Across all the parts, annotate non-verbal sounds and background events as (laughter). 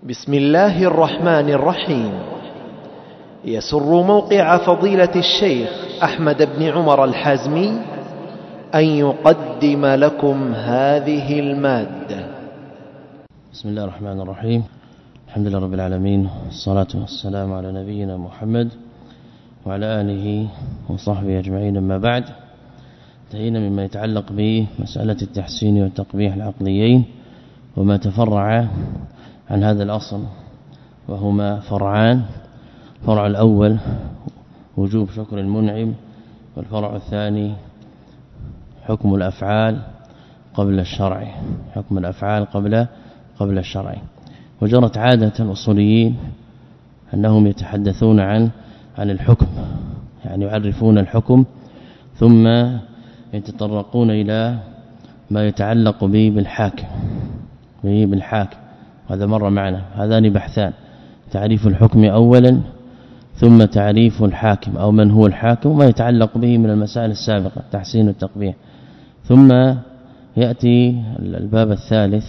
بسم الله الرحمن الرحيم. يسر موقع فضيلة الشيخ أحمد بن عمر الحازمي أن يقدم لكم هذه المادة. بسم الله الرحمن الرحيم. الحمد لله رب العالمين. والصلاة والسلام على نبينا محمد وعلى آله وصحبه أجمعين. أما بعد انتهينا مما يتعلق بمسألة التحسين والتقبيح العقليين وما تفرع عن هذا الأصل وهما فرعان فرع الأول وجوب شكر المنعم والفرع الثاني حكم الأفعال قبل الشرع حكم الأفعال قبل قبل الشرع. وجرت عادة الأصوليين أنهم يتحدثون عن عن الحكم يعني يعرفون الحكم ثم يتطرقون إلى ما يتعلق به بالحاكم به بالحاكم. هذا مر معنا. هذان بحثان. تعريف الحكم اولا ثم تعريف الحاكم أو من هو الحاكم وما يتعلق به من المسائل السابقة تحسين التقبيح. ثم يأتي الباب الثالث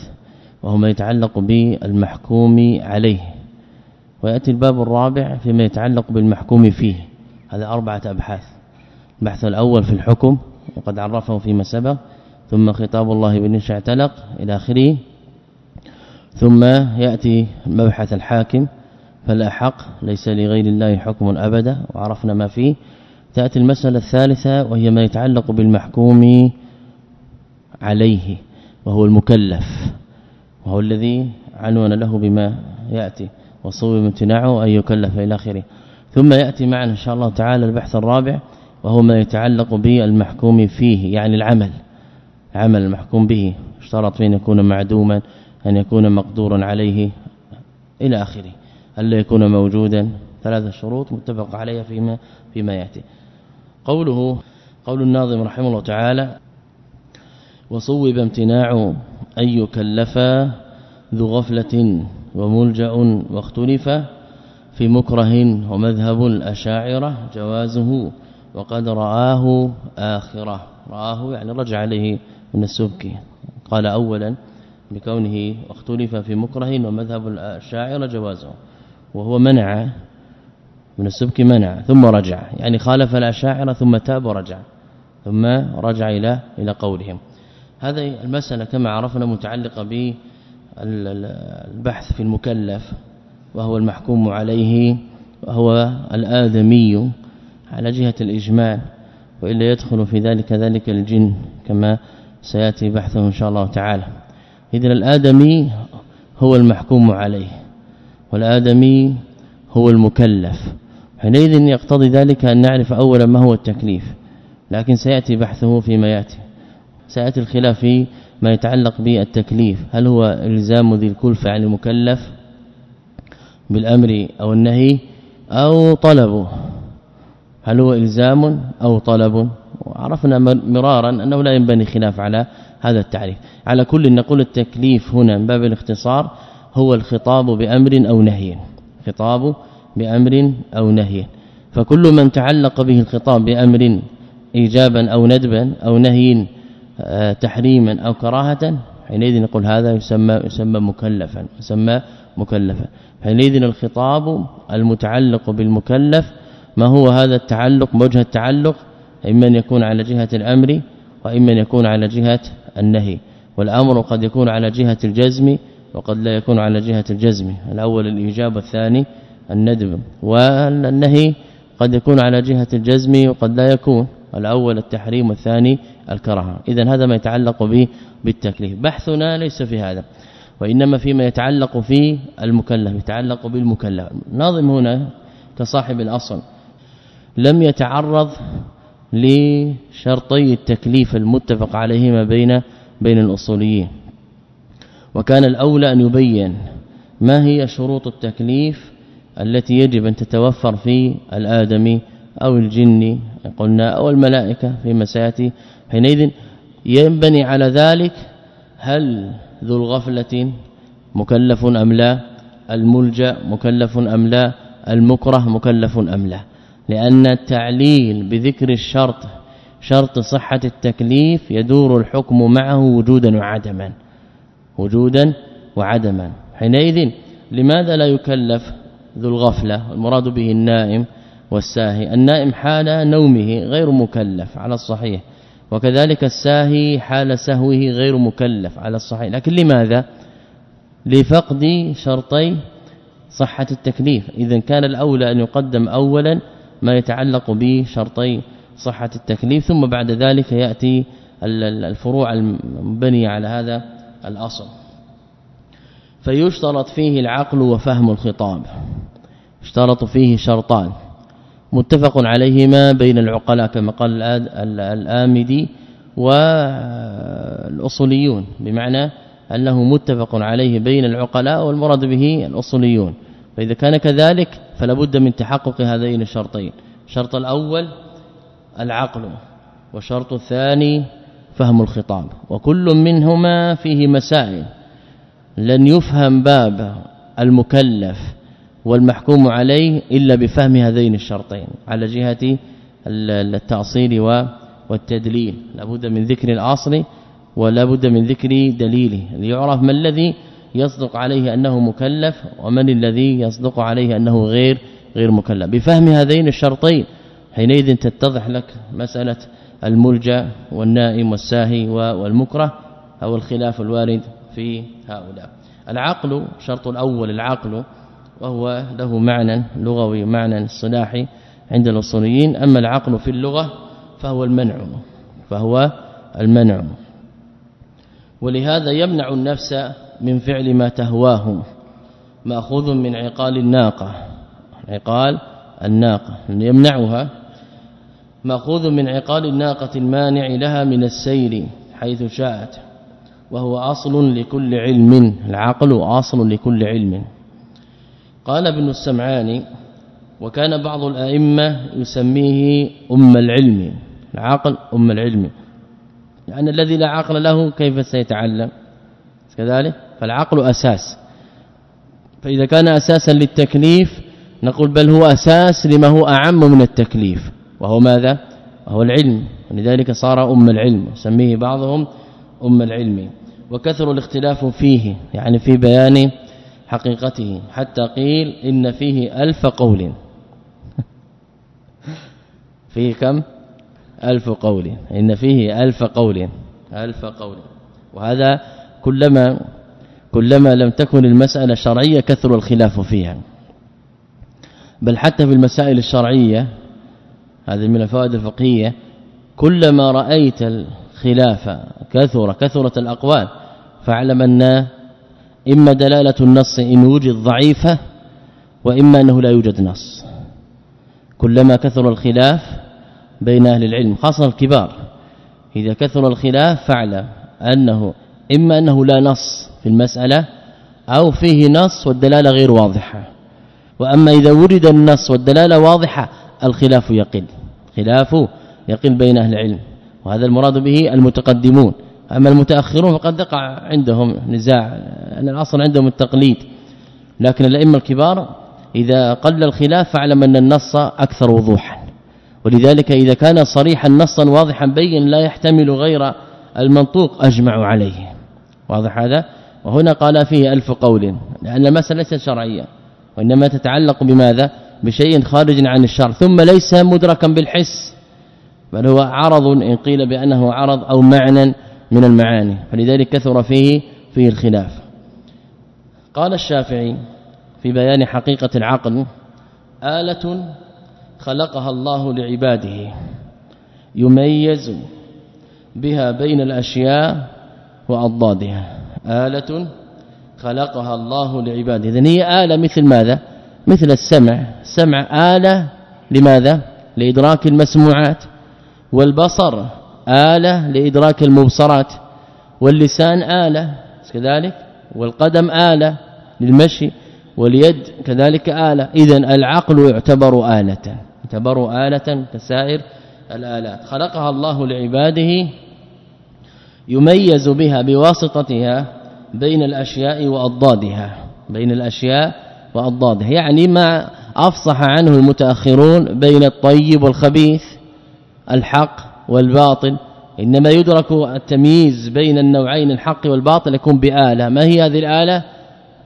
وهو ما يتعلق بالمحكوم عليه. ويأتي الباب الرابع فيما يتعلق بالمحكوم فيه. هذا أربعة أبحاث. البحث الأول في الحكم وقد عرفه فيما سبق ثم خطاب الله بالنشا اعتلق إلى آخره. ثم يأتي مبحث الحاكم فلا حق ليس لغير الله حكم أبدا وعرفنا ما فيه. تأتي المسألة الثالثة وهي ما يتعلق بالمحكوم عليه وهو المكلف وهو الذي عنون له بما يأتي وصوب امتناعه أن يكلف إلى آخره. ثم يأتي معنا إن شاء الله تعالى البحث الرابع وهو ما يتعلق بالمحكوم فيه يعني العمل عمل المحكوم به اشترط أن يكون معدوما أن يكون مقدورا عليه إلى آخره. الا يكون موجودا؟ ثلاثة شروط متفق عليها فيما فيما يأتي. قوله قول الناظم رحمه الله تعالى وصوب امتناع أن يكلف ذو غفلة وملجأ واختلف في مكره ومذهب الأشاعرة جوازه وقد رآه آخرة. رآه يعني رجع عليه من السبكي قال اولا بكونه اختلف في مكره ومذهب الشاعر جوازه وهو منع من السبك منع ثم رجع يعني خالف الأشاعرة ثم تاب ورجع ثم رجع إلى إلى قولهم. هذه المسألة كما عرفنا متعلقة بالبحث في المكلف وهو المحكوم عليه وهو الآدمي على جهة الإجمال وإلا يدخل في ذلك ذلك الجن كما سيأتي بحثه إن شاء الله تعالى. اذا الآدمي هو المحكوم عليه والآدمي هو المكلف. حينئذ يقتضي ذلك أن نعرف اولا ما هو التكليف لكن سيأتي بحثه فيما يأتي. سيأتي الخلاف في ما يتعلق بالتكليف. هل هو إلزام ذي الكلفة عن المكلف بالأمر أو النهي أو طلبه؟ هل هو إلزام أو طلب؟ وعرفنا مرارا أنه لا ينبني خلاف على هذا التعريف. على كل نقول التكليف هنا من باب الاختصار هو الخطاب بأمر أو نهي. خطاب بأمر أو نهي. فكل من تعلق به الخطاب بأمر إيجابا أو ندبا أو نهي آه، تحريما أو كراهة حينئذ نقول هذا يسمى يسمى مكلفا يسمى مكلفا. حينئذ الخطاب المتعلق بالمكلف ما هو هذا التعلق وجه التعلق؟ إما أن يكون على جهة الأمر وإما أن يكون على جهة النهي. والأمر قد يكون على جهة الجزم وقد لا يكون على جهة الجزم. الأول الإيجاب والثاني الندب والنهي قد يكون على جهة الجزم وقد لا يكون. الأول التحريم والثاني الكراهة. اذا هذا ما يتعلق به بالتكليف. بحثنا ليس في هذا وإنما فيما يتعلق في المكلف يتعلق بالمكلف. ناظم هنا كصاحب الأصل. لم يتعرض لشرطي التكليف المتفق عليهما بين بين الأصوليين. وكان الأولى أن يبين ما هي شروط التكليف التي يجب أن تتوفر في الآدمي أو الجن قلنا أو الملائكة في مساتي حينئذ. ينبني على ذلك هل ذو الغفلة مكلف أم لا الملجأ مكلف أم لا المكره مكلف أم لا. لأن التعليل بذكر الشرط شرط صحة التكليف يدور الحكم معه وجودا وعدما وجودا وعدما. حينئذ لماذا لا يكلف ذو الغفلة؟ المراد به النائم والساهي. النائم حال نومه غير مكلف على الصحيح وكذلك الساهي حال سهوه غير مكلف على الصحيح. لكن لماذا؟ لفقد شرطي صحة التكليف. إذا كان الأولى أن يقدم اولا ما يتعلق بشرطي صحة التكليف ثم بعد ذلك يأتي الفروع المبنية على هذا الأصل. فيشترط فيه العقل وفهم الخطاب. اشترط فيه شرطان. متفق عليهما بين العقلاء كما قال الآمدي والأصوليون. بمعنى أنه متفق عليه بين العقلاء والمراد به الأصوليون. فإذا كان كذلك فلا بد من تحقق هذين الشرطين. الشرط الأول العقل والشرط الثاني فهم الخطاب. وكل منهما فيه مسائل. لن يفهم باب المكلف والمحكوم عليه إلا بفهم هذين الشرطين. على جهة التأصيل والتدليل. لابد من ذكر الأصل ولا بد من ذكر دليله. ليعرف ما الذي يصدق عليه أنه مكلف ومن الذي يصدق عليه أنه غير غير مكلف. بفهم هذين الشرطين حينئذ تتضح لك مسألة الملجأ والنائم والساهي والمكره أو الخلاف الوارد في هؤلاء. العقل شرط الأول العقل وهو له معنى لغوي معنى اصطلاحي عند الأصوليين. أما العقل في اللغة فهو المنع فهو المنع. ولهذا يمنع النفس من فعل ما تهواه مأخوذ من عقال الناقة. عقال الناقة يمنعها. مأخوذ من عقال الناقة المانع لها من السير حيث شاءت. وهو أصل لكل علم العقل أصل لكل علم. قال ابن السمعاني وكان بعض الأئمة يسميه أم العلم. العقل أم العلم. لأن الذي لا عقل له كيف سيتعلم؟ كذلك فالعقل أساس. فإذا كان أساسا للتكليف نقول بل هو أساس لما هو أعم من التكليف وهو ماذا؟ وهو العلم. ولذلك صار أم العلم سميه بعضهم أم العلم. وكثر الاختلاف فيه يعني في بيان حقيقته. حتى قيل إن فيه ألف قول. (laughs) فيه كم؟ ألف قول. إن فيه ألف قول. ألف قول. وهذا كلما كلما لم تكن المسألة شرعية كثر الخلاف فيها. بل حتى في المسائل الشرعية هذه من الفوائد الفقهية كلما رأيت الخلاف كثر كثرت الأقوال فاعلم أن إما دلالة النص إن وجد ضعيفة وإما أنه لا يوجد نص. كلما كثر الخلاف بين أهل العلم خاصة الكبار إذا كثر الخلاف فاعلم أنه إما أنه لا نص في المسألة أو فيه نص والدلالة غير واضحة. وأما إذا وجد النص والدلالة واضحة الخلاف يقل. خلاف يقل بين أهل العلم. وهذا المراد به المتقدمون. أما المتأخرون فقد يقع عندهم نزاع. أن الأصل عندهم التقليد. لكن الأئمة الكبار إذا قل الخلاف فاعلم أن النص أكثر وضوحا. ولذلك إذا كان صريحا نصا واضحا بين لا يحتمل غير المنطوق اجمع عليه. واضح هذا؟ وهنا قال فيه ألف قول لأن المسألة ليست شرعية وإنما تتعلق بماذا؟ بشيء خارج عن الشرع ثم ليس مدركا بالحس بل هو عرض إن قيل بأنه عرض أو معنى من المعاني فلذلك كثر فيه فيه الخلاف. قال الشافعي في بيان حقيقة العقل آلة خلقها الله لعباده يميز بها بين الأشياء وأضدادها. آلة خلقها الله لعباده. اذا هي آلة مثل ماذا؟ مثل السمع. السمع آلة لماذا؟ لإدراك المسموعات. والبصر آلة لإدراك المبصرات. واللسان آلة كذلك. والقدم آلة للمشي. واليد كذلك آلة. اذا العقل يعتبر آلة. يعتبر آلة كسائر الآلات. خلقها الله لعباده يميز بها بواسطتها بين الأشياء وأضدادها. بين الأشياء وأضدادها. يعني ما أفصح عنه المتأخرون بين الطيب والخبيث الحق والباطل. إنما يدرك التمييز بين النوعين الحق والباطل يكون بآلة. ما هي هذه الآلة؟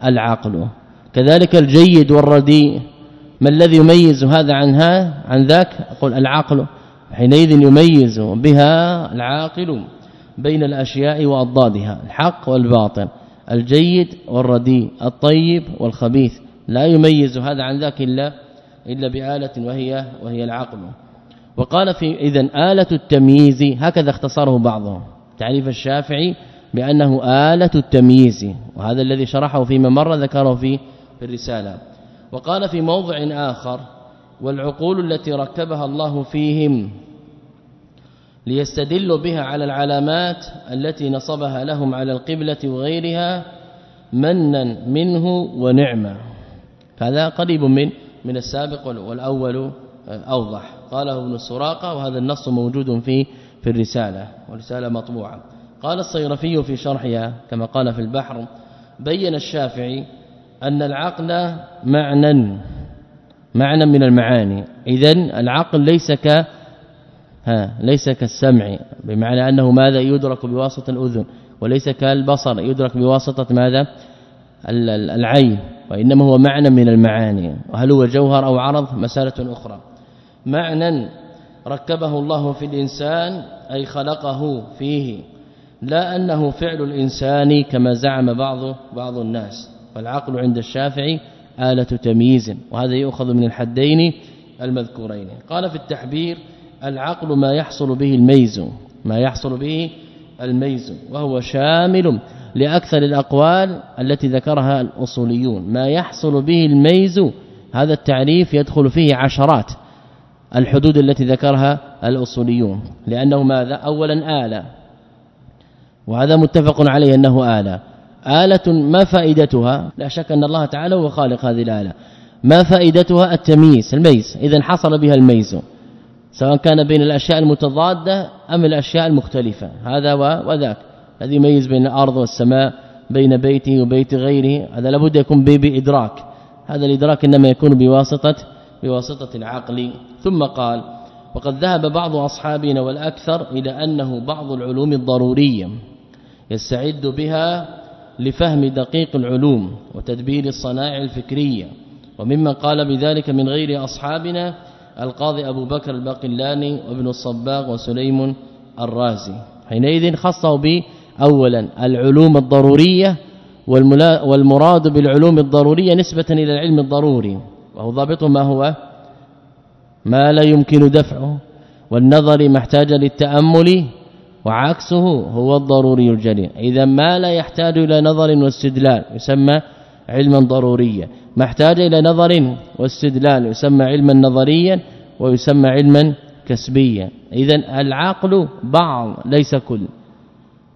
العقل. كذلك الجيد والرديء. ما الذي يميز هذا عن هذا عن ذاك؟ أقول العقل. حينئذ يميز بها العاقل. بين الأشياء وأضدادها الحق والباطل الجيد والرديء الطيب والخبيث. لا يميز هذا عن ذاك إلا إلا بآلة وهي وهي العقل. وقال في اذا آلة التمييز هكذا اختصره بعضهم. تعريف الشافعي بأنه آلة التمييز وهذا الذي شرحه فيما مر ذكره في في الرسالة. وقال في موضع آخر والعقول التي ركبها الله فيهم. ليستدلوا بها على العلامات التي نصبها لهم على القبلة وغيرها منا منه ونعمه هذا قريب من من السابق والأول أوضح. قاله ابن السراقه وهذا النص موجود في في الرسالة والرسالة مطبوعة. قال الصيرفي في شرحها كما قال في البحر بين الشافعي أن العقل معنى معنى من المعاني. اذا العقل ليس ك ها ليس كالسمع بمعنى أنه ماذا؟ يدرك بواسطة الأذن وليس كالبصر يدرك بواسطة ماذا؟ العين وإنما هو معنى من المعاني. وهل هو جوهر أو عرض؟ مسألة أخرى. معنى ركبه الله في الإنسان أي خلقه فيه لا أنه فعل الإنسان كما زعم بعض بعض الناس. والعقل عند الشافعي آلة تمييز وهذا يؤخذ من الحدين المذكورين. قال في التحبير العقل ما يحصل به الميز ما يحصل به الميز وهو شامل لأكثر الأقوال التي ذكرها الأصوليون. ما يحصل به الميز هذا التعريف يدخل فيه عشرات الحدود التي ذكرها الأصوليون. لأنه ماذا؟ اولا آلة. وهذا متفق عليه أنه آلة. آلة ما فائدتها؟ لا شك أن الله تعالى هو خالق هذه الآلة. ما فائدتها؟ التمييز الميز. اذا حصل بها الميز. سواء كان بين الأشياء المتضادة أم الأشياء المختلفة. هذا وذاك. الذي يميز بين الأرض والسماء بين بيته وبيت غيره. هذا لابد يكون بإدراك. هذا الإدراك إنما يكون بواسطه بواسطة العقل. ثم قال وقد ذهب بعض أصحابنا والأكثر إلى أنه بعض العلوم الضرورية يستعد بها لفهم دقيق العلوم وتدبير الصنائع الفكرية. وممن قال بذلك من غير أصحابنا القاضي أبو بكر الباقلاني وابن الصباغ وسليم الرازي. حينئذ خصه به اولا العلوم الضرورية والمراد بالعلوم الضرورية نسبة إلى العلم الضروري وهو ضابط ما هو؟ ما لا يمكن دفعه والنظر محتاج للتأمل وعكسه هو الضروري الجليل. إذا ما لا يحتاج إلى نظر واستدلال يسمى علما ضروريا ما احتاج إلى نظر واستدلال يسمى علما نظريا ويسمى علما كسبيا. اذا العقل بعض ليس كل.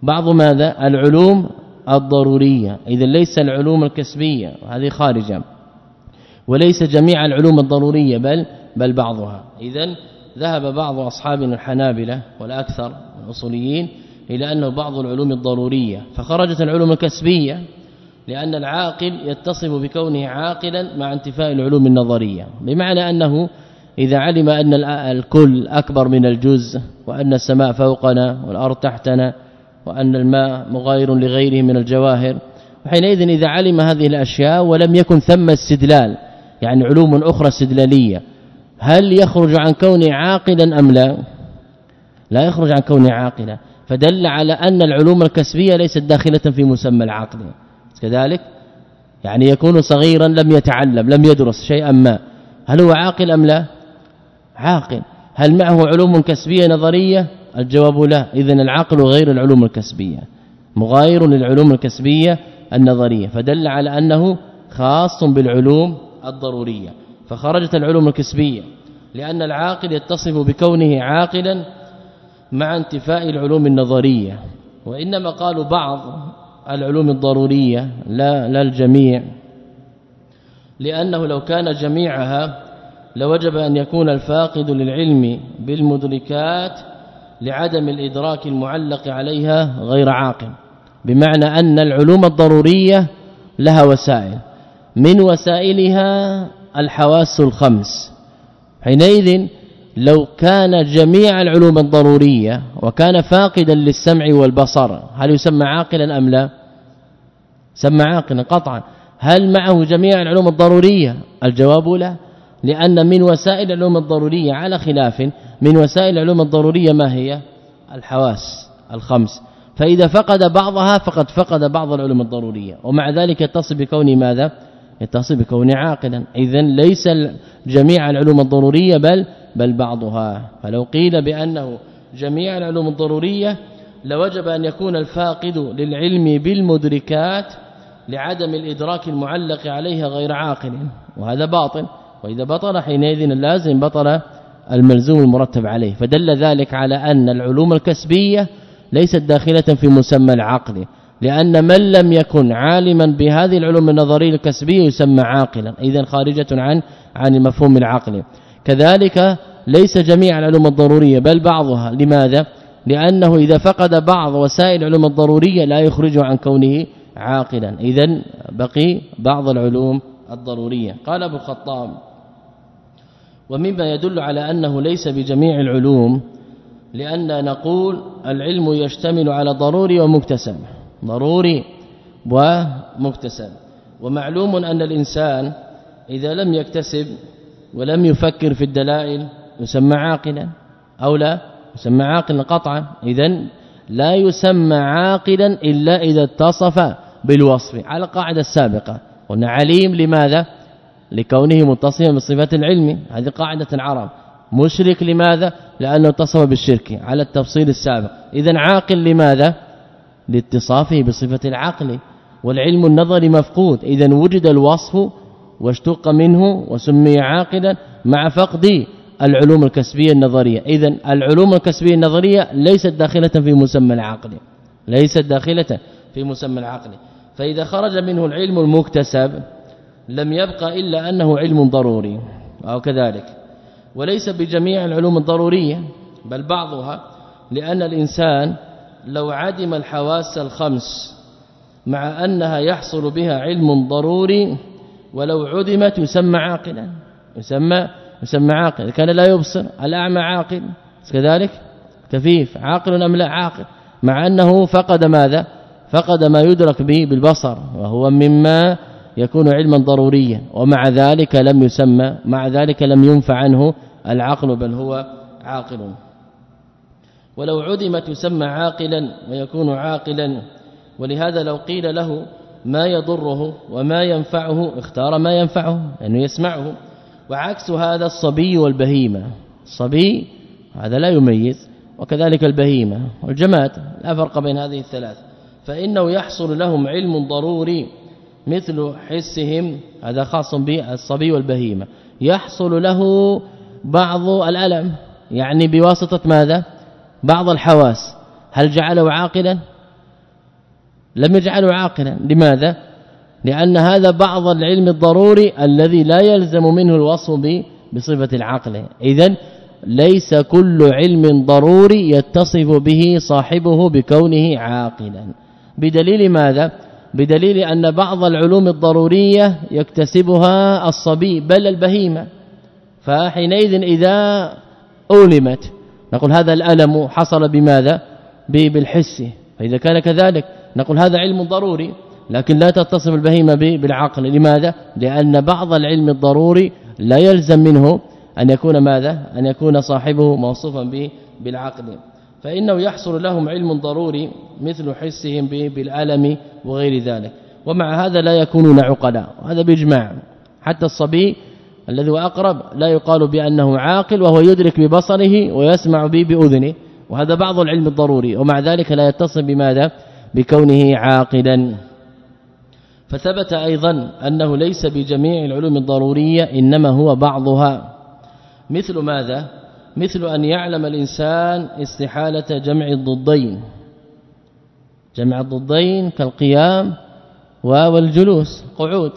بعض ماذا؟ العلوم الضرورية. اذا ليس العلوم الكسبية وهذه خارجة. وليس جميع العلوم الضرورية بل بل بعضها. اذا ذهب بعض اصحابنا الحنابلة والأكثر الأصوليين إلى أنه بعض العلوم الضرورية فخرجت العلوم الكسبية لأن العاقل يتصف بكونه عاقلا مع انتفاء العلوم النظرية. بمعنى أنه إذا علم أن الكل أكبر من الجزء وأن السماء فوقنا والأرض تحتنا وأن الماء مغاير لغيره من الجواهر وحينئذ إذا علم هذه الأشياء ولم يكن ثم استدلال يعني علوم أخرى استدلالية هل يخرج عن كونه عاقلا أم لا؟ لا يخرج عن كونه عاقلا. فدل على أن العلوم الكسبية ليست داخلة في مسمى العقل. كذلك؟ يعني يكون صغيرا لم يتعلم لم يدرس شيئا ما. هل هو عاقل أم لا؟ عاقل. هل معه علوم كسبية نظرية؟ الجواب لا. اذا العقل غير العلوم الكسبية. مغاير للعلوم الكسبية النظرية. فدل على أنه خاص بالعلوم الضرورية. فخرجت العلوم الكسبية. لأن العاقل يتصف بكونه عاقلا مع انتفاء العلوم النظرية. وإنما قالوا بعض العلوم الضرورية لا لا الجميع. لأنه لو كان جميعها لوجب أن يكون الفاقد للعلم بالمدركات لعدم الإدراك المعلق عليها غير عاقل. بمعنى أن العلوم الضرورية لها وسائل. من وسائلها الحواس الخمس. حينئذ لو كان جميع العلوم الضرورية وكان فاقدا للسمع والبصر هل يسمى عاقلا أم لا؟ سمى عاقلا قطعا. هل معه جميع العلوم الضرورية؟ الجواب لا لأن من وسائل العلوم الضرورية على خلاف من وسائل العلوم الضرورية ما هي؟ الحواس الخمس. فإذا فقد بعضها فقد فقد بعض العلوم الضرورية. ومع ذلك يتصل بكونه ماذا؟ يتصل بكونه عاقلا. اذا ليس جميع العلوم الضرورية بل بل بعضها. فلو قيل بأنه جميع العلوم الضرورية لوجب أن يكون الفاقد للعلم بالمدركات لعدم الإدراك المعلق عليها غير عاقل وهذا باطل. وإذا بطل حينئذ اللازم بطل الملزوم المرتب عليه. فدل ذلك على أن العلوم الكسبية ليست داخلة في مسمى العقل لأن من لم يكن عالما بهذه العلوم النظرية الكسبية يسمى عاقلا. اذا خارجة عن عن المفهوم العقلي كذلك ليس جميع العلوم الضرورية بل بعضها. لماذا؟ لأنه إذا فقد بعض وسائل العلوم الضرورية لا يخرج عن كونه عاقلا. اذا بقي بعض العلوم الضرورية. قال أبو الخطاب ومما يدل على أنه ليس بجميع العلوم لأن نقول العلم يشتمل على ضروري ومكتسب. ضروري ومكتسب. ومعلوم أن الإنسان إذا لم يكتسب ولم يفكر في الدلائل يسمى عاقلا أو لا يسمى عاقلا قطعا. اذا لا يسمى عاقلا إلا إذا اتصف بالوصف على القاعدة السابقة. قلنا عليم لماذا؟ لكونه متصفا بصفة العلم. هذه قاعدة العرب. مشرك لماذا؟ لأنه اتصف بالشرك على التفصيل السابق. اذا عاقل لماذا؟ لاتصافه بصفة العقل. والعلم النظري مفقود. اذا وجد الوصف واشتق منه وسمي عاقلا مع فقد العلوم الكسبية النظرية. اذا العلوم الكسبية النظرية ليست داخلة في مسمى العقل. ليست داخلة في مسمى العقل. فإذا خرج منه العلم المكتسب لم يبقى إلا أنه علم ضروري أو كذلك. وليس بجميع العلوم الضرورية بل بعضها لأن الإنسان لو عدم الحواس الخمس مع أنها يحصل بها علم ضروري ولو عدمت يسمى عاقلا. يسمى يسمى عاقل كان لا يبصر الأعمى عاقل. كذلك؟ كفيف عاقل أم لا عاقل؟ مع أنه فقد ماذا؟ فقد ما يدرك به بالبصر وهو مما يكون علما ضروريا. ومع ذلك لم يسمى مع ذلك لم ينفع عنه العقل بل هو عاقل. ولو عدمت يسمى عاقلا ويكون عاقلا ولهذا لو قيل له ما يضره وما ينفعه اختار ما ينفعه يعني يسمعه. وعكس هذا الصبي والبهيمة. الصبي هذا لا يميز وكذلك البهيمة والجماد لا فرق بين هذه الثلاث. فإنه يحصل لهم علم ضروري مثل حسهم هذا خاص بالصبي والبهيمة. يحصل له بعض الألم يعني بواسطة ماذا؟ بعض الحواس. هل جعله عاقلا؟ لم يجعله عاقلا. لماذا؟ لأن هذا بعض العلم الضروري الذي لا يلزم منه الوصف بصفة العقل. اذا ليس كل علم ضروري يتصف به صاحبه بكونه عاقلا. بدليل ماذا؟ بدليل أن بعض العلوم الضرورية يكتسبها الصبي بل البهيمة. فحينئذ إذا أولمت نقول هذا الألم حصل بماذا؟ بالحس. فإذا كان كذلك نقول هذا علم ضروري لكن لا تتصف البهيمة بالعقل. لماذا؟ لأن بعض العلم الضروري لا يلزم منه أن يكون ماذا؟ أن يكون صاحبه موصوفا بالعقل. فإنه يحصل لهم علم ضروري مثل حسهم بالألم وغير ذلك. ومع هذا لا يكونون عقلاء. وهذا بإجماع. حتى الصبي الذي هو أقرب لا يقال بأنه عاقل وهو يدرك ببصره ويسمع به بأذنه. وهذا بعض العلم الضروري. ومع ذلك لا يتصل بماذا؟ بكونه عاقلا. فثبت أيضا أنه ليس بجميع العلوم الضرورية إنما هو بعضها. مثل ماذا؟ مثل أن يعلم الإنسان استحالة جمع الضدين. جمع الضدين كالقيام والجلوس قعود.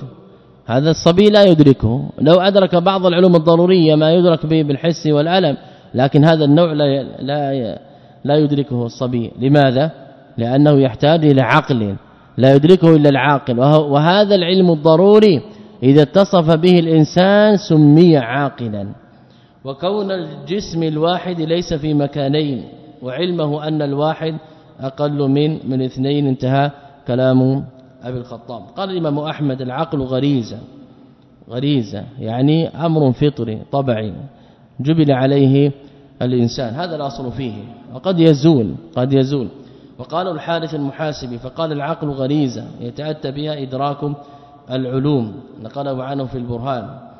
هذا الصبي لا يدركه. لو أدرك بعض العلوم الضرورية ما يدرك به بالحس والألم لكن هذا النوع لا لا لا يدركه الصبي. لماذا؟ لأنه يحتاج إلى عقل. لا يدركه إلا العاقل. وهذا العلم الضروري إذا اتصف به الإنسان سمي عاقلا. وكون الجسم الواحد ليس في مكانين وعلمه أن الواحد أقل من من اثنين انتهى كلام أبي الخطاب. قال الإمام أحمد العقل غريزة غريزة يعني أمر فطري طبعي جبل عليه الإنسان. هذا الأصل فيه وقد يزول قد يزول. وقال الحارث المحاسبي فقال العقل غريزة يتأتى بها إدراك العلوم. نقله عنه في البرهان.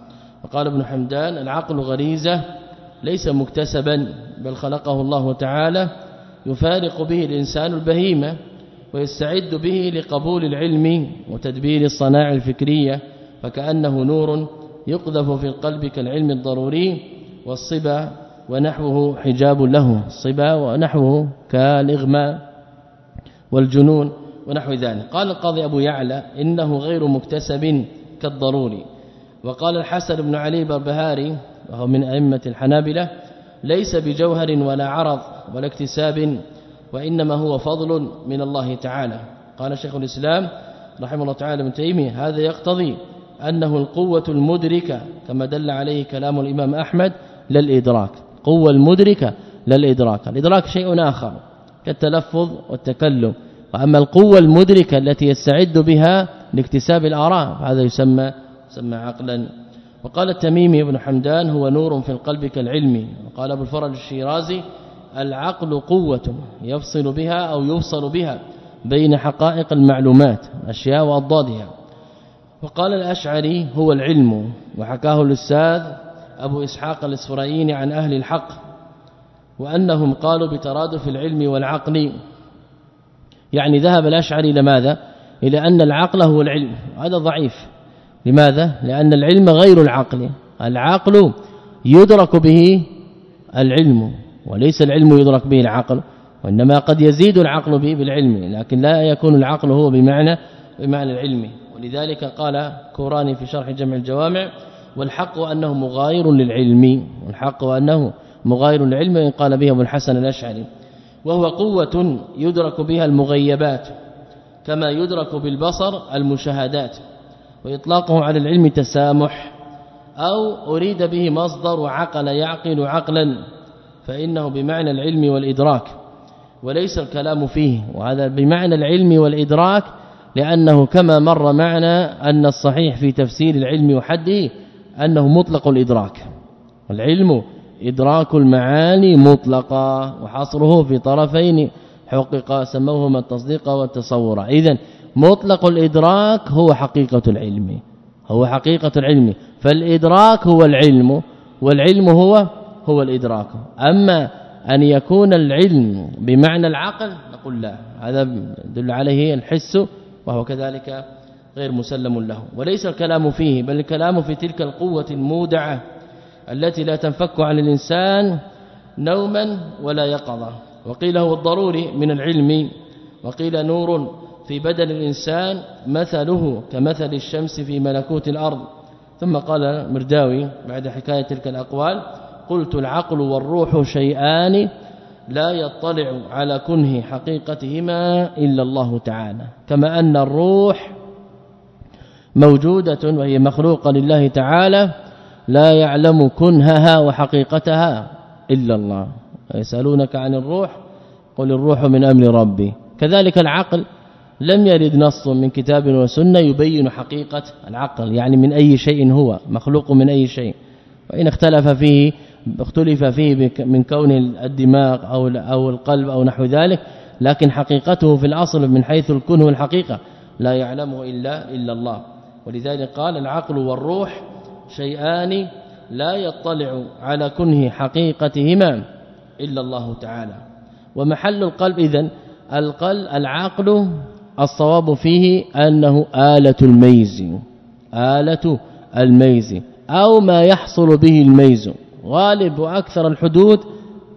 وقال ابن حمدان العقل غريزة ليس مكتسبا بل خلقه الله تعالى يفارق به الإنسان البهيمة ويستعد به لقبول العلم وتدبير الصناع الفكرية فكأنه نور يقذف في القلب كالعلم الضروري والصبا ونحوه حجاب له الصبا ونحوه كالإغماء والجنون ونحو ذلك. قال القاضي أبو يعلى إنه غير مكتسب كالضروري. وقال الحسن بن علي بربهاري وهو من أئمة الحنابلة ليس بجوهر ولا عرض ولا اكتساب وإنما هو فضل من الله تعالى. قال شيخ الإسلام رحمه الله تعالى ابن تيمية هذا يقتضي أنه القوة المدركة كما دل عليه كلام الإمام أحمد للإدراك. قوة المدركة للإدراك. الإدراك شيء آخر كالتلفظ والتكلم. وأما القوة المدركة التي يستعد بها لاكتساب الآراء هذا يسمى يسمى عقلا. وقال التميمي بن حمدان هو نور في القلب كالعلم. وقال أبو الفرج الشيرازي العقل قوة يفصل بها أو يوصل بها بين حقائق المعلومات أشياء وأضدادها. وقال الأشعري هو العلم. وحكاه الأستاذ أبو إسحاق الاسفرايني عن أهل الحق. وأنهم قالوا بترادف العلم والعقل. يعني ذهب الأشعري إلى ماذا إلى أن العقل هو العلم. هذا ضعيف. لماذا؟ لأن العلم غير العقل. العقل يدرك به العلم وليس العلم يدرك به العقل وإنما قد يزيد العقل به بالعلم لكن لا يكون العقل هو بمعنى بمعنى العلم. ولذلك قال كوراني في شرح جمع الجوامع والحق أنه مغاير للعلم والحق أنه مغاير للعلم ان قال به أبو الحسن الأشعري. وهو قوة يدرك بها المغيبات كما يدرك بالبصر المشاهدات. وإطلاقه على العلم تسامح أو أريد به مصدر عقل يعقل عقلا فإنه بمعنى العلم والإدراك وليس الكلام فيه وهذا بمعنى العلم والإدراك لأنه كما مر معنا أن الصحيح في تفسير العلم وحده أنه مطلق الإدراك. العلم إدراك المعاني مطلقا وحصره في طرفين حقق سموهما التصديق والتصور. اذا مطلق الإدراك هو حقيقة العلم. هو حقيقة العلم. فالإدراك هو العلم والعلم هو هو الإدراك. أما أن يكون العلم بمعنى العقل نقول لا. هذا دل عليه الحس وهو كذلك غير مسلم له. وليس الكلام فيه بل الكلام في تلك القوة المودعة التي لا تنفك عن الإنسان نوما ولا يقظة. وقيل هو الضروري من العلم. وقيل نور في بدن الإنسان مثله كمثل الشمس في ملكوت الأرض. ثم قال مرداوي بعد حكاية تلك الأقوال قلت العقل والروح شيئان لا يطلع على كنه حقيقتهما إلا الله تعالى. كما أن الروح موجودة وهي مخلوقة لله تعالى لا يعلم كنهها وحقيقتها إلا الله. يسالونك عن الروح قل الروح من أمر ربي. كذلك العقل لم يرد نص من كتاب وسنة يبين حقيقة العقل يعني من أي شيء هو مخلوق من أي شيء. وإن اختلف فيه اختلف فيه من كون الدماغ أو أو القلب أو نحو ذلك لكن حقيقته في الأصل من حيث الكون والحقيقة لا يعلمه إلا إلا الله. ولذلك قال العقل والروح شيئان لا يطلع على كنه حقيقتهما إلا الله تعالى. ومحل القلب اذا القلب العقل الصواب فيه أنه آلة الميز آلة الميز. أو ما يحصل به الميز. غالب وأكثر الحدود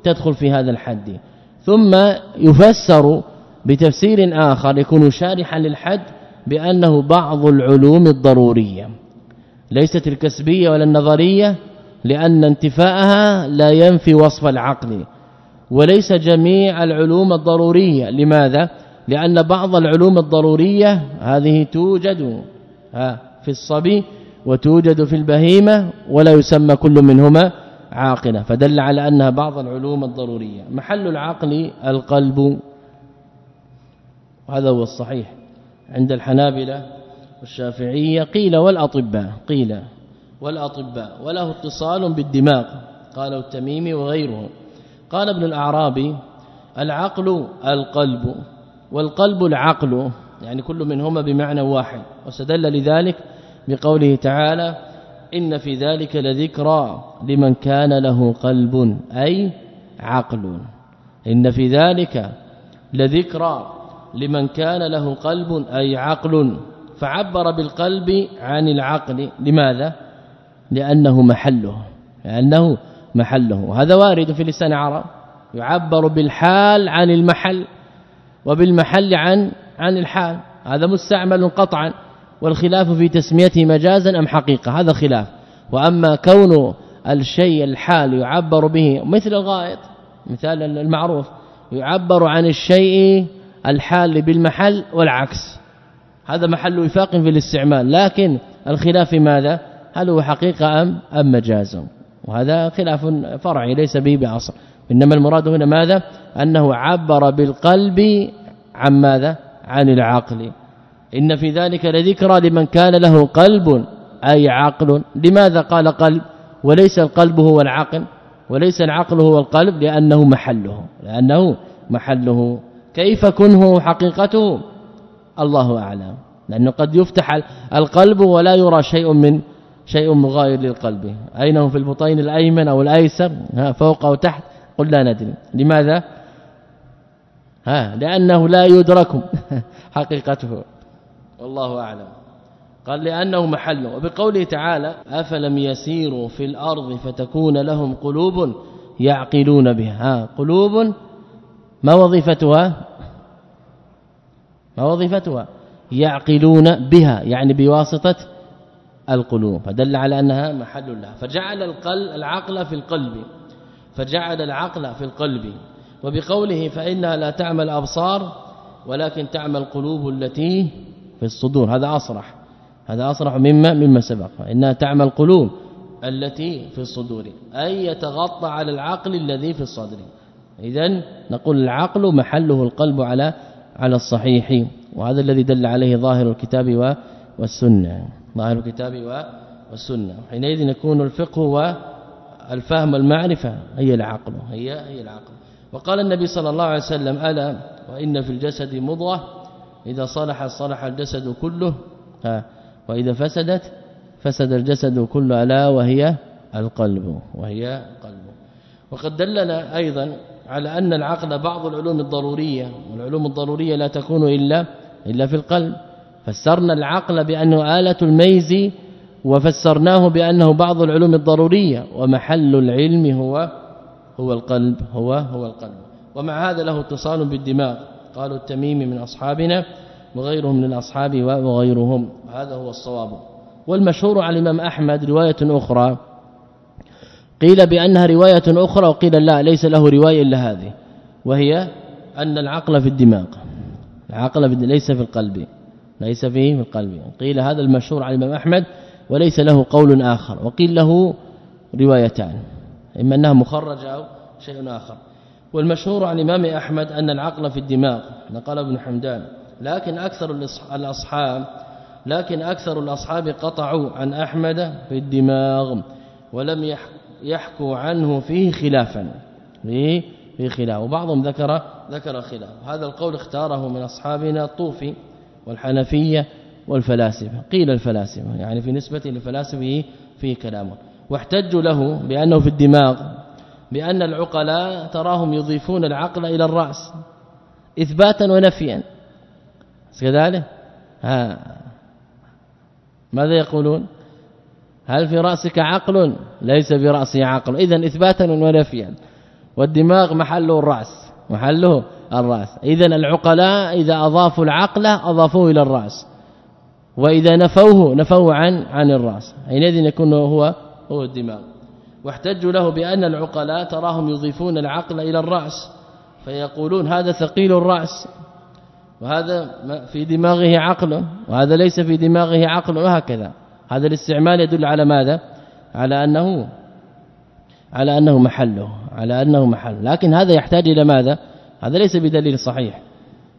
تدخل في هذا الحد. ثم يفسر بتفسير آخر يكون شارحا للحد بأنه بعض العلوم الضرورية. ليست الكسبية ولا النظرية لأن انتفاءها لا ينفي وصف العقل. وليس جميع العلوم الضرورية. لماذا؟ لأن بعض العلوم الضرورية هذه توجد في الصبي وتوجد في البهيمة ولا يسمى كل منهما عاقلة. فدل على أنها بعض العلوم الضرورية. محل العقل القلب. وهذا هو الصحيح. عند الحنابلة والشافعية قيل والأطباء قيل والأطباء. وله اتصال بالدماغ قاله التميمي وغيره. قال ابن الأعرابي العقل القلب. والقلب العقل يعني كل منهما بمعنى واحد واستدل لذلك بقوله تعالى إن في ذلك لذكرى لمن كان له قلب أي عقل. إن في ذلك لذكرى لمن كان له قلب أي عقل. فعبر بالقلب عن العقل. لماذا؟ لأنه محله لأنه محله. وهذا وارد في لسان العرب يعبر بالحال عن المحل. وبالمحل عن عن الحال. هذا مستعمل قطعا والخلاف في تسميته مجازا أم حقيقة؟ هذا خلاف. وأما كون الشيء الحال يعبر به مثل الغائط مثال المعروف يعبر عن الشيء الحال بالمحل والعكس. هذا محل وفاق في الاستعمال. لكن الخلاف ماذا؟ هل هو حقيقة أم أم مجاز؟ وهذا خلاف فرعي ليس به بعصر. إنما المراد هنا ماذا؟ أنه عبر بالقلب عن ماذا؟ عن العقل. إن في ذلك لذكرى لمن كان له قلب أي عقل. لماذا قال قلب؟ وليس القلب هو العقل وليس العقل هو القلب لأنه محله لأنه محله. كيف كنه حقيقته؟ الله أعلم. لأنه قد يفتح القلب ولا يرى شيء من شيء مغاير للقلب. أين هو في البطين الأيمن أو الأيسر فوق أو تحت. قل لا ندري. لماذا؟ ها لأنه لا يدرك (laughs) حقيقته. والله أعلم. قال لأنه محله وبقوله تعالى افلم يسيروا في الأرض فتكون لهم قلوب يعقلون بها. قلوب ما وظيفتها؟ ما وظيفتها؟ يعقلون بها يعني بواسطة القلوب. فدل على أنها محل لها. فجعل القلب العقل في القلب. فجعل العقل في القلب. وبقوله فإنها لا تعمل الابصار ولكن تعمل القلوب التي في الصدور. هذا أصرح. هذا أصرح مما مما سبق. إنها تعمل القلوب التي في الصدور. أي يتغطى على العقل الذي في الصدر. اذا نقول العقل محله القلب على على الصحيح. وهذا الذي دل عليه ظاهر الكتاب والسنة. ظاهر الكتاب والسنة. حينئذ يكون الفقه والفهم والمعرفة هي العقل هي هي العقل. وقال النبي صلى الله عليه وسلم ألا وإن في الجسد مضغة إذا صلح صلح الجسد كله. ها وإذا فسدت فسد الجسد كله ألا وهي القلب وهي القلب. وقد دلنا أيضا على أن العقل بعض العلوم الضرورية والعلوم الضرورية لا تكون إلا إلا في القلب. فسرنا العقل بأنه آلة الميز وفسرناه بأنه بعض العلوم الضرورية ومحل العلم هو هو القلب هو هو القلب. ومع هذا له اتصال بالدماغ. قالوا التميمي من أصحابنا وغيرهم من الاصحاب وغيرهم. هذا هو الصواب. والمشهور عن الإمام أحمد رواية أخرى. قيل بأنها رواية أخرى وقيل لا ليس له رواية إلا هذه. وهي أن العقل في الدماغ. العقل ليس في القلب. ليس فيه في القلب. قيل هذا المشهور عن الإمام أحمد وليس له قول آخر. وقيل له روايتان إما أنها مخرجة أو شيء آخر. والمشهور عن الإمام أحمد أن العقل في الدماغ نقل ابن حمدان لكن أكثر الأصحاب لكن أكثر الأصحاب قطعوا عن أحمد في الدماغ ولم يحكوا عنه فيه خلافا. في خلاف. وبعضهم ذكر ذكر خلاف. هذا القول اختاره من أصحابنا الطوفي والحنفية والفلاسفة. قيل الفلاسفة يعني في نسبة للفلاسفة في كلامه. واحتجوا له بأنه في الدماغ بأن العقلاء تراهم يضيفون العقل إلى الرأس إثباتا ونفيا. كذلك؟ ها. ماذا يقولون؟ هل في رأسك عقل؟ ليس في رأسي عقل. اذا إثباتا ونفيا. والدماغ محله الرأس محله الرأس. اذا العقلاء إذا أضافوا العقل أضافوه إلى الرأس. وإذا نفوه نفوه عن عن الرأس. حينئذ يكون هو هو الدماغ. واحتجوا له بأن العقلاء تراهم يضيفون العقل إلى الرأس فيقولون هذا ثقيل الرأس. وهذا في دماغه عقل وهذا ليس في دماغه عقل وهكذا. هذا الاستعمال يدل على ماذا؟ على أنه على أنه محله على أنه محل. لكن هذا يحتاج إلى ماذا؟ هذا ليس بدليل صحيح.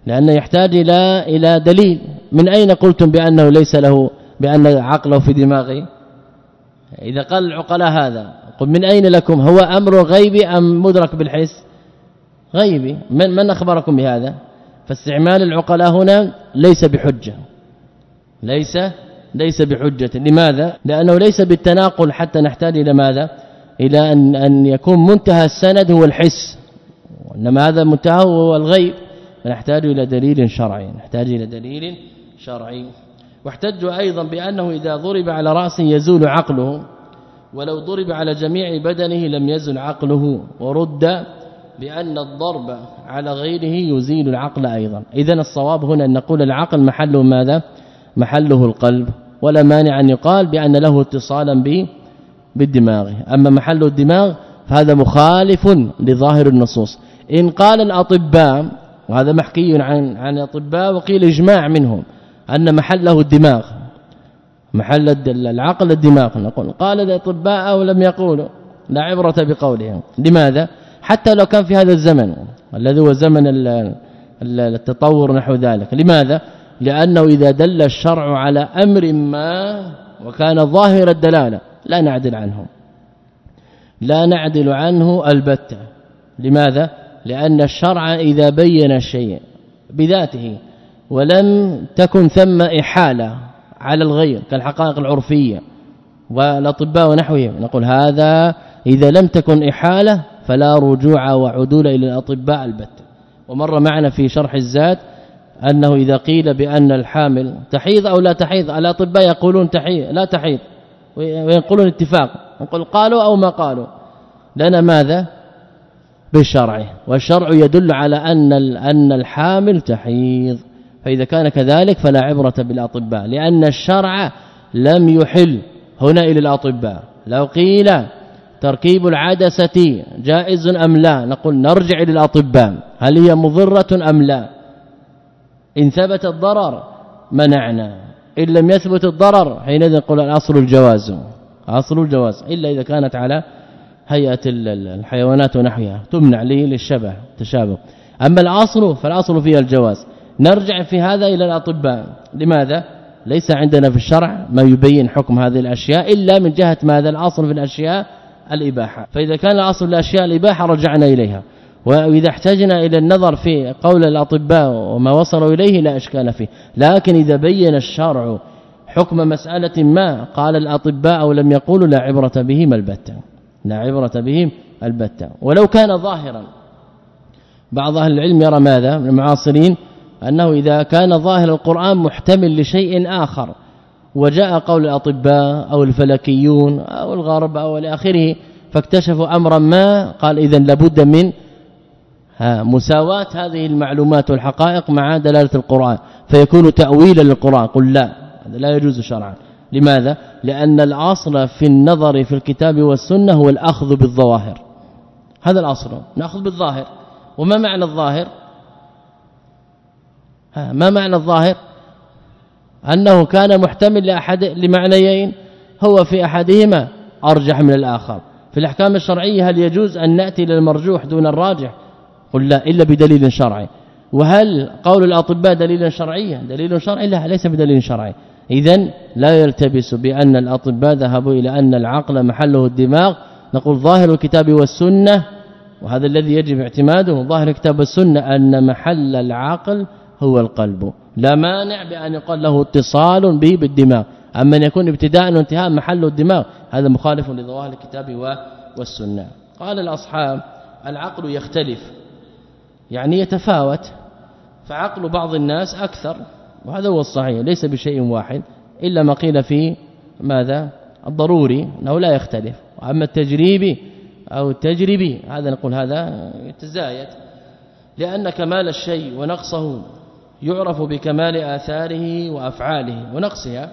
لأنه يحتاج إلى إلى دليل. من أين قلتم بأنه ليس له بأن عقله في دماغه؟ إذا قال العقلاء هذا قل من أين لكم؟ هو أمر غيبي أم مدرك بالحس؟ غيبي. من من أخبركم بهذا؟ فاستعمال العقلاء هنا ليس بحجة. ليس ليس بحجة. لماذا؟ لأنه ليس بالتناقل حتى نحتاج إلى ماذا؟ إلى أن أن يكون منتهى السند هو الحس. وإنما هذا منتهى هو الغيب. فنحتاج إلى دليل شرعي. نحتاج إلى دليل شرعي. واحتجوا أيضا بأنه إذا ضرب على رأسه يزول عقله ولو ضرب على جميع بدنه لم يزل عقله. ورد بأن الضرب على غيره يزيل العقل أيضا. اذا الصواب هنا أن نقول العقل محله ماذا؟ محله القلب. ولا مانع أن يقال بأن له اتصالا به بالدماغ. أما محل الدماغ فهذا مخالف لظاهر النصوص. إن قال الأطباء وهذا محكي عن عن الأطباء وقيل اجماع منهم. أن محله الدماغ. محل العقل الدماغ نقول. قال الاطباء أو لم يقولوا لا عبرة بقولهم. لماذا؟ حتى لو كان في هذا الزمن الذي هو زمن التطور نحو ذلك. لماذا؟ لأنه إذا دل الشرع على أمر ما وكان ظاهر الدلالة لا نعدل عنه. لا نعدل عنه البتة. لماذا؟ لأن الشرع إذا بين الشيء بذاته ولم تكن ثم إحالة على الغير كالحقائق العرفية والأطباء ونحوهم. نقول هذا إذا لم تكن إحالة فلا رجوع وعدول إلى الأطباء البتة ومر معنا في شرح الزاد أنه إذا قيل بأن الحامل تحيض أو لا تحيض الأطباء يقولون تحيض لا تحيض ويقولون اتفاق. نقول قالوا أو ما قالوا. لنا ماذا؟ بالشرع. والشرع يدل على أن أن الحامل تحيض. فإذا كان كذلك فلا عبرة بالأطباء لأن الشرع لم يحل هنا إلى الأطباء. لو قيل تركيب العدسة جائز أم لا نقول نرجع إلى الأطباء. هل هي مضرة أم لا؟ إن ثبت الضرر منعنا إن لم يثبت الضرر حينئذ نقول الأصل الجواز أصل الجواز إلا إذا كانت على هيئة الحيوانات ونحوها تمنع للشبه تشابه. أما الأصل فالأصل فيها الجواز. نرجع في هذا إلى الأطباء. لماذا؟ ليس عندنا في الشرع ما يبين حكم هذه الأشياء إلا من جهة ماذا؟ الأصل في الأشياء الإباحة. فإذا كان الأصل الأشياء الإباحة رجعنا إليها. وإذا احتاجنا إلى النظر في قول الأطباء وما وصلوا إليه لا إشكال فيه. لكن إذا بين الشرع حكم مسألة ما قال الأطباء أو لم يقولوا لا عبرة بهم البتة. لا عبرة بهم البتة. ولو كان ظاهرا بعض أهل العلم يرى ماذا؟ من المعاصرين أنه إذا كان ظاهر القرآن محتمل لشيء آخر وجاء قول الأطباء أو الفلكيون أو الغرب أو إلى آخره فاكتشفوا أمرا ما قال اذا لابد من مساواة هذه المعلومات والحقائق مع دلالة القرآن فيكون تأويلا للقرآن. قل لا هذا لا يجوز شرعا. لماذا؟ لأن الأصل في النظر في الكتاب والسنة هو الأخذ بالظواهر. هذا الأصل نأخذ بالظاهر. وما معنى الظاهر؟ ما معنى الظاهر؟ أنه كان محتمل لاحد لمعنيين هو في أحدهما أرجح من الآخر. في الأحكام الشرعية هل يجوز أن نأتي للمرجوح دون الراجح؟ قل لا إلا بدليل شرعي. وهل قول الأطباء دليل شرعي؟ دليل شرعي؟ لا ليس بدليل شرعي. اذا لا يلتبس بأن الأطباء ذهبوا إلى أن العقل محله الدماغ. نقول ظاهر الكتاب والسنة وهذا الذي يجب اعتماده ظاهر الكتاب والسنة أن محل العقل هو القلب. لا مانع بأن يقال له اتصال به بالدماغ. أما أن يكون ابتداء وانتهاء محل الدماغ هذا مخالف لظواهر الكتاب والسنة. قال الأصحاب العقل يختلف يعني يتفاوت فعقل بعض الناس أكثر وهذا هو الصحيح ليس بشيء واحد إلا ما قيل في ماذا؟ الضروري أنه لا يختلف. وأما التجريبي أو التجربي هذا نقول هذا يتزايد لأن كمال الشيء ونقصه يعرف بكمال آثاره وأفعاله ونقصها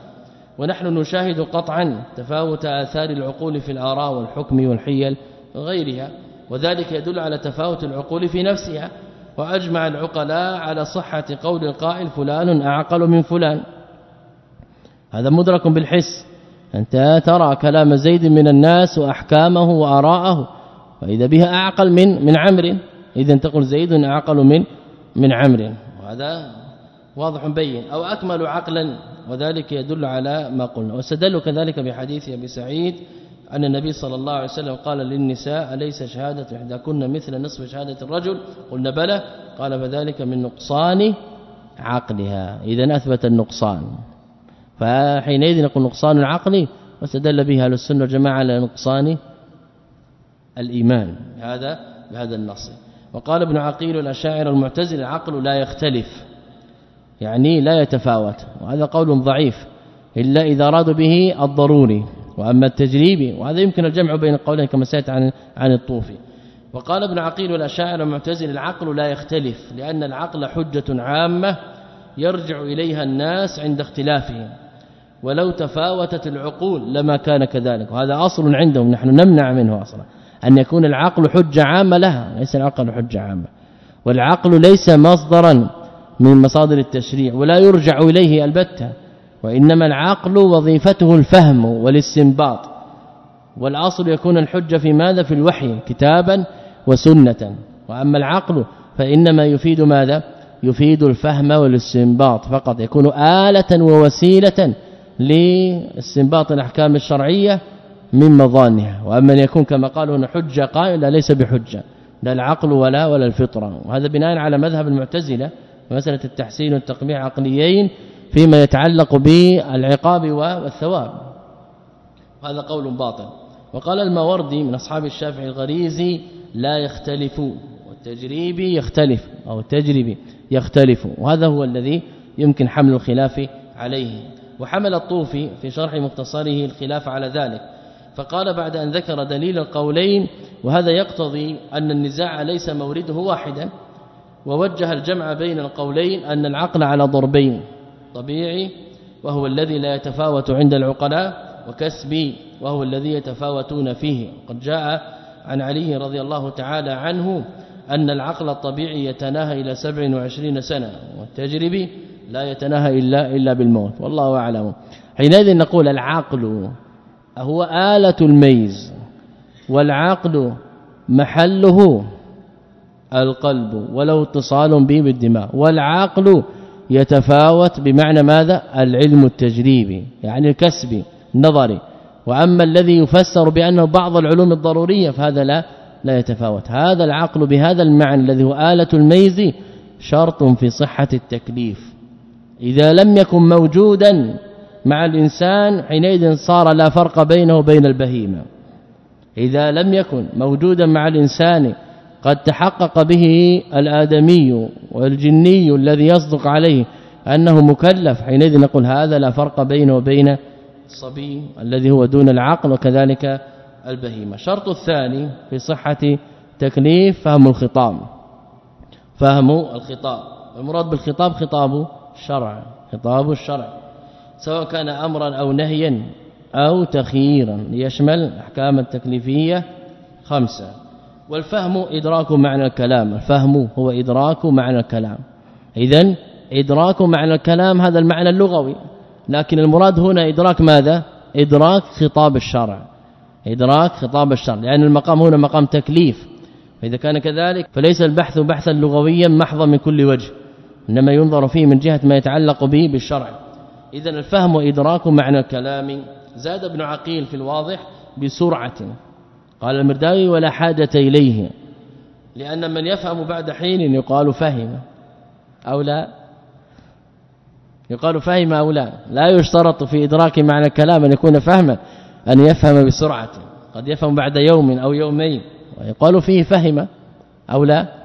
ونحن نشاهد قطعا تفاوت آثار العقول في الآراء والحكم والحيل وغيرها وذلك يدل على تفاوت العقول في نفسها وأجمع العقلاء على صحة قول القائل فلان أعقل من فلان. هذا مدرك بالحس. أنت ترى كلام زيد من الناس وأحكامه وآراءه فإذا بها أعقل من من عمرو إذا تقول زيد أعقل من من عمرو. وهذا واضح بين أو أكمل عقلا وذلك يدل على ما قلنا. واستدلوا كذلك بحديث أبي سعيد أن النبي صلى الله عليه وسلم قال للنساء أليس شهادة إحداكن مثل نصف شهادة الرجل؟ قلنا بلى. قال فذلك من نقصان عقلها. اذا أثبت النقصان. فحينئذ نقول نقصان العقل واستدل به أهل السنة والجماعة على نقصان الإيمان. هذا بهذا النص. وقال ابن عقيل الاشاعره المعتزلة العقل لا يختلف يعني لا يتفاوت وهذا قول ضعيف إلا إذا أرادوا به الضروري وأما التجريبي وهذا يمكن الجمع بين القولين كما سيأتي عن عن الطوفي. وقال ابن عقيل والاشاعره المعتزلة العقل لا يختلف لأن العقل حجة عامة يرجع إليها الناس عند اختلافهم ولو تفاوتت العقول لما كان كذلك وهذا أصل عندهم نحن نمنع منه أصلا. أن يكون العقل حجة عامة لها ليس العقل حجة عامة. والعقل ليس مصدرا من مصادر التشريع ولا يرجع إليه البتة وإنما العقل وظيفته الفهم والاستنباط. والأصل يكون الحجة في ماذا؟ في الوحي كتابا وسنة. وأما العقل فإنما يفيد ماذا؟ يفيد الفهم والاستنباط. فقط يكون آلة ووسيلة لاستنباط الأحكام الشرعية من مظانها وأما يكون كما قالوا أن حجة قائلة ليس بحجة لا العقل ولا ولا الفطرة. وهذا بناء على مذهب المعتزلة مساله التحسين والتقبيح عقليين فيما يتعلق بالعقاب والثواب. هذا قول باطل. وقال الماوردي من أصحاب الشافعي الغريزي لا يختلف والتجريبي يختلف أو التجربي يختلف. وهذا هو الذي يمكن حمل الخلاف عليه. وحمل الطوفي في شرح مختصره الخلاف على ذلك. فقال بعد أن ذكر دليل القولين وهذا يقتضي أن النزاع ليس مورده واحدا ووجه الجمع بين القولين أن العقل على ضربين طبيعي وهو الذي لا يتفاوت عند العقلاء وكسبي وهو الذي يتفاوتون فيه. قد جاء عن علي رضي الله تعالى عنه أن العقل الطبيعي يتناهى إلى 27 سنة والتجربي لا يتناهى إلا إلا بالموت والله أعلم. حينئذ نقول العقل هو آلة الميز والعقل محله القلب ولو اتصال به بالدماء والعقل يتفاوت بمعنى ماذا؟ العلم التجريبي يعني الكسبي النظري وأما الذي يفسر بانه بعض العلوم الضرورية فهذا لا لا يتفاوت هذا العقل بهذا المعنى الذي هو آلة الميز شرط في صحة التكليف إذا لم يكن موجودا مع الإنسان حينئذ صار لا فرق بينه وبين البهيمة. إذا لم يكن موجودا مع الإنسان قد تحقق به الآدمي والجني الذي يصدق عليه أنه مكلف حينئذ نقول هذا لا فرق بينه وبين الصبي الذي هو دون العقل وكذلك البهيمة. الشرط الثاني في صحة تكليف فهم الخطاب. فهم الخطاب. المراد بالخطاب خطاب الشرع. خطاب الشرع. سواء كان امرا أو نهيا أو تخييرا. ليشمل الأحكام التكليفية خمسة. والفهم إدراك معنى الكلام. الفهم هو إدراك معنى الكلام. اذا إدراك معنى الكلام هذا المعنى اللغوي. لكن المراد هنا إدراك ماذا؟ إدراك خطاب الشرع. إدراك خطاب الشرع. لأن المقام هنا مقام تكليف. فإذا كان كذلك فليس البحث بحثا لغويا محضا من كل وجه إنما ينظر فيه من جهة ما يتعلق به بالشرع. إذا الفهم وإدراك معنى الكلام. زاد ابن عقيل في الواضح بسرعة. قال المرداوي ولا حاجة إليه لأن من يفهم بعد حين يقال فهم. أو لا؟ يقال فهم أو لا؟ لا يشترط في إدراك معنى الكلام أن يكون فهما أن يفهم بسرعة. قد يفهم بعد يوم أو يومين ويقال فيه فهم. أو لا؟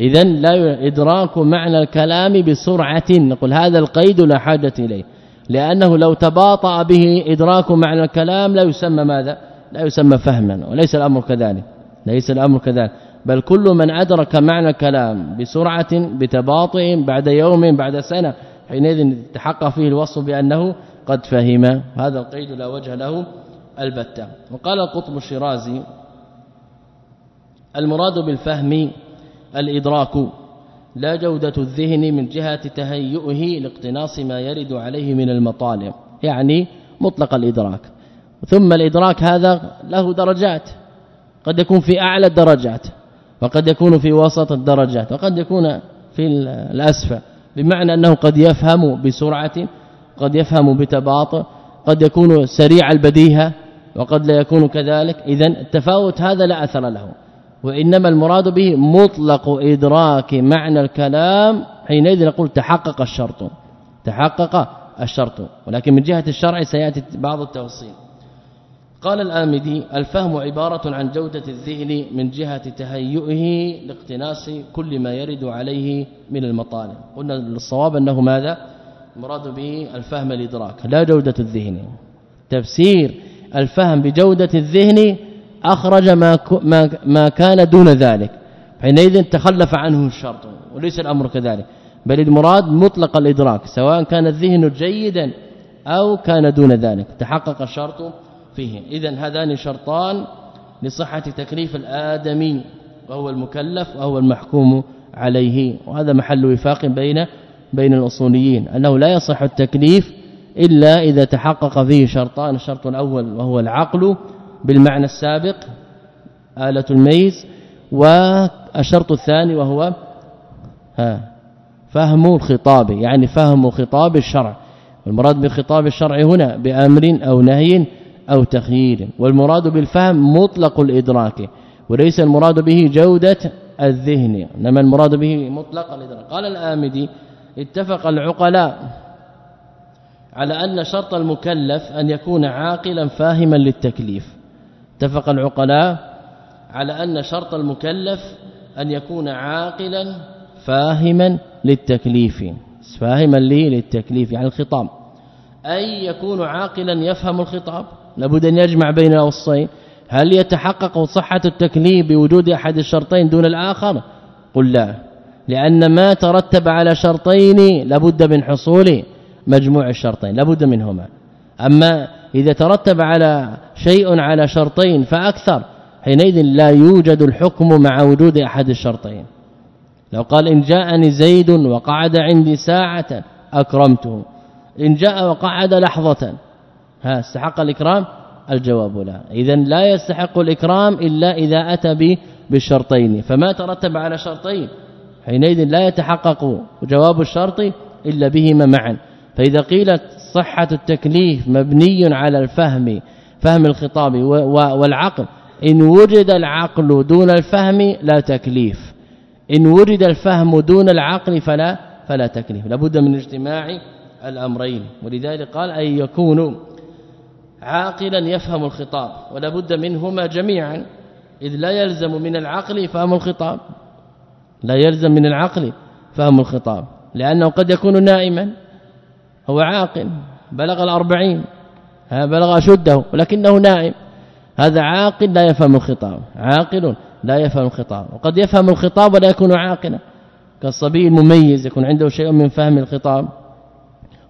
اذا لا إدراك معنى الكلام بسرعة. نقول هذا القيد لا حاجة إليه. لأنه لو تباطأ به إدراك معنى الكلام لا يسمى ماذا؟ لا يسمى فهما. وليس الأمر كذلك. ليس الأمر كذلك. بل كل من أدرك معنى الكلام بسرعة بتباطؤ بعد يوم بعد سنة حينئذ تحقق فيه الوصف بأنه قد فهم. هذا القيد لا وجه له البتة. وقال القطب الشيرازي المراد بالفهم الإدراك لا جودة الذهن من جهة تهيئه لاقتناص ما يرد عليه من المطالب يعني مطلق الإدراك. ثم الإدراك هذا له درجات قد يكون في أعلى الدرجات وقد يكون في وسط الدرجات وقد يكون في الأسفل بمعنى أنه قد يفهم بسرعة قد يفهم بتباطؤ قد يكون سريع البديهة وقد لا يكون كذلك. اذا التفاوت هذا لا أثر له. وإنما المراد به مطلق إدراك معنى الكلام حينئذ نقول تحقق الشرط. تحقق الشرط. ولكن من جهة الشرع سيأتي بعض التوصيل. قال الآمدي الفهم عبارة عن جودة الذهن من جهة تهيئه لاقتناص كل ما يرد عليه من المطالب. قلنا الصواب أنه ماذا؟ مراد به الفهم الإدراك لا جودة الذهن. تفسير الفهم بجودة الذهن أخرج ما ما كان دون ذلك. حينئذ تخلف عنه الشرط وليس الأمر كذلك. بل المراد مطلق الإدراك سواء كان الذهن جيدا أو كان دون ذلك. تحقق الشرط فيه. اذا هذان شرطان لصحة تكليف الآدمي وهو المكلف وهو المحكوم عليه. وهذا محل وفاق بين بين الأصوليين أنه لا يصح التكليف إلا إذا تحقق فيه شرطان. الشرط الأول وهو العقل بالمعنى السابق آلة الميز والشرط الثاني وهو ها فهم الخطاب يعني فهم خطاب الشرع. والمراد بخطاب الشرع هنا بأمر أو نهي أو تخيير والمراد بالفهم مطلق الإدراك وليس المراد به جودة الذهن إنما المراد به مطلق الإدراك. قال الآمدي اتفق العقلاء على أن شرط المكلف أن يكون عاقلا فاهما للتكليف. اتفق العقلاء على أن شرط المكلف أن يكون عاقلا فاهما للتكليف فاهما لي للتكليف يعني الخطاب. أي يكون عاقلا يفهم الخطاب لابد أن يجمع بين الوصفين. هل يتحقق صحة التكليف بوجود أحد الشرطين دون الآخر؟ قل لا لأن ما ترتب على شرطين لابد من حصول مجموع الشرطين لابد منهما. أما إذا ترتب على شيء على شرطين فأكثر حينئذ لا يوجد الحكم مع وجود أحد الشرطين. لو قال إن جاءني زيد وقعد عندي ساعة أكرمته. إن جاء وقعد لحظة. ها استحق الإكرام؟ الجواب لا. اذا لا يستحق الإكرام إلا إذا أتى بالشرطين. فما ترتب على شرطين؟ حينئذ لا يتحقق جواب الشرط إلا بهما معا. فإذا قيلت صحة التكليف مبني على الفهم فهم الخطاب والعقل. إن وجد العقل دون الفهم لا تكليف. إن وجد الفهم دون العقل فلا فلا تكليف. لابد من اجتماع الأمرين. ولذلك قال أن يكون عاقلا يفهم الخطاب ولا بد منهما جميعا. إذ لا يلزم من العقل فهم الخطاب. لا يلزم من العقل فهم الخطاب. لأنه قد يكون نائما. هو عاقل بلغ الأربعين بلغ أشده ولكنه نائم. هذا عاقل لا يفهم الخطاب عاقل لا يفهم الخطاب وقد يفهم الخطاب ولا يكون عاقلا. كالصبي المميز يكون عنده شيء من فهم الخطاب.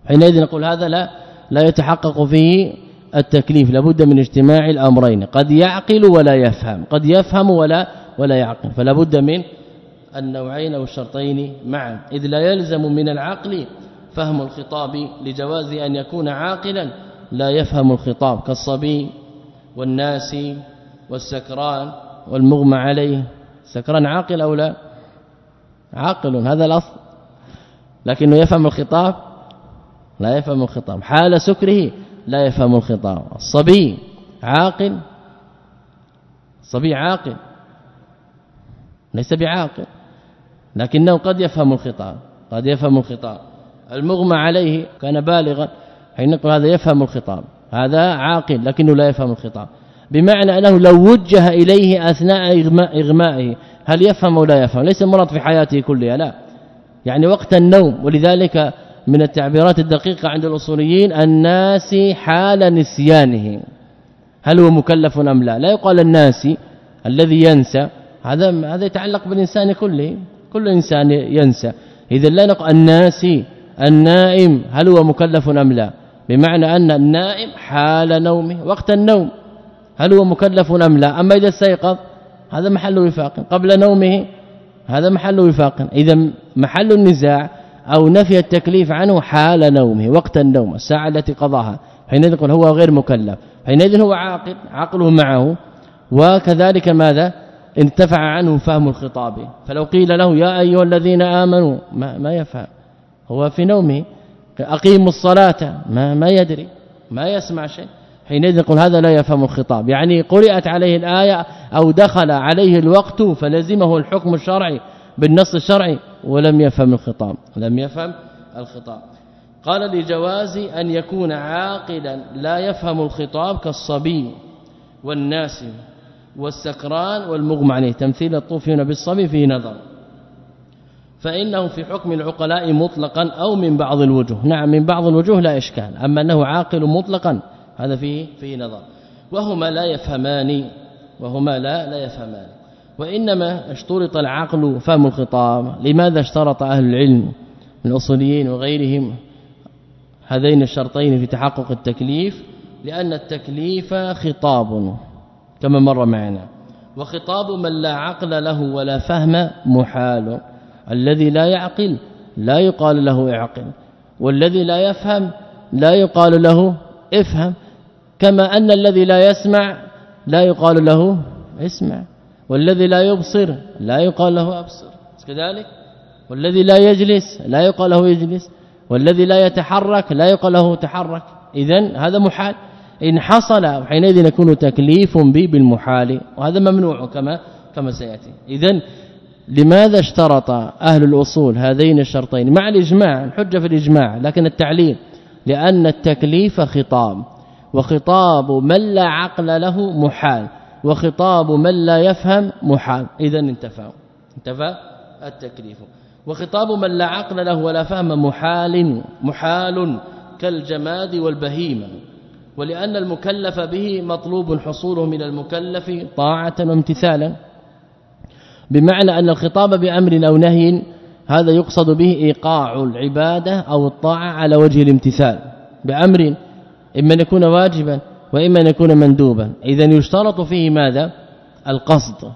حينئذ نقول هذا لا لا يتحقق فيه التكليف لابد من اجتماع الأمرين قد يعقل ولا يفهم قد يفهم ولا ولا يعقل فلا بد من النوعين أو الشرطين معا. إذ لا يلزم من العقل فهم الخطاب لجواز أن يكون عاقلا لا يفهم الخطاب كالصبي والناس والسكران والمغمى عليه. سكران عاقل أو لا؟ عاقل هذا الأصل. لكنه يفهم الخطاب؟ لا يفهم الخطاب. حال سكره؟ لا يفهم الخطاب. الصبي عاقل؟ صبي عاقل. ليس بعاقل. لكنه قد يفهم الخطاب قد يفهم الخطاب. المغمى عليه كان بالغا. حين نقول هذا يفهم الخطاب. هذا عاقل لكنه لا يفهم الخطاب. بمعنى أنه لو وجه إليه أثناء إغمائه هل يفهم أو لا يفهم؟ ليس المراد في حياته كلها لا. يعني وقت النوم ولذلك من التعبيرات الدقيقة عند الأصوليين الناس حال نسيانه. هل هو مكلف أم لا؟ لا يقال الناس الذي ينسى. هذا هذا يتعلق بالإنسان كله. كل إنسان ينسى. اذا لا نقول الناس النائم هل هو مكلف أم لا؟ بمعنى أن النائم حال نومه وقت النوم. هل هو مكلف أم لا؟ أما إذا استيقظ هذا محل وفاق. قبل نومه هذا محل وفاق. إذا محل النزاع أو نفي التكليف عنه حال نومه وقت النوم الساعة التي قضاها. حينئذ يقول هو غير مكلف. حينئذ هو عاقل عقله معه. وكذلك ماذا؟ انتفع عنه فهم الخطاب. فلو قيل له يا أيها الذين آمنوا ما, ما يفهم. هو في نومه أقيموا الصلاة ما ما يدري ما يسمع شيء. حينئذ يقول هذا لا يفهم الخطاب. يعني قرات عليه الآية أو دخل عليه الوقت فلزمه الحكم الشرعي بالنص الشرعي ولم يفهم الخطاب لم يفهم الخطاب. قال لجواز أن يكون عاقلا لا يفهم الخطاب كالصبي والناس والسكران والمغمى عليه. تمثيل الطوفين بالصبي فيه نظر. فإنه في حكم العقلاء مطلقا أو من بعض الوجوه. نعم من بعض الوجوه لا إشكال أما أنه عاقل مطلقا هذا فيه فيه نظر. وهما لا يفهمان وهما لا لا يفهمان. وإنما اشترط العقل فهم الخطاب. لماذا اشترط أهل العلم الأصوليين وغيرهم هذين الشرطين في تحقق التكليف؟ لأن التكليف خطاب كما مر معنا. وخطاب من لا عقل له ولا فهم محال. الذي لا يعقل لا يقال له اعقل. والذي لا يفهم لا يقال له افهم. كما أن الذي لا يسمع لا يقال له اسمع. والذي لا يبصر لا يقال له أبصر. كذلك؟ والذي لا يجلس لا يقال له يجلس. والذي لا يتحرك لا يقال له تحرك. اذا هذا محال. إن حصل حينئذ يكون تكليف به بالمحال. وهذا ممنوع كما كما سيأتي. اذا لماذا اشترط أهل الأصول هذين الشرطين؟ مع الإجماع الحجة في الإجماع لكن التعليل لأن التكليف خطاب وخطاب من لا عقل له محال وخطاب من لا يفهم محال. اذا انتفى انتفى التكليف. وخطاب من لا عقل له ولا فهم محال محال كالجماد والبهيمة. ولأن المكلف به مطلوب حصوله من المكلف طاعة وامتثالا. بمعنى أن الخطاب بأمر أو نهي هذا يقصد به إيقاع العبادة أو الطاعة على وجه الامتثال. بأمر إما أن يكون واجبا وإما أن يكون مندوبا. اذا يشترط فيه ماذا؟ القصد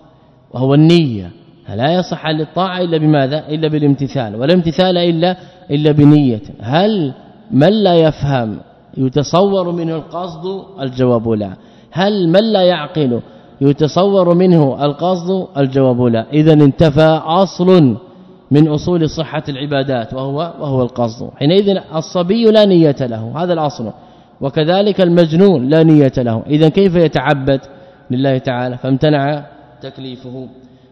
وهو النية. لا يصح للطاعة إلا بماذا؟ إلا بالامتثال ولا امتثال إلا إلا بنية. هل من لا يفهم يتصور منه القصد؟ الجواب لا. هل من لا يعقل يتصور منه القصد الجواب لا. اذا انتفى أصل من أصول صحة العبادات وهو وهو القصد. حينئذ الصبي لا نية له هذا الأصل. وكذلك المجنون لا نية له. اذا كيف يتعبد لله تعالى؟ فامتنع تكليفه.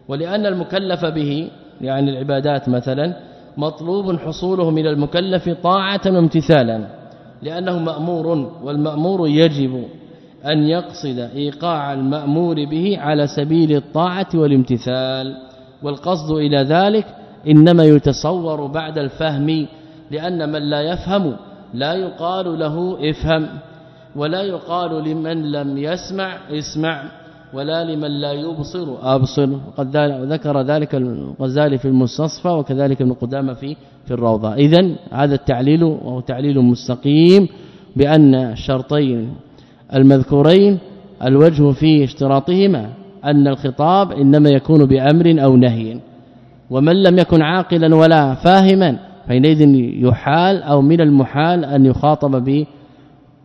ولأن المكلف به يعني العبادات مثلا مطلوب حصوله من المكلف طاعة وامتثالا لأنه مأمور والمأمور يجب أن يقصد إيقاع المأمور به على سبيل الطاعة والامتثال والقصد إلى ذلك إنما يتصور بعد الفهم لأن من لا يفهم لا يقال له افهم ولا يقال لمن لم يسمع اسمع ولا لمن لا يبصر أبصر وقد ذكر ذلك الغزالي في المستصفى وكذلك ابن قدامة في في الروضة. اذا هذا التعليل وهو تعليل مستقيم بأن الشرطين المذكورين الوجه في اشتراطهما أن الخطاب إنما يكون بأمر أو نهي. ومن لم يكن عاقلا ولا فاهما حينئذ يحال أو من المحال أن يخاطب به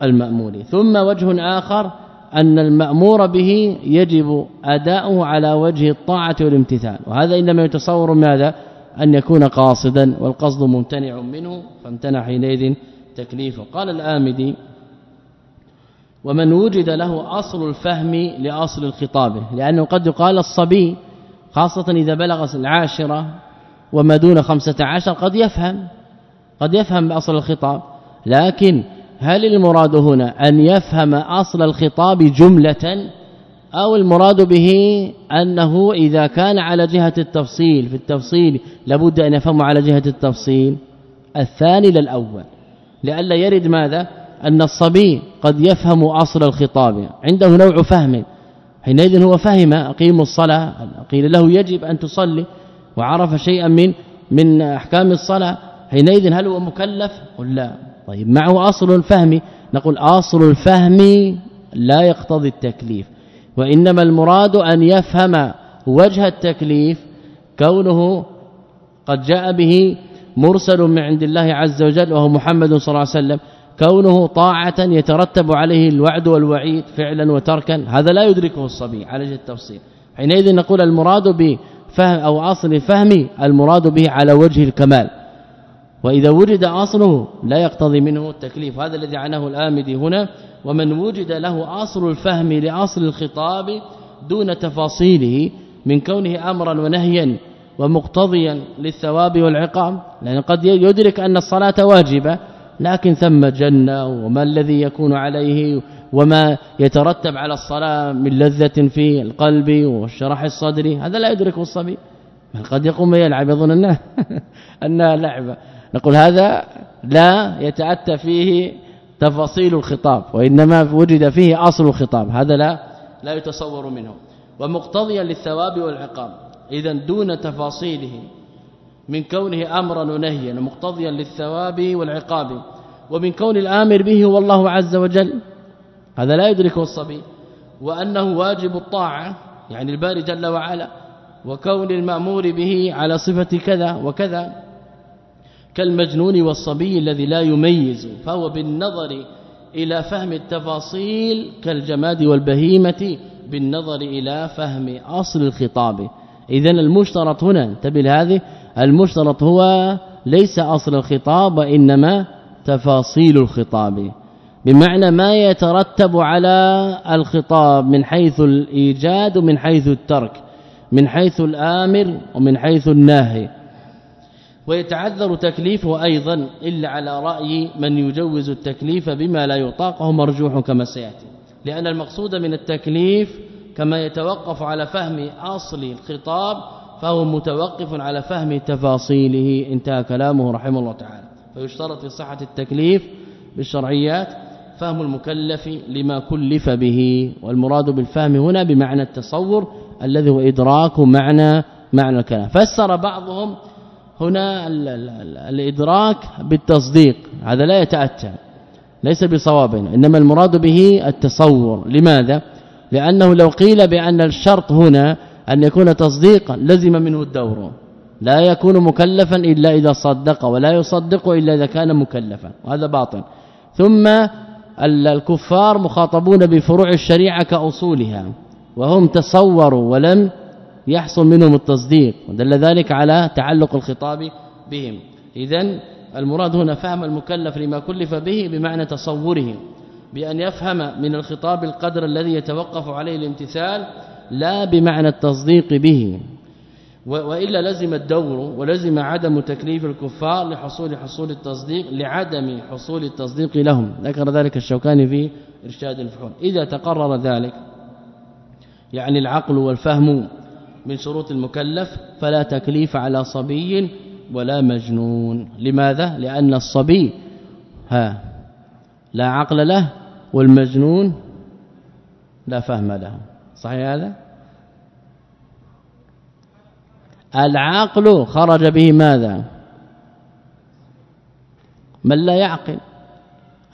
المأمور ثم وجه آخر أن المأمور به يجب أداؤه على وجه الطاعة والامتثال. وهذا إنما يتصور ماذا؟ أن يكون قاصدا والقصد ممتنع منه فامتنع حينئذ تكليفه. قال الآمدي ومن وجد له أصل الفهم لأصل الخطاب. لأنه قد يقال الصبي خاصة إذا بلغ العاشرة وما دون خمسة عشر قد يفهم قد يفهم بأصل الخطاب. لكن هل المراد هنا أن يفهم أصل الخطاب جملة أو المراد به أنه إذا كان على جهة التفصيل في التفصيل لابد أن يفهم على جهة التفصيل؟ الثاني للأول. لئلا يرد ماذا؟ أن الصبي قد يفهم أصل الخطاب. عنده نوع فهم. حينئذ هو فهم أقيم الصلاة. قيل له يجب أن تصلي. وعرف شيئا من من أحكام الصلاة. حينئذ هل هو مكلف؟ قل لا. طيب معه أصل الفهم؟ نقول أصل الفهم لا يقتضي التكليف. وإنما المراد أن يفهم وجه التكليف. كونه قد جاء به مرسل من عند الله عز وجل وهو محمد صلى الله عليه وسلم. كونه طاعة يترتب عليه الوعد والوعيد فعلا وتركا هذا لا يدركه الصبي على وجه التفصيل. حينئذ نقول المراد بفهم أو أصل فهم المراد به على وجه الكمال. وإذا وجد أصله لا يقتضي منه التكليف. هذا الذي عناه الآمدي هنا. ومن وجد له أصل الفهم لأصل الخطاب دون تفاصيله من كونه امرا ونهيا ومقتضيا للثواب والعقاب لأن قد يدرك أن الصلاة واجبة لكن ثم جنة وما الذي يكون عليه وما يترتب على الصلاة من لذة في القلب والشرح الصدري هذا لا يدركه الصبي بل قد يقوم يلعب. يظن انه (laughs) أنها لعبة. نقول هذا لا يتأتى فيه تفاصيل الخطاب وإنما وجد فيه أصل الخطاب. هذا لا لا يتصور منه. ومقتضيا للثواب والعقاب. اذا دون تفاصيله من كونه امرا ونهيا ومقتضيا للثواب والعقاب. ومن كون الآمر به هو الله عز وجل. هذا لا يدركه الصبي. وأنه واجب الطاعة يعني الباري جل وعلا. وكون المأمور به على صفة كذا وكذا. كالمجنون والصبي الذي لا يميز فهو بالنظر إلى فهم التفاصيل كالجماد والبهيمة بالنظر إلى فهم أصل الخطاب. اذا المشترط هنا انتبه هذه المشترط هو ليس أصل الخطاب وإنما تفاصيل الخطاب. بمعنى ما يترتب على الخطاب من حيث الإيجاد ومن حيث الترك من حيث الآمر ومن حيث الناهي. ويتعذر تكليفه أيضا إلا على رأي من يجوز التكليف بما لا يطاقه مرجوح كما سيأتي. لأن المقصود من التكليف كما يتوقف على فهم أصل الخطاب فهو متوقف على فهم تفاصيله. انتهى كلامه رحمه الله تعالى. فيشترط في صحة التكليف بالشرعيات فهم المكلف لما كلف به والمراد بالفهم هنا بمعنى التصور الذي هو إدراك معنى معنى الكلام. فسر بعضهم هنا الإدراك بالتصديق. هذا لا يتأتى ليس بصواب إنما المراد به التصور. لماذا؟ لأنه لو قيل بأن الشرط هنا أن يكون تصديقا لزم منه الدور. لا يكون مكلفا إلا إذا صدق ولا يصدق إلا إذا كان مكلفا وهذا باطل. ثم الكفار مخاطبون بفروع الشريعة كأصولها وهم تصوروا ولم يحصل منهم التصديق ودل ذلك على تعلق الخطاب بهم. اذا المراد هنا فهم المكلف لما كلف به بمعنى تصوره بأن يفهم من الخطاب القدر الذي يتوقف عليه الامتثال لا بمعنى التصديق به. وإلا لزم الدور ولزم عدم تكليف الكفار لحصول حصول التصديق لعدم حصول التصديق لهم. ذكر ذلك الشوكاني في إرشاد الفحول. إذا تقرر ذلك يعني العقل والفهم من شروط المكلف فلا تكليف على صبي ولا مجنون. لماذا؟ لأن الصبي ها لا عقل له والمجنون لا فهم له. صحيح هذا؟ العقل خرج به ماذا؟ من لا يعقل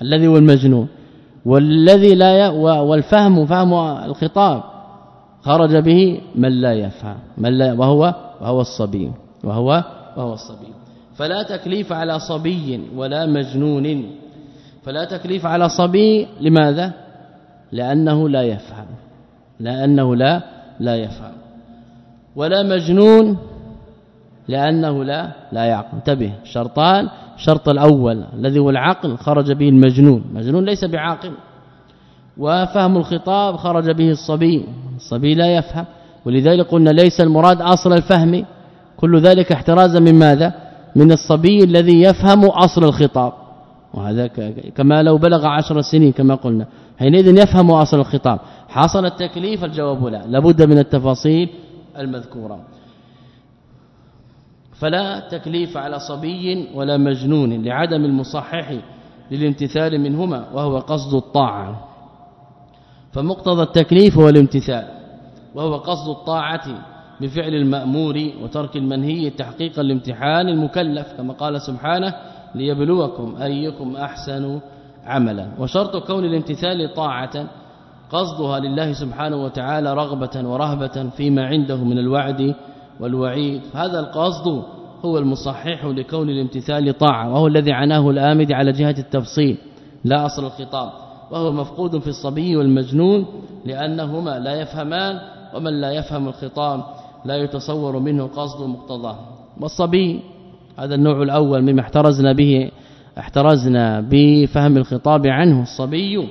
الذي هو المجنون. والذي لا ي... والفهم فهم الخطاب خرج به من لا يفهم من لا وهو وهو الصبي وهو وهو الصبي. فلا تكليف على صبي ولا مجنون. فلا تكليف على صبي لماذا؟ لأنه لا يفهم. لأنه لا لا يفهم. ولا مجنون لأنه لا لا يعقل. انتبه شرطان الشرط الأول الذي هو العقل خرج به المجنون. مجنون ليس بعاقل. وفهم الخطاب خرج به الصبي. الصبي لا يفهم. ولذلك قلنا ليس المراد أصل الفهم. كل ذلك احترازا من ماذا؟ من الصبي الذي يفهم أصل الخطاب. وهذا كما لو بلغ عشر سنين كما قلنا. حينئذ يفهم أصل الخطاب. حصل التكليف الجواب لا. لابد من التفاصيل المذكورة. فلا تكليف على صبي ولا مجنون لعدم المصحح للامتثال منهما وهو قصد الطاعة. فمقتضى التكليف هو الامتثال وهو قصد الطاعة بفعل المأمور وترك المنهي تحقيقا لامتحان المكلف كما قال سبحانه ليبلوكم أيكم أحسن عملا. وشرط كون الامتثال طاعة قصدها لله سبحانه وتعالى رغبة ورهبة فيما عنده من الوعد والوعيد. هذا القصد هو المصحح لكون الامتثال طاعه وهو الذي عناه الآمد على جهة التفصيل لا أصل الخطاب. وهو مفقود في الصبي والمجنون لأنهما لا يفهمان ومن لا يفهم الخطاب لا يتصور منه قصد مقتضاه. والصبي هذا النوع الأول مما احترزنا به احترزنا بفهم الخطاب عنه. الصبي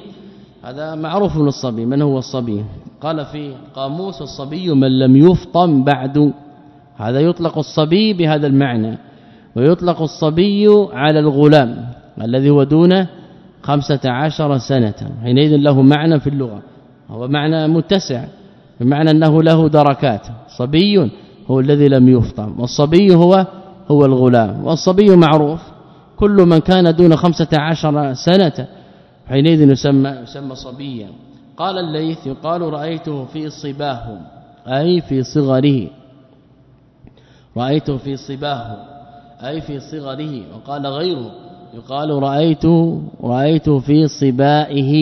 هذا معروف من الصبي. من هو الصبي؟ قال في قاموس الصبي من لم يفطم بعد. هذا يطلق الصبي بهذا المعنى. ويطلق الصبي على الغلام الذي هو دون خمسة عشر سنة. حينئذ له معنى في اللغة. هو معنى متسع بمعنى أنه له دركات. صبي هو الذي لم يفطم. والصبي هو هو الغلام. والصبي معروف. كل من كان دون خمسة عشر سنة حينئذ يسمى يسمى صبيا. قال الليث يقال رأيته في صباه أي في صغره. رأيته في صباه أي في صغره. وقال غيره يقال رأيت رأيت في صبائه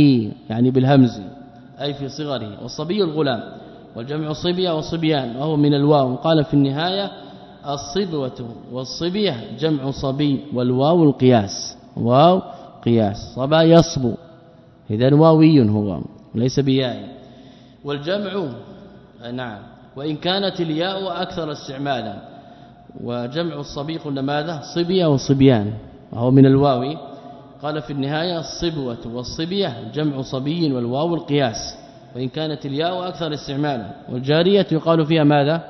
يعني بالهمز أي في صغره. والصبي الغلام والجمع صبيه وصبيان وهو من الواو. قال في النهاية الصبوة والصبية جمع صبي والواو القياس. واو قياس صبا يصبو. إذا واوي هو ليس بياء. والجمع نعم. وإن كانت الياء أكثر استعمالا. وجمع الصبي قلنا ماذا وصبيان. وهو من الواو. قال في النهاية الصبوة والصبية جمع صبي والواو القياس. وإن كانت الياء أكثر استعمالا. والجارية يقال فيها ماذا؟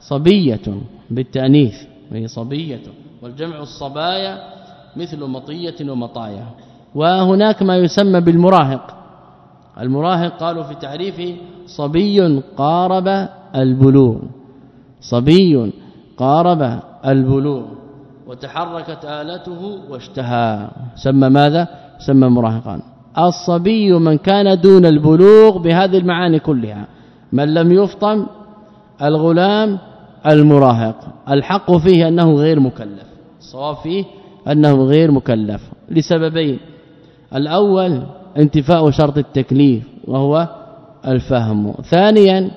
صبية بالتأنيث. وهي صبية. والجمع الصبايا مثل مطية ومطايا. وهناك ما يسمى بالمراهق. المراهق قالوا في تعريفه صبي قارب البلوغ. صبي قارب البلوغ. وتحركت آلته واشتهى. سمى ماذا؟ سمى مراهقا الصبي من كان دون البلوغ بهذه المعاني كلها. من لم يفطم؟ الغلام المراهق. الحق فيه أنه غير مكلف. الصواب فيه أنه غير مكلف. لسببين. الأول انتفاء شرط التكليف وهو الفهم. ثانيا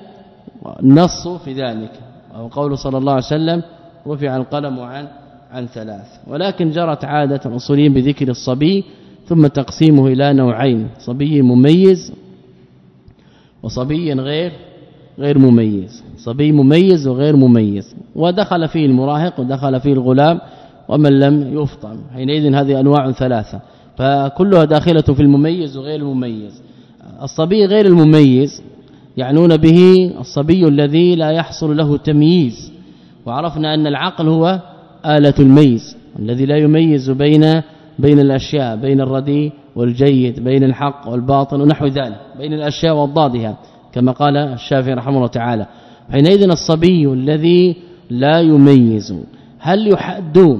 نص في ذلك أو قول صلى الله عليه وسلم رفع القلم عن عن ثلاث. ولكن جرت عادة الاصوليين بذكر الصبي ثم تقسيمه إلى نوعين صبي مميز وصبي غير غير مميز. صبي مميز وغير مميز. ودخل فيه المراهق ودخل فيه الغلام ومن لم يفطم حينئذ هذه أنواع ثلاثة. فكلها داخلة في المميز وغير المميز. الصبي غير المميز يعنون به الصبي الذي لا يحصل له تمييز وعرفنا أن العقل هو آلة الميز الذي لا يميز بين بين الأشياء بين الرديء والجيد بين الحق والباطل ونحو ذلك بين الأشياء وضادها كما قال الشافعي رحمه الله تعالى. حينئذ الصبي الذي لا يميز. هل يحد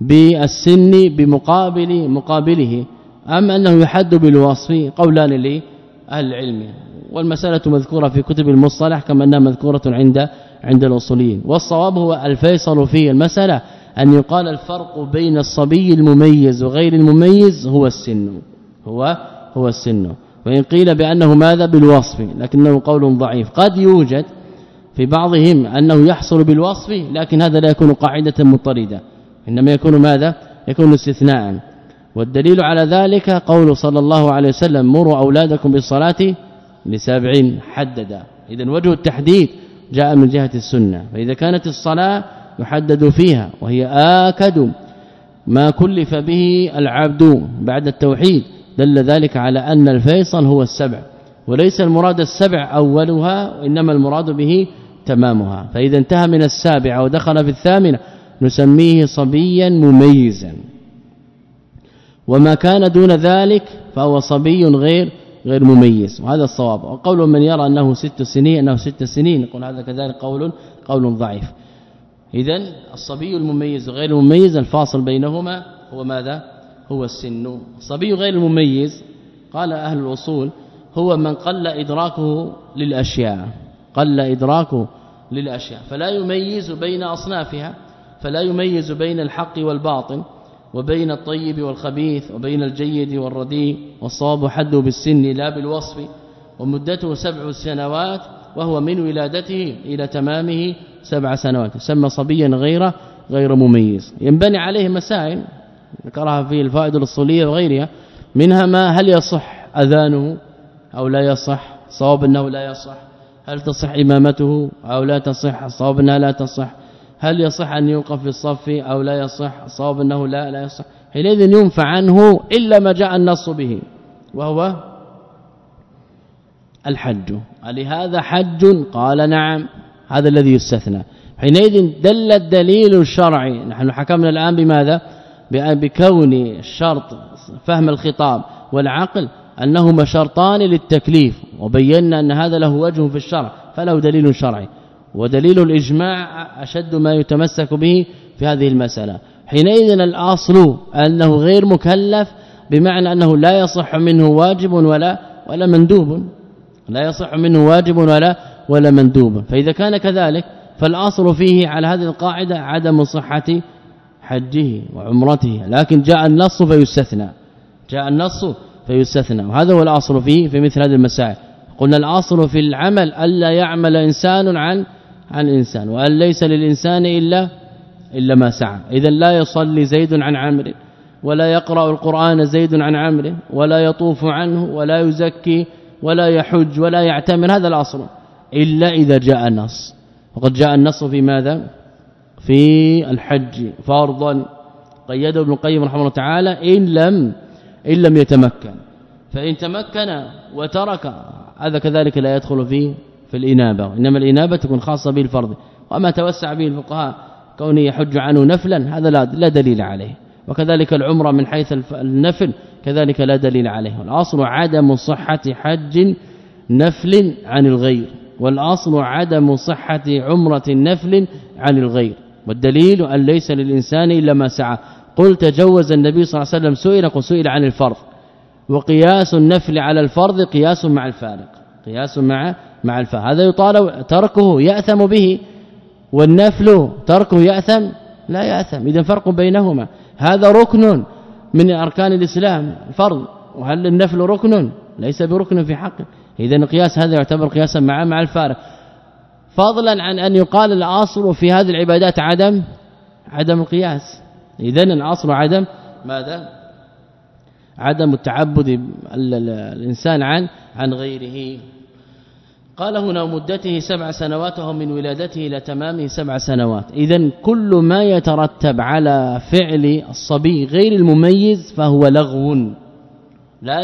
بالسن بمقابل مقابله أم أنه يحد بالوصف قولان لاهل العلم والمسألة مذكورة في كتب المصطلح كما أنها مذكورة عند عند الأصوليين. والصواب هو الفيصل في المسألة أن يقال الفرق بين الصبي المميز وغير المميز هو السن. هو هو السن. وإن قيل بأنه ماذا بالوصف؟ لكنه قول ضعيف. قد يوجد في بعضهم أنه يحصل بالوصف لكن هذا لا يكون قاعدة مضطردة إنما يكون ماذا؟ يكون استثناء. والدليل على ذلك قول صلى الله عليه وسلم مروا أولادكم بالصلاة لسبع حدد اذا وجه التحديد جاء من جهة السنة فإذا كانت الصلاة يحدد فيها وهي آكد ما كلف به العبد بعد التوحيد دل ذلك على أن الفيصل هو السبع وليس المراد السبع أولها وإنما المراد به تمامها. فإذا انتهى من السابعة ودخل في الثامنة نسميه صبيا مميزا. وما كان دون ذلك فهو صبي غير غير مميز. وهذا الصواب. وقول من يرى أنه ست سنين أنه ست سنين يقول هذا كذلك قول قول ضعيف. اذا الصبي المميز وغير المميز الفاصل بينهما هو ماذا؟ هو السن. الصبي غير المميز قال أهل الأصول هو من قل إدراكه للأشياء. قل إدراكه للأشياء. فلا يميز بين أصنافها فلا يميز بين الحق والباطل وبين الطيب والخبيث وبين الجيد والرديء والصواب حده بالسن لا بالوصف ومدته سبع سنوات وهو من ولادته إلى تمامه سبع سنوات. يسمى صبيا غير غير مميز. ينبني عليه مسائل ذكرها في الفائده الأصولية وغيرها منها ما هل يصح أذانه أو لا يصح صواب أنه لا يصح. هل تصح إمامته أو لا تصح؟ صواب أنها لا تصح. هل يصح أن يوقف في الصف أو لا يصح؟ صواب أنه لا لا يصح. حينئذ ينفع عنه إلا ما جاء النص به وهو الحج. لهذا حج؟ قال نعم. هذا الذي يستثنى. حينئذ دل الدليل الشرعي. نحن حكمنا الآن بماذا؟ بكون الشرط فهم الخطاب والعقل أنهما شرطان للتكليف وبينا أن هذا له وجه في الشرع فله دليل شرعي ودليل الإجماع أشد ما يتمسك به في هذه المسألة. حينئذ الأصل أنه غير مكلف بمعنى أنه لا يصح منه واجب ولا ولا مندوب. لا يصح منه واجب ولا ولا مندوب. فإذا كان كذلك فالأصل فيه على هذه القاعدة عدم صحة حجه وعمرته. لكن جاء النص فيستثنى. جاء النص فيستثنى. وهذا هو الأصل فيه في مثل هذه المسائل. قلنا الأصل في العمل الا يعمل إنسان عن عن إنسان وأن ليس للإنسان الا إلا ما سعى. اذا لا يصلي زيد عن عمرو ولا يقرأ القرآن زيد عن عمرو ولا يطوف عنه ولا يزكي ولا يحج ولا يعتمر. هذا الأصل. إلا إذا جاء النص. وقد جاء النص في ماذا؟ في الحج فرضا. قيده ابن القيم رحمه الله تعالى إن لم إن لم يتمكن. فإن تمكن وترك هذا كذلك لا يدخل فيه في الإنابة. إنما الإنابة تكون خاصة بالفرض. وما توسع به الفقهاء كونه يحج عنه نفلا هذا لا, دليل عليه. وكذلك العمرة من حيث النفل كذلك لا دليل عليه. والأصل عدم صحة حج نفل عن الغير. والأصل عدم صحة عمرة نفل عن الغير. والدليل أن ليس للإنسان إلا ما سعى. قل تجوز النبي صلى الله عليه وسلم سئل قل سئل عن الفرض. وقياس النفل على الفرض قياس مع الفارق. قياس مع مع الفارق. هذا يطال تركه يأثم به. والنفل تركه يأثم؟ لا يأثم. اذا فرق بينهما. هذا ركن من أركان الإسلام فرض وهل النفل ركن؟ ليس بركن في حقه. اذا القياس هذا يعتبر قياسا مع مع الفارق. فضلا عن أن يقال الأصل في هذه العبادات عدم عدم القياس اذا الاصل عدم ماذا؟ عدم التعبد الإنسان عن عن غيره. قال هنا مدته سبع سنوات وهو من ولادته إلى تمامه سبع سنوات. اذا كل ما يترتب على فعل الصبي غير المميز فهو لغو. لا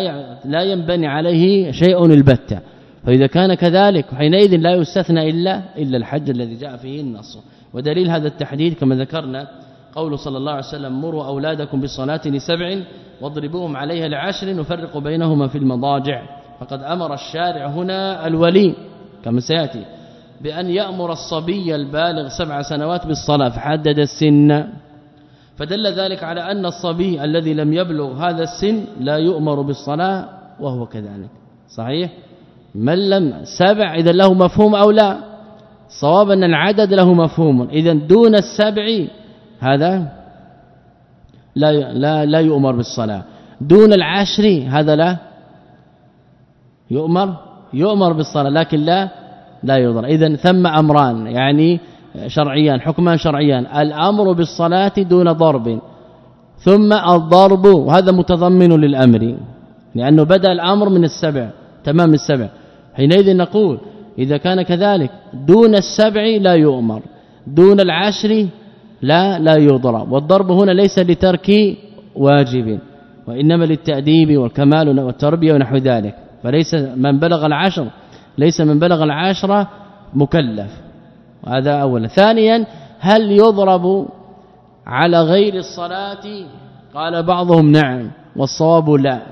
لا ينبني عليه شيء البتة. فإذا كان كذلك حينئذ لا يستثنى إلا إلا الحج الذي جاء فيه النص. ودليل هذا التحديد كما ذكرنا قول صلى الله عليه وسلم مروا أولادكم بالصلاة لسبع واضربوهم عليها لعشر نفرق بينهما في المضاجع. فقد أمر الشارع هنا الولي كما سيأتي بأن يأمر الصبي البالغ سبع سنوات بالصلاة فحدد السن. فدل ذلك على أن الصبي الذي لم يبلغ هذا السن لا يؤمر بالصلاة وهو كذلك. صحيح؟ من لم سبع اذا له مفهوم أو لا؟ صواب ان العدد له مفهوم. اذا دون السبع هذا لا لا لا يؤمر بالصلاة. دون العشر هذا لا يؤمر يؤمر بالصلاة لكن لا لا يضر. اذا ثم أمران يعني شرعيان حكمان شرعيان. الأمر بالصلاة دون ضرب. ثم الضرب وهذا متضمن للأمر لأنه بدأ الأمر من السبع تمام السبع. حينئذ نقول إذا كان كذلك دون السبع لا يؤمر دون العشر لا لا يضرب والضرب هنا ليس لترك واجب وإنما للتأديب والكمال والتربية ونحو ذلك. فليس من بلغ العشر ليس من بلغ العشره مكلف. هذا اولا. ثانيا هل يضرب على غير الصلاة؟ قال بعضهم نعم والصواب لا.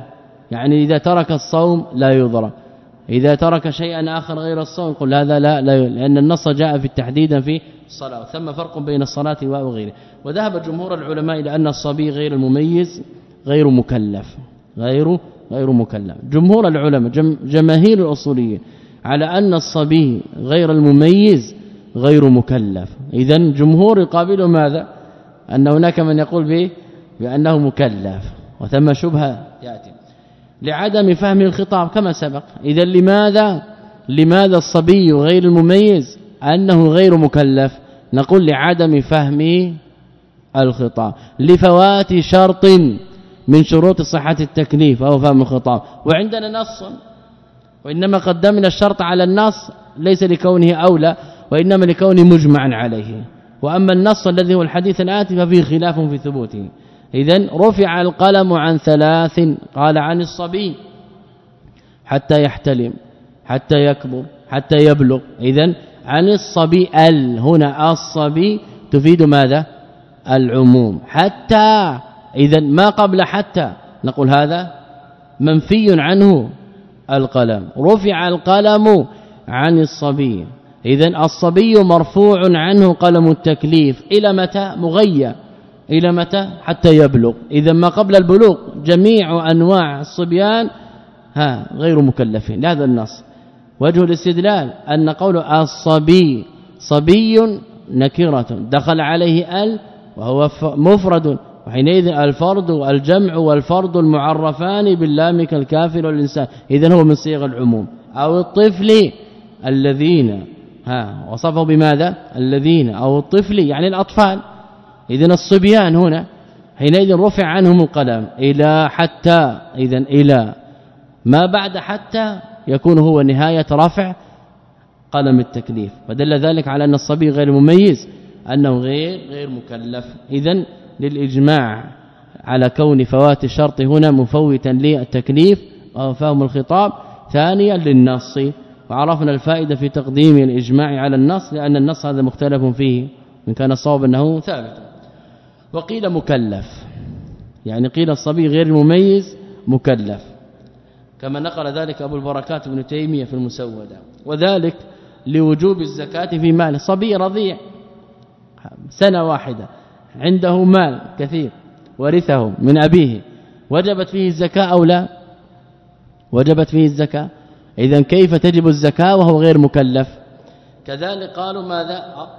يعني إذا ترك الصوم لا يضرب. إذا ترك شيئا آخر غير الصوم قل هذا لا, لا لأن النص جاء في التحديد في الصلاة ثم فرق بين الصلاة وغيره. وذهب جمهور العلماء إلى أن الصبي غير المميز غير مكلف غير غير مكلف. جمهور العلماء جم جماهير الأصوليين على أن الصبي غير المميز غير مكلف. اذا جمهور يقابله ماذا؟ أن هناك من يقول به بأنه مكلف. وثم شبهة يأتي. لعدم فهم الخطاب كما سبق. اذا لماذا؟ لماذا الصبي غير المميز أنه غير مكلف؟ نقول لعدم فهم الخطاب. لفوات شرط من شروط صحة التكليف أو فهم الخطاب. وعندنا نص. وإنما قدمنا الشرط على النص ليس لكونه أولى وإنما لكونه مجمعا عليه. وأما النص الذي هو الحديث الآتي ففيه خلاف في ثبوته. إذا رفع القلم عن ثلاث قال عن الصبي حتى يحتلم حتى يكبر حتى يبلغ. إذا عن الصبي ال هنا الصبي تفيد ماذا؟ العموم. حتى إذا ما قبل حتى نقول هذا منفي عنه القلم. رفع القلم عن الصبي. إذا الصبي مرفوع عنه قلم التكليف. إلى متى؟ مغيب إلى متى؟ حتى يبلغ. إذا ما قبل البلوغ جميع أنواع الصبيان ها غير مكلفين. هذا النص. وجه الاستدلال أن قول الصبي صبي نكرة. دخل عليه ال وهو مفرد. وحينئذ الفرد والجمع والفرد المعرفان باللام كالكافر والإنسان. اذا هو من صيغ العموم. أو الطفل الذين ها وصفه بماذا؟ الذين أو الطفل يعني الأطفال. اذا الصبيان هنا حينئذ رفع عنهم القلم إلى حتى اذا إلى ما بعد حتى يكون هو نهاية رفع قلم التكليف. فدل ذلك على أن الصبي غير مميز أنه غير غير مكلف. اذا للإجماع على كون فوات الشرط هنا مفوتا للتكليف فهم الخطاب. ثانيا للنص. وعرفنا الفائدة في تقديم الإجماع على النص لأن النص هذا مختلف فيه إن كان الصواب أنه ثابت. وقيل مكلف. يعني قيل الصبي غير المميز مكلف. كما نقل ذلك أبو البركات ابن تيمية في المسودة. وذلك لوجوب الزكاة في مال صبي رضيع. سنة واحدة. عنده مال كثير. ورثه من أبيه. وجبت فيه الزكاة أو لا؟ وجبت فيه الزكاة. اذا كيف تجب الزكاة وهو غير مكلف؟ كذلك قالوا ماذا؟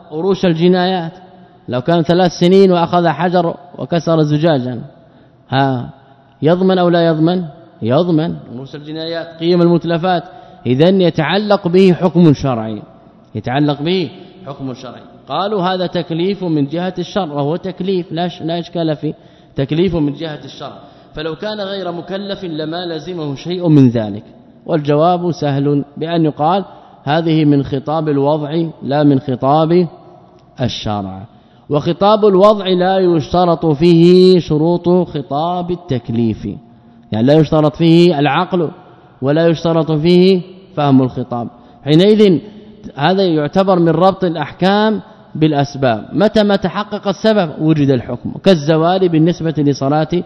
قروش الجنايات. لو كان ثلاث سنين وأخذ حجر وكسر زجاجا. ها يضمن أو لا يضمن؟ يضمن. قروش الجنايات قيم المتلفات. اذا يتعلق به حكم شرعي. يتعلق به حكم شرعي. قالوا هذا تكليف من جهة الشرع وهو تكليف لا لا إشكال فيه. تكليف من جهة الشرع. فلو كان غير مكلف لما لزمه شيء من ذلك. والجواب سهل بأن يقال هذه من خطاب الوضع لا من خطاب الشرع. وخطاب الوضع لا يشترط فيه شروط خطاب التكليف. يعني لا يشترط فيه العقل ولا يشترط فيه فهم الخطاب. حينئذ هذا يعتبر من ربط الأحكام بالأسباب. متى ما تحقق السبب وجد الحكم. كالزوال بالنسبة لصلاة